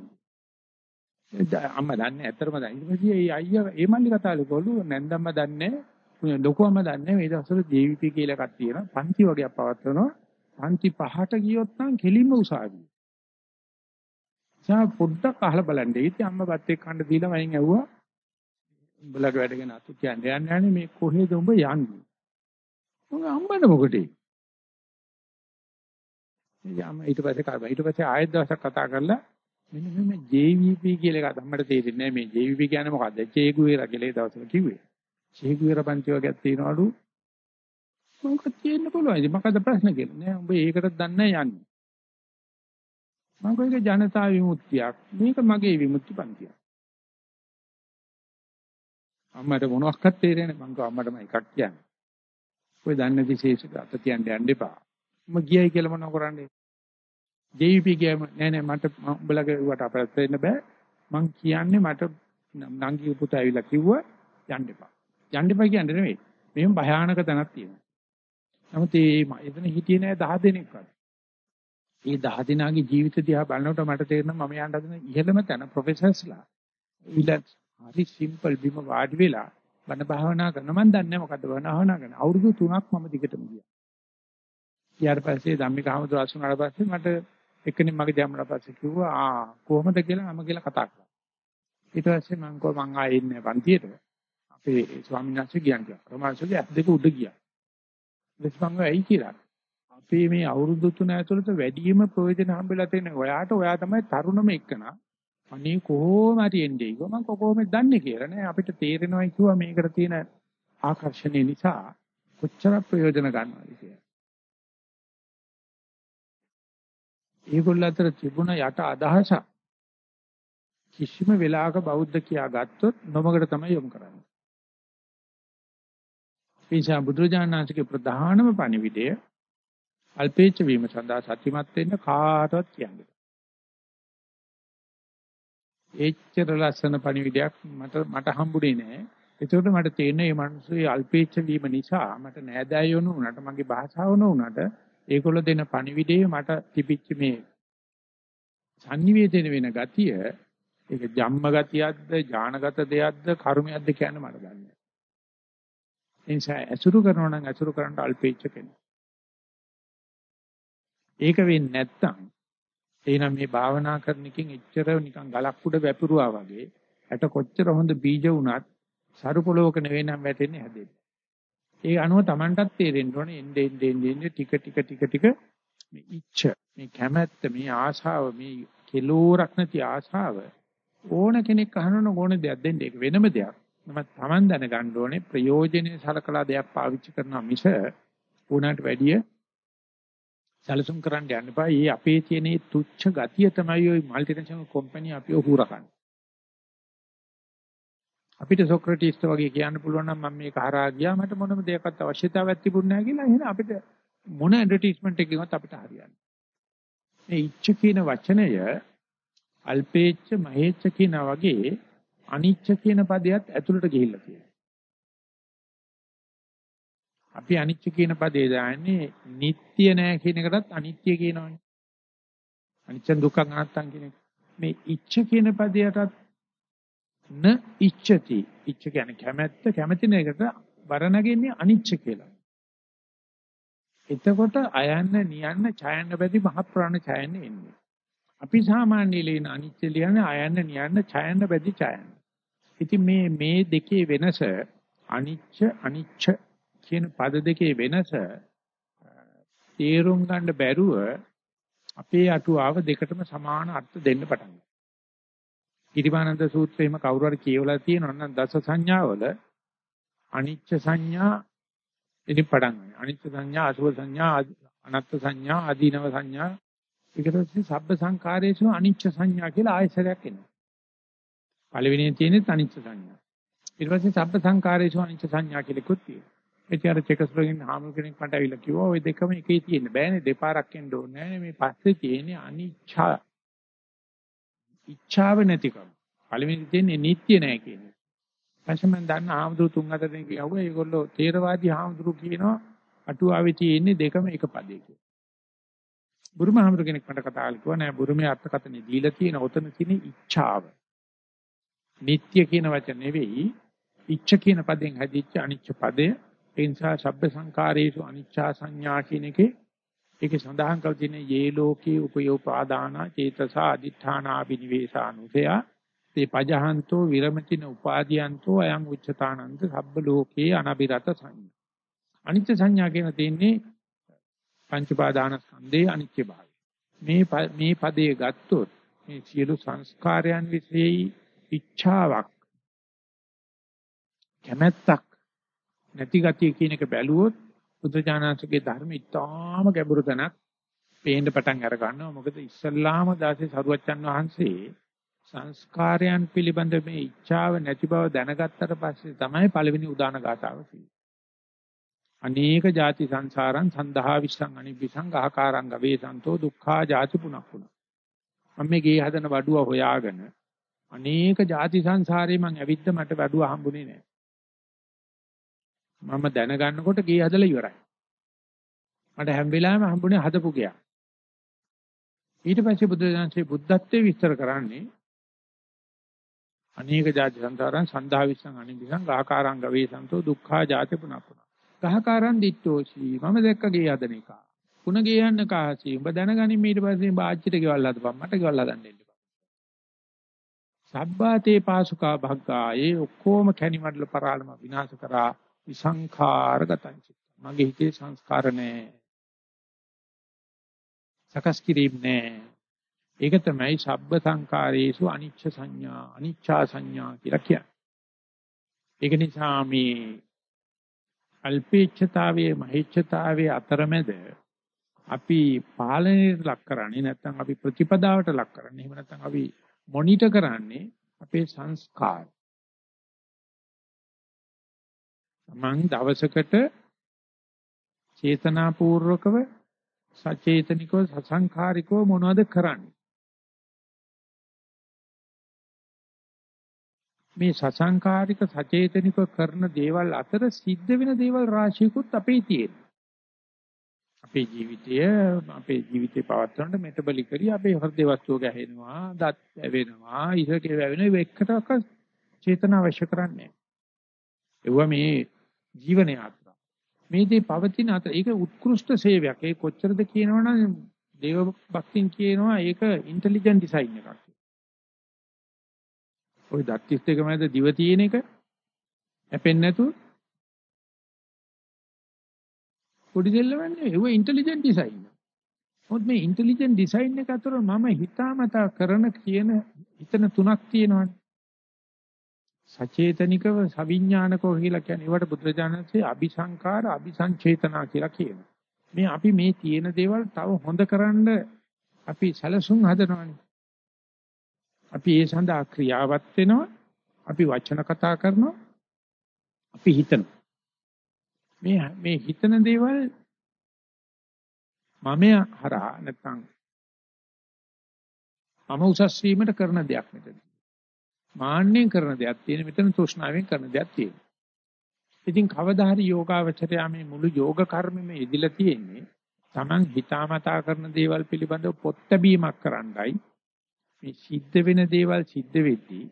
නැහැ. අම්මා දන්නේ ඇත්තටම දන්නේ. ඊට පස්සේ ඒ අයියා ඒ මල්ලි කතාවල ගොළු නැන්දම්ම දන්නේ ලොකුවම දන්නේ මේ දවස්වල ජීවිපී කියලා එකක් තියෙනවා. පන්ති වගේක් පවත්වනවා. පන්ති පහට ගියොත් නම් කෙලින්ම උසාවියි. සා පොඩ්ඩක් අහලා බලන්න. ඉතින් අම්මා බත් එක්ක කන්න දීලා වයින් ඇව්වා. උඹලගේ වැඩගෙන අතු කියන්නේ යන්නේ නැහැ මේ කොහෙද උඹ යන්නේ? උඹ අම්මන මොකටේ? යාම ඊට පස්සේ කාබ ඊට පස්සේ ආයෙත් දවසක් කතා කරලා මෙන්න මේ JVP කියලා එකක් අම්මට තේරෙන්නේ නැහැ මේ JVP කියන්නේ මොකද්ද? චේගුවේරා කියලා ඒ දවස්වල කිව්වේ. චේගුවේරා පන්ති වර්ගයක් තියනවලු. මොකක්ද තියෙන්න පුළුවන්. ඉතින් මොකද ප්‍රශ්න කියලා. නෑ උඹ ඒකටත් දන්නේ යන්නේ. මම කෝයික ජනතා විමුක්තියක්. මේක මගේ විමුක්ති පන්තියක්. අම්මට මොනවක්වත් තේරෙන්නේ මං කව අම්මටම එකක් කියන්නේ. ඔය දන්නේ විශේෂක අත තියන්න යන්න එපා. මම ගියයි කියලා මොනව කරන්නේ? JVP ගියම නෑ නෑ මට උඹලගේ වට අපරත් වෙන්න බෑ. මං කියන්නේ මට නංගි පුතා ඇවිල්ලා කිව්වා යන්න එපා. යන්න එපා කියන්නේ නෙමෙයි. මෙහෙම භයානක තැනක් තියෙනවා. නමුත් මේ එතන හිටියේ නෑ 10 දෙනෙක්වත්. මේ 10 දෙනාගේ ජීවිත දිහා බලනකොට මට තේරෙනවා මම යන්න හදන ඉහළම තැන ප්‍රොෆෙසර්ස්ලා. රිලැක්ස් හරි සිම්පල් බිම වාඩි වෙලා බණ භාවනා කරන මම දන්නේ මොකද්ද භාවනා කරන අවුරුදු 3ක් මම දිගටම ගියා. ඊට පස්සේ ධම්මික හමුදුර අසුනාට පස්සේ මට එක්කෙනෙක් මගේ දැම්මලා පස්සේ කිව්වා ආ කොහොමද කියලා මම කියලා කතා කරා. ඊට පස්සේ මම කෝ මං ආයේ ඉන්නේ පන්තියට. අපේ ස්වාමීන් වහන්සේ ගියන් කිව්වා. රමාංශගේ ඇස් දෙක උඩ ගියා. ඊට පස්සේ මම ඇයි කියලා. අපේ මේ අවුරුදු තුන ඇතුළත වැඩිම ප්‍රයෝජන හම්බෙලා තියෙන ඔයාට ඔයා තමයි තරුණම එක්කනා. අනේ කොහොම හරි එන්නේ. ඒක මම කොහොමද දන්නේ කියලා නේ අපිට තේරෙනවා කිව්වා මේකට තියෙන ආකර්ෂණය නිසා කොච්චර ප්‍රයෝජන ගන්නවද කියලා. ඒගොල්ල අතර තිබුණ යට අදහස කිසිම වෙලාවක බෞද්ධ කියා ගත්තොත් නොමගට තමයි යොමු කරන්නේ. ඒසා බුදුරජාණන්සේගේ ප්‍රධානම පණිවිඩය අල්පේච්ඡ වීම සඳහා සත්‍යමත් වෙන්න කාටවත් කියන්නේ. එච්චර ලස්සන පණිවිඩයක් මට මට හම්බුනේ නෑ. ඒකට මට තේරෙන්නේ මේ මිනිස්සුගේ අල්පේච්ඡ වීම නිසා මට නෑදෑයෝ නුනට මගේ භාෂාව නුනට ඒගොල්ලෝ දෙන පණිවිඩයේ මට තිබිච්ච මේ සංනිවේදනය වෙන ගතිය ඒක ජම්ම ගතියක්ද ඥානගත දෙයක්ද කර්මයක්ද කියන්න මට දන්නේ නැහැ. ඒ නිසා ඇසුරු කරනවා නම් ඇසුරු කරන්න අල්පේච්ඡ කෙනෙක්. ඒක වෙන්නේ නැත්තම් එහෙනම් මේ භාවනා කරන එකෙන් එච්චර නිකන් ගලක් උඩ වැපිරුවා වගේ ඇට කොච්චර හොඳ බීජ වුණත් සරු පොලවක නෙවෙයි නම් වැටෙන්නේ හැදෙන්නේ. ඒ අනුව Tamanටත් තේරෙන්න ඕනේ එnde ende ende ටික ටික ටික ටික මේ ඉච්ඡ මේ කැමැත්ත මේ ආශාව මේ කෙලෝරක් නැති ආශාව ඕන කෙනෙක් අහනන ඕන දෙයක් දෙන්න ඒක වෙනම දෙයක්. නමුත් Taman දැනගන්න ඕනේ ප්‍රයෝජනේ සලකලා දෙයක් පාවිච්චි කරනවා මිස උනාට වැඩිය සැලසුම් කරන්න යන්න එපා. ඊ අපේ තියෙන තුච්ච ගතිය තමයි ওই মালටිනේෂනල් කම්පැනි අපිව හුරගන්නේ. අපිට සොක්‍රටිස්ට වගේ කියන්න පුළුවන් නම් මම මේක හරහා ගියා මට මොනම දෙයක්වත් අවශ්‍යතාවයක් තිබුණේ නැහැ කියලා එහෙනම් අපිට මොන ඇඩ්වර්ටයිස්මන්ට් එකකින්වත් අපිට හරියන්නේ මේ ඉච්ඡ කියන වචනය අල්පේච්ඡ මහේච්ඡ කියනා වගේ අනිච්ච කියන පදයට ඇතුළට ගිහිල්ලා තියෙනවා. අපි අනිච්ච කියන පදේ දාන්නේ නিত্য නෑ කියන එකටත් අනිත්‍ය කියනවනේ. අනිච්ච දුක්ඛ අනාත්තම් කියන එක. මේ ඉච්ඡ කියන පදයටත් න ඉච්ඡති. ඉච්ඡ කියන්නේ කැමැත්ත කැමැති නේකට බර නැගෙන්නේ අනිච්ච කියලා. එතකොට අයන්න නියන්න ඡයන්න බැදි මහ ප්‍රාණ ඡයන්න එන්නේ. අපි සාමාන්‍ය ලේන අනිච්ච ලියන්නේ අයන්න නියන්න ඡයන්න බැදි ඡයන්න. ඉතින් මේ මේ දෙකේ වෙනස අනිච්ච අනිච්ච කියන පද දෙකේ වෙනස තේරුම් ගන්න බැරුව අපේ අටුවාව දෙකටම සමාන අර්ථ දෙන්න පටන් ගන්නවා. කිරිමානන්ද සූත්‍රයේම කවුරු හරි කියවලා තියෙනවා නම් දස සංඥාවල අනිච්ච සංඥා ඉතින් පටන් ගන්න. අනිච්ච සංඥා, අසුභ සංඥා, අනත්ත් සංඥා, ආදීනව සංඥා ඊට පස්සේ සබ්බ සංකාරයේසු අනිච්ච සංඥා කියලා ආයසරයක් එනවා. පළවෙනියෙන් තියෙන්නේ අනිච්ච සංඥා. ඊට පස්සේ සබ්බ සංකාරයේසු අනිච්ච සංඥා කියලා කුත් තියෙනවා. ඒ අර චෙකස්ලෝගෙන් හාමුදුර කෙනෙක් මට ඇවිල්ලා කිව්වා ওই දෙකම එකේ තියෙන්න බෑනේ දෙපාරක් එන්න ඕනේ නෑනේ මේ පස්සේ තියෙන්නේ අනිච්චා. ඉච්ඡාව නැතිකම. පළවෙනි තියෙන්නේ නිට්ටය නෑ කියන්නේ. පස්සේ මම දන්න හාමුදුරු තුන් හතර දෙනෙක් යවුවා ඒගොල්ලෝ තේරවාදී හාමුදුරු කියනවා අටුවාවේ තියෙන්නේ දෙකම එක පදේ කියලා. බුරුම හාමුදුරු කෙනෙක් මට කතා කරලා කිව්වා නෑ බුරුමේ අර්ථකථනෙ දීලා තියෙන ඔතන තියෙන ඉච්ඡාව. නිට්ටය කියන වචන නෙවෙයි ඉච්ඡ කියන පදයෙන් හැදිච්ච අනිච්ච පදය. ඒ නිසා සබ්බ සංකාරේසු අනිච්චා සංඥා කියන එකේ ඒකේ සඳහන් කර තියෙන යේ ලෝකේ උපයෝපාදාන චේතසා අදිඨානා බිනිවේසානුසය තේ පජහන්තෝ විරමතින උපාදීයන්තෝ අයං උච්චතානන්ත සබ්බ ලෝකේ අනබිරත සංඥා. අනිච්ච සංඥා කියන තියෙන්නේ පංච පාදාන ස්කන්ධේ අනිච්ච භාවය මේ මේ පදයේ ගත්තොත් මේ සියලු සංස්කාරයන් විශේෂයි ඉච්ඡාවක් කැමැත්තක් නැති ගතිය කියන එක බැලුවොත් බුදුජානකගේ ධර්ම ඉතාම ගැඹුරු තැනක් පේන්න පටන් අර ගන්නවා මොකද ඉස්සල්ලාම දාසේ සරුවච්චන් වහන්සේ සංස්කාරයන් පිළිබඳ මේ ඉච්ඡාව නැති බව දැනගත්තට පස්සේ තමයි පළවෙනි උදාන ගාතාව කිව්වේ. අනේක ಜಾති සංසාරං සන්දහා විසං අනිවිසංඝහකාරං වේසන්තෝ දුක්ඛා ಜಾති පුනක්ුණ මම මේ ගේ හදන වඩුව හොයාගෙන අනේක ಜಾති සංසාරේ මං ඇවිද්ද මට වඩුව හම්බුනේ නෑ. මම දැනගන්නකොට ගේ හදලා ඉවරයි. මට හැම වෙලාවෙම හම්බුනේ හදපු ගයක්. ඊට පස්සේ බුදුදහමේ බුද්ධත්වයේ විස්තර කරන්නේ අනේක ಜಾති සංසාරං සන්දහා විසං අනිවිසංඝහකාරං වේසන්තෝ දුක්ඛා ಜಾති පුනක්ුණ ගහකාරන් දිට්ඨෝසි මම දැක්ක ගේ හදන එක. කුණ ගේ යන්න කාසි උඹ දැනගනින් ඊට පස්සේ බාච්චිට ගෙවල් හදපන් මට ගෙවල් හදන්න එන්න. සබ්බාතේ පාසුකා භග්ගා ඒ ඔක්කොම කැණි මඩල පරාලම විනාශ කරා විසංඛාරගතං චිත්ත. මගේ හිතේ සංස්කාර නැහැ. සකස් කිරීම නැහැ. ඒක තමයි සබ්බ සංකාරේසු අනිච්ච සංඥා අනිච්චා සංඥා කියලා කියන්නේ. ඒක නිසා මේ අල්පේච්ඡතාවයේ මහේච්ඡතාවයේ අතරමැද අපි පාලනයට ලක් කරන්නේ නැත්නම් අපි ප්‍රතිපදාවට ලක් කරන්නේ එහෙම නැත්නම් අපි මොනිටර් කරන්නේ අපේ සංස්කාර. මං දවසකට චේතනාපූර්වකව සචේතනිකව සසංඛාරිකව මොනවද කරන්නේ? මේ සසංකාරික සචේතනික කරන දේවල් අතර සිද්ධ වෙන දේවල් රාශියකුත් අපේ තියෙනවා. අපේ ජීවිතය අපේ ජීවිතේ පවත්වන්නට මෙටබලිකලි අපේ හෘද වස්තුව ගැහෙනවා, දත් වැවෙනවා, ඉහකේ වැවෙනවා ඒකටක චේතන අවශ්‍ය කරන්නේ. ඒවා මේ ජීවනය අතර. මේ දේ පවතින අතර ඒක උත්කෘෂ්ඨ සේවයක්. ඒ කොච්චරද කියනවනම් දේව භක්තින් කියනවා ඒක ඉන්ටෙලිජන්ට් ඩිසයින් එකක්. ওই දත් 32 මැද දිව තියෙන එක හැපෙන්නේ නැතුව පොඩි දෙල්ලවන්නේ ඒව ඉන්ටෙලිජන්ට් ඩිසයින්. මොකද මේ ඉන්ටෙලිජන්ට් ඩිසයින් එක අතර මම හිතාමතා කරන කියන හිතන තුනක් තියෙනවානේ. සචේතනිකව සවිඥානිකව කියලා කියන්නේ ඒවට බුදුරජාණන්සේ අபிසංකාර අபிසංචේතනා කියලා කියනවා. මේ අපි මේ තියෙන දේවල් තව හොඳ කරන්න අපි සැලසුම් හදනවානේ. අපි ඒ සඳහා ක්‍රියාවත් වෙනවා. අපි වචන කතා කරනවා. අපි හිතනවා. මේ මේ හිතන දේවල් මම හරහා නැත්නම් මම උසස් වීමට කරන දෙයක් මෙතන. මාන්නෙන් කරන දෙයක් තියෙන මෙතන තෘෂ්ණාවෙන් කරන දෙයක් තියෙනවා. ඉතින් කවදා හරි යෝගාවචරයා මේ මුළු යෝග කර්මෙම යෙදිලා තියෙන්නේ Taman හිතාමතා කරන දේවල් පිළිබඳව පොත් බැීමක් කරන්නයි මේ සිද්ධ වෙන දේවල් සිද්ධ වෙද්දී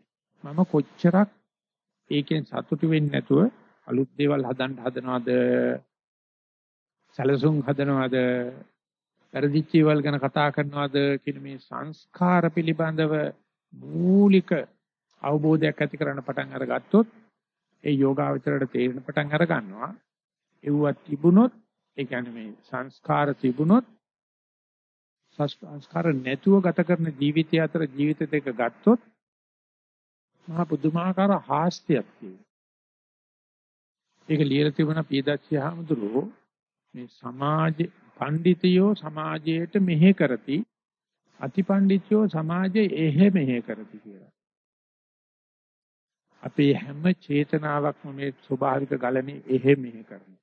මම කොච්චරක් ඒකෙන් සතුටු වෙන්නේ නැතුව අලුත් දේවල් හදන්න හදනවද? සැලසුම් හදනවද? පරිදිච්ච දේවල් ගැන කතා කරනවද කියන මේ සංස්කාර පිළිබඳව මූලික අවබෝධයක් ඇති කරගන්න පටන් අරගත්තොත් ඒ යෝගාවචරයට තේරෙන පටන් අර ගන්නවා ඒවත් තිබුණොත් ඒ කියන්නේ මේ සංස්කාර තිබුණොත් සංස්කාර නැතුව ගත කරන ජීවිතය අතර ජීවිත දෙක ගත්තොත් මහා පුදුමාකාර හාස්‍යයක් තියෙනවා. ඒක ලියලා තිබුණ පියදච්චි හාමුදුරුවෝ මේ සමාජ පඬිතියෝ සමාජයට මෙහෙ කරති අතිපඬිතියෝ සමාජයේ එහෙ මෙහෙ කරති කියලා. අපේ හැම චේතනාවක්ම මේ ස්වභාවික ගලනේ එහෙ මෙහෙ කරනවා.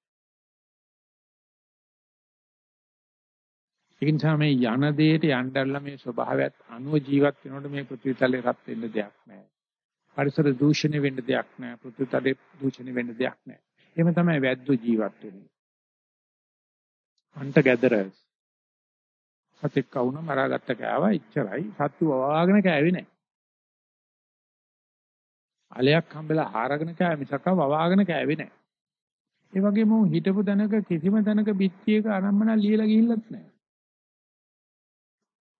ඒ නිසා මේ යන දෙයට යන්නදල්ලා මේ ස්වභාවයත් අනුව ජීවත් වෙනකොට මේ පෘථිවිතලේ රත් වෙන්න දෙයක් නැහැ. පරිසර දූෂණය වෙන්න දෙයක් නැහැ. පෘථිවිතලේ දූෂණය වෙන්න දෙයක් නැහැ. එහෙම තමයි වැද්දෝ ජීවත් වෙන්නේ. hunter gatherers. සතෙක් කවුන මරාගත්ත කෑවා ඉච්චරයි. සත්තු වවාගෙන කෑවේ නැහැ. අලයක් හම්බෙලා හාරගෙන කෑ මිසක වවාගෙන කෑවේ නැහැ. ඒ වගේම හිටපු තැනක කිසිම තැනක පිටියක අනම්මන ලියලා ගිහිල්ලත් නැහැ.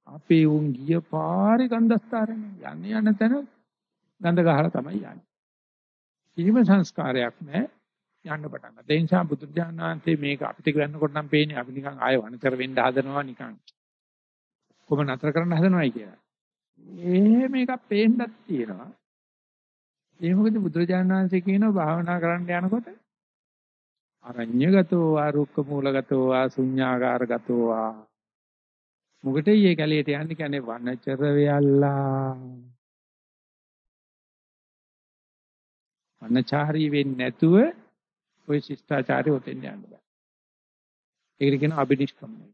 අපේ උන් ගිය පාරේ ගන්ධස්තරනේ යන්නේ යන තැන ගඳ ගහලා තමයි යන්නේ. කිසිම සංස්කාරයක් නැහැ යන්න පටන් ගත්තා. ඒ නිසා බුදුරජාණන් වහන්සේ මේක අපිට කියනකොට නම් පේන්නේ අපි නිකන් ආය වනතර වෙන්න හදනවා නිකන්. කොහොම නතර කරන්න හදනවයි කියලා. ඒ මේක පේන්නත් තියෙනවා. ඒ මොකද බුදුරජාණන් වහන්සේ කියනවා භාවනා කරන්න යනකොට අරඤ්‍යගතෝ ආ රුක්ක මූලගතෝ ආ ශුඤ්ඤාගාරගතෝ ආ මොකටද මේ කැලේට යන්නේ කියන්නේ වනචර වෙයල්ලා වනචාරී වෙන්නේ නැතුව ওই ශිෂ්ටාචාරය උතෙන් යන්න බෑ. ඒකට කියන අබිනිෂ්ක්‍මණය.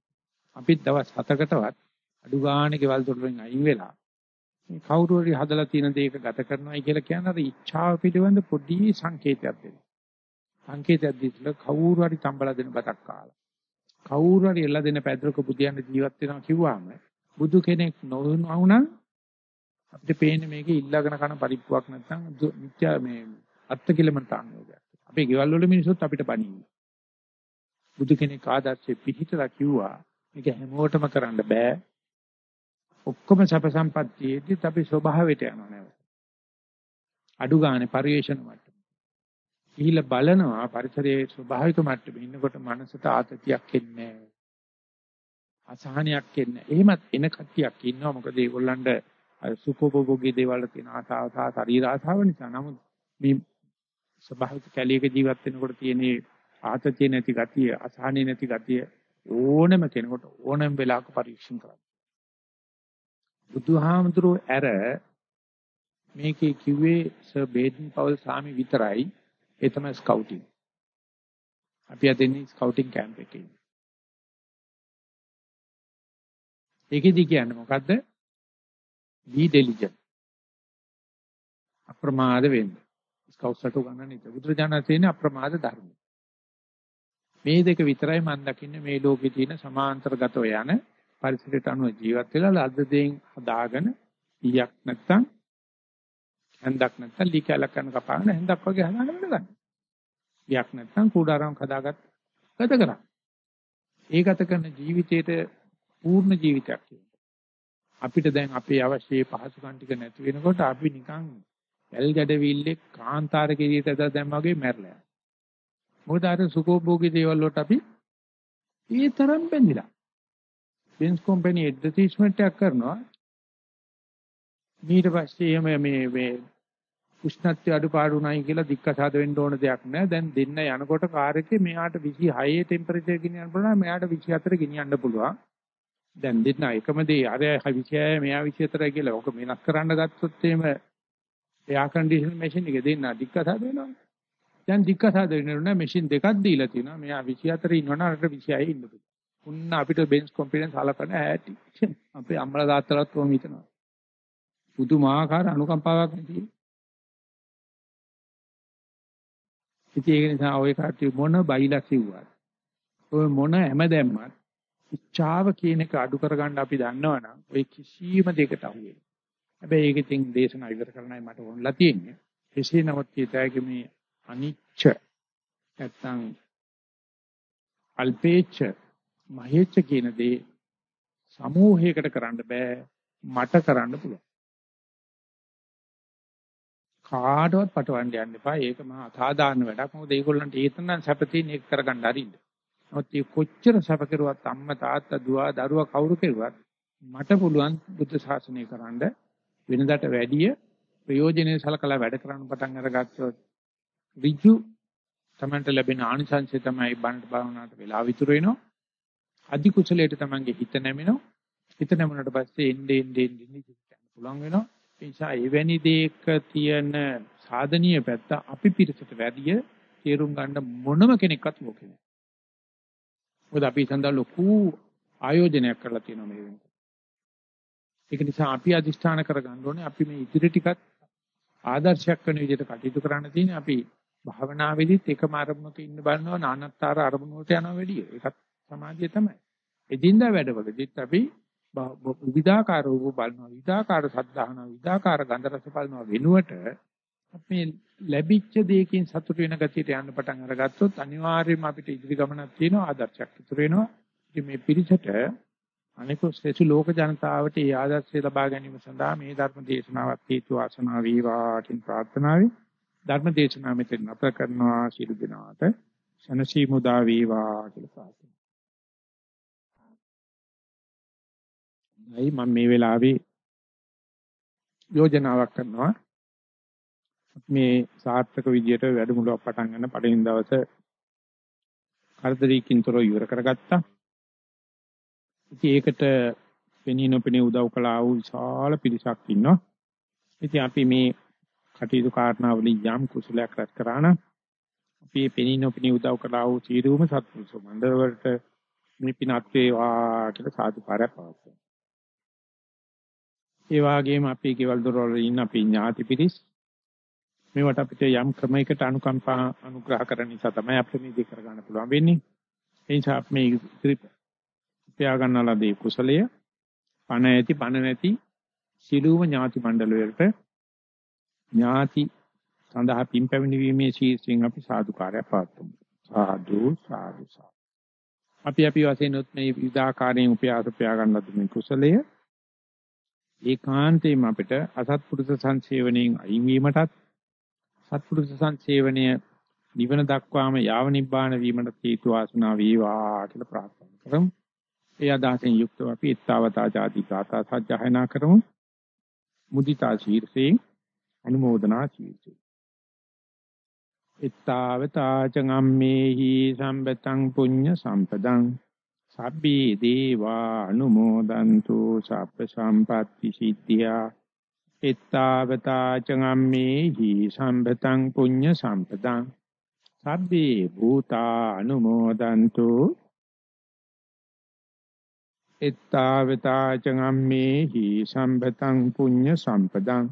අපිත් දවස් 7කටවත් අඩු ගානේ ගෙවල් දොරෙන් අයින් වෙලා මේ කවුරු හරි හදලා තියෙන දේක ගත කරනවායි කියලා කියන අර ඉච්ඡාව පිළිබඳ පොඩි සංකේතයක් දෙනවා. සංකේතයක් දීලා කවුරු හරි තම්බලා දෙන බතක් කාලා. කවුරු හරි එල්ල දෙන පැද්දක බුදියන්න ජීවත් වෙනවා කිව්වම බුදු කෙනෙක් නොවුණා අපිට පේන්නේ මේකේ ඉල්ලගෙන කන පරිප්පුවක් නැත්නම් මිත්‍යා මේ අත්ති කිලමන්තාංගයක්. අපේ ගෙවල් වල මිනිස්සුත් අපිට බනින්නේ. බුදු කෙනෙක් ආදර්ශේ පිහිටලා කිව්වා මේක හැමෝටම කරන්න බෑ. ඔක්කොම සැප සම්පත්තියේදී අපි ස්වභාවයට යනවා නේද? අඩු ගානේ පරිේශන මට්ටම. ගිහිල්ලා බලනවා පරිසරයේ ස්වභාවික මට්ටමේ ඉන්නකොට මනසට ආතතියක් එන්නේ අසහනයක් එන්නේ. එහෙමත් එන කට්ටියක් ඉන්නවා මොකද ඒගොල්ලන්ට සුඛෝපභෝගී දේවල් තියෙන ආසාව සහ ශරීර ආසාව නිසා. නමුත් මේ ස්වභාවික කැලියක ජීවත් වෙනකොට තියෙන ආතතිය නැති ගතිය, අසහනෙ නැති ගතිය ඕනම කෙනෙකුට ඕනම වෙලාවක පරීක්ෂණ කරන්න. බුදුහාමුදුරුවෝ ඇර මේකේ කිව්වේ සර් බේඩන් පවල් සාමි විතරයි ඒ තමයි ස්කවුටින්. අපි අද ඉන්නේ ස්කවුටින් කැම්ප් එකේ. ඒකෙදි කියන්නේ මොකද්ද? be diligent. අප්‍රමාද වෙන්න. ස්කවුට්ස්ට උගන්වන්නේ නැහැ. බුදුරජාණන් තියෙන අප්‍රමාද ධර්ම. මේ දෙක විතරයි මම දකින්නේ මේ ලෝකේ තියෙන සමාන්තරගතව යන පරිසරයට අනුව ජීවත් වෙලා ලද්ද දෙයින් හදාගෙන ඊයක් නැත්තම් හැන්දක් නැත්තම් ලී කැලක් කරන කපාගෙන හැන්දක් වගේ හදාගෙන ගන්න. ඊයක් නැත්තම් කුඩාරම් හදාගත් ගත කරා. ඒ ගත කරන ජීවිතේට පූර්ණ ජීවිතයක් අපිට දැන් අපේ අවශ්‍ය පහසුකම් ටික නැති වෙනකොට අපි නිකන් ඇල් ගැඩවිල්ලේ කාන්තාර කෙරියට දැම්ම වගේ මැරලා. මොකද අර සුඛෝභෝගී දේවල් වලට අපි ඒ තරම් බැඳිලා. බෙන්ස් කම්පැනි ඇඩ්වර්ටයිස්මන්ට් එකක් කරනවා. ඊට පස්සේ මේ මේ මේ උෂ්ණත්වය අඩුපාඩු නැයි කියලා දික්කසාද වෙන්න ඕන දෙයක් නෑ. දැන් දෙන්න යනකොට කාර් එකේ මෙයාට 26 ටෙම්පරේචර් ගෙනියන්න පුළුවන්. මෙයාට 24 ගෙනියන්න පුළුවන්. දැන් දෙන්න එකම දේ අර 26 මෙයා 24 කියලා ඔක වෙනස් කරන්න ගත්තොත් එහෙම එයා කන්ඩිෂන් මැෂින් එක දෙන්න දික්කසාද වෙනවා. දැන් දික්කසාද වෙන්නේ නැහැ මැෂින් දෙකක් දීලා තියෙනවා. මෙයා 24 ඉන්නවනම් අර 26 ඉන්න පුළුවන්. උන්න අපිට බෙන්ස් කොන්ෆිඩන්ස් හලපන ඇටි. අපේ අම්මලා තාත්තලාත් කොහොම හිතනවා. පුදුමාකාර අනුකම්පාවක් නැති. ඉතින් ඒක නිසා ඔය කට්ටිය මොන බයිලා කිව්වත් ඔය මොන හැම දැම්මත් ඉච්ඡාව කියන එක අඩු කරගන්න අපි දන්නවනම් ඔය කිසිම දෙයකට අහුවෙන්නේ. හැබැයි ඒක ඉතින් දේශනා ඉවර කරන්නයි මට ඕනලා තියෙන්නේ. එසේ නමුත් කීතයක මේ අනිච්ච නැත්තම් අල්පේච්ඡ මහේච්ඡ කියන දේ සමූහයකට කරන්න බෑ මට කරන්න පුළුවන්. කාටවත් පටවන්න යන්න එපා. ඒක මහා අසාධාරණ වැඩක්. මොකද ඒගොල්ලන්ට ඒතන සැපතින් ඒක කරගන්න අරින්න. නමුත් මේ කොච්චර සැප කෙරුවත් අම්මා තාත්තා දුව දරුවා කවුරු කෙරුවත් මට පුළුවන් බුද්ධ ශාසනය කරන්න වෙනදාට වැඩිය ප්‍රයෝජනෙයි සලකලා වැඩ කරන්න පටන් අරගත්තොත් ඍජු තමන්ට ලැබෙන ආනිසංසය තමයි බණට භාවනාවට වෙලා විතුර වෙනවා. අධි කුසලයට තමන්ගේ හිත නැමෙනවා. හිත නැමුණට පස්සේ එන්නේ එන්නේ එන්නේ පුළුවන් වෙනවා. ඒ නිසා එවැනි දෙයක තියෙන සාධනීය පැත්ත අපි පිරිසට වැඩිය තේරුම් ගන්න මොනම කෙනෙක්වත් ලෝකේ නැහැ. මොකද අපි සඳහා ලොකු ආයෝජනයක් කරලා තියෙනවා මේ වෙනකොට. ඒක නිසා අපි අදිෂ්ඨාන කරගන්න ඕනේ අපි මේ ඉදිරි ටිකත් ආදර්ශයක් වෙන විදිහට කටයුතු කරන්න තියෙන්නේ අපි භාවනාවේදීත් එකම අරමුණක ඉන්න බලනවා නානත්තර අරමුණ වලට යනවා වැඩි. ඒකත් සමාධිය තමයි. එදින්දා වැඩවලදීත් අපි විවිධාකාර රූප බලනවා විවිධාකාර සද්ධාහන විවිධාකාර ගන්ධ රස බලනවා වෙනුවට අපි ලැබිච්ච දෙයකින් සතුට වෙන ගතියට යන්න පටන් අරගත්තොත් අනිවාර්යයෙන්ම අපිට ඉදිරි ගමනක් තියෙනවා ආදර්ශයක් ඉතුරු වෙනවා. ඉතින් මේ පිරිසට අනිකුත් සෙසු ලෝක ජනතාවට ඒ ආදර්ශය ලබා ගැනීම සඳහා මේ ධර්ම දේශනාවත් හේතු ආසනාව වේවා කියන ප්‍රාර්ථනාවයි ධර්ම දේශනාව මෙතන නැත කරනවා සියලු දෙනාට සනසි මුදා වේවා කියලා ප්‍රාර්ථනා. මම මේ වෙලාවේ යෝජනාවක් කරනවා මේ සාර්ථක විදියට වැඩමුළුවක් පටන් ගන්න පළවෙනි දවසේ කරදරීකින් තොරව ඉවර කරගත්තා. ඉතින් ඒකට පෙනී නොපෙනී උදව් කළා වූ විශාල පිරිසක් ඉන්නවා. ඉතින් අපි මේ කටයුතු කාරණාවලින් යම් කුසලයක් රැස් කරා නම් අපි පෙනී නොපෙනී උදව් කළා වූ සීරුම සත්පුරුෂ මණ්ඩල වලට මේ පිනත් වේවා කියලා සාදුකාරයක් පවත්වනවා. ඒ වගේම අපේ ගෙවල් දොරවල ඉන්න අපේ ඥාති පිරිස් මේවට අපිට යම් ක්‍රමයකට අනුකම්පා අනුග්‍රහ කරන නිසා තමයි අපිට මේ දෙක කරගන්න පුළුවන් වෙන්නේ. ඒ නිසා අපි මේ ඉතිරි උපයා ගන්නලදී කුසලය පණ ඇති පණ නැති සිළුම ඥාති මණ්ඩල වලට ඥාති සඳහා පින් පැමිණීමේ ශීර්ෂයෙන් අපි සාදුකාරය පවත්වමු. සාදු සාදු සාදු. අපි අපි වශයෙන් උත් මේ විදාකාරයෙන් උපයාස උපයා ගන්නත් මේ කුසලය ඒකාන්තයෙන්ම අපිට අසත්පුරුෂ සංසේවණයෙන් අයින් වීමටත් සත්පුරුෂ සංසේවණය නිවන දක්වාම යාව නිබ්බාන වීමට හේතු වාසනා වේවා කියලා ප්‍රාර්ථනා කරමු. ඒ අදහසෙන් යුක්තව අපි ඊත්තාවතා ආදී ගාථා සජ්ජායනා කරමු. මුදිතා ශීර්ෂයෙන් අනුමෝදනා ශීර්ෂයෙන්. ඊත්තාවතා චංගම්මේහි සම්බතං පුඤ්ඤ සම්පදං සබ්බේ දේවා අනුමෝදන්තු සබ්බ සම්පatti සිද්ධියා. එත්තාවතා චංගම්මේහි සම්පතං පුඤ්ඤ සම්පතං සබ්බේ භූතා අනුමෝදන්තු. එත්තාවතා චංගම්මේහි සම්පතං පුඤ්ඤ සම්පතං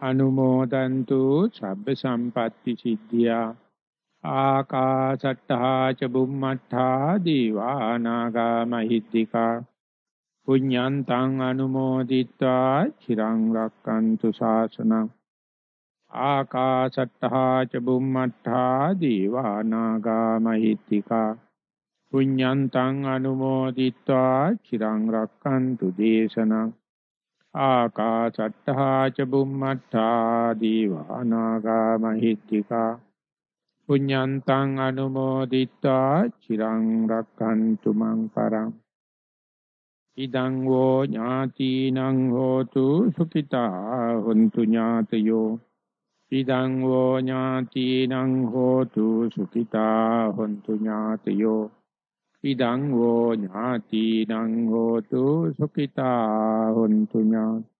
අනුමෝදන්තු සබ්බ සම්පatti සිද්ධියා. ආකාශට්ටා ච බුම්මට්ටා දීවානාගා මහිද්దికා පුඤ්ඤන්තං අනුමෝදිත්වා චිරං රක්칸තු ශාසනං ආකාශට්ටා ච බුම්මට්ටා දීවානාගා මහිත්‍තිකා පුඤ්ඤන්තං අනුමෝදිත්වා චිරං රක්칸තු දේශනං ආකාශට්ටා ච බුම්මට්ටා දීවානාගා මහිත්‍තිකා පුඤ්ඤන්තං අනුමෝදිත්වා චිරං රක්칸තු මං පරං. ඉදං වෝ ඥාතිනං හෝතු සුඛිතා හොන්තු ඥාතයෝ. ඉදං වෝ ඥාතිනං හෝතු සුඛිතා හොන්තු ඥාතයෝ. ඉදං වෝ ඥාතිනං හෝතු සුඛිතා හොන්තු ඥාත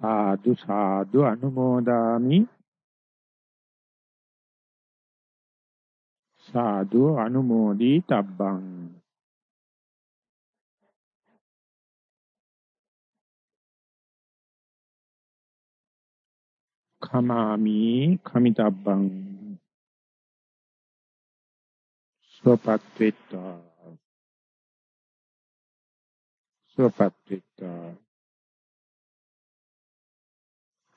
සාදු සාදු අනුමෝදාමි. සාදු අනුමෝදී තබ්බං. කමාමි කමිතබ්බං. සෝපත් වෙත්තා සෝපත් වෙත්තා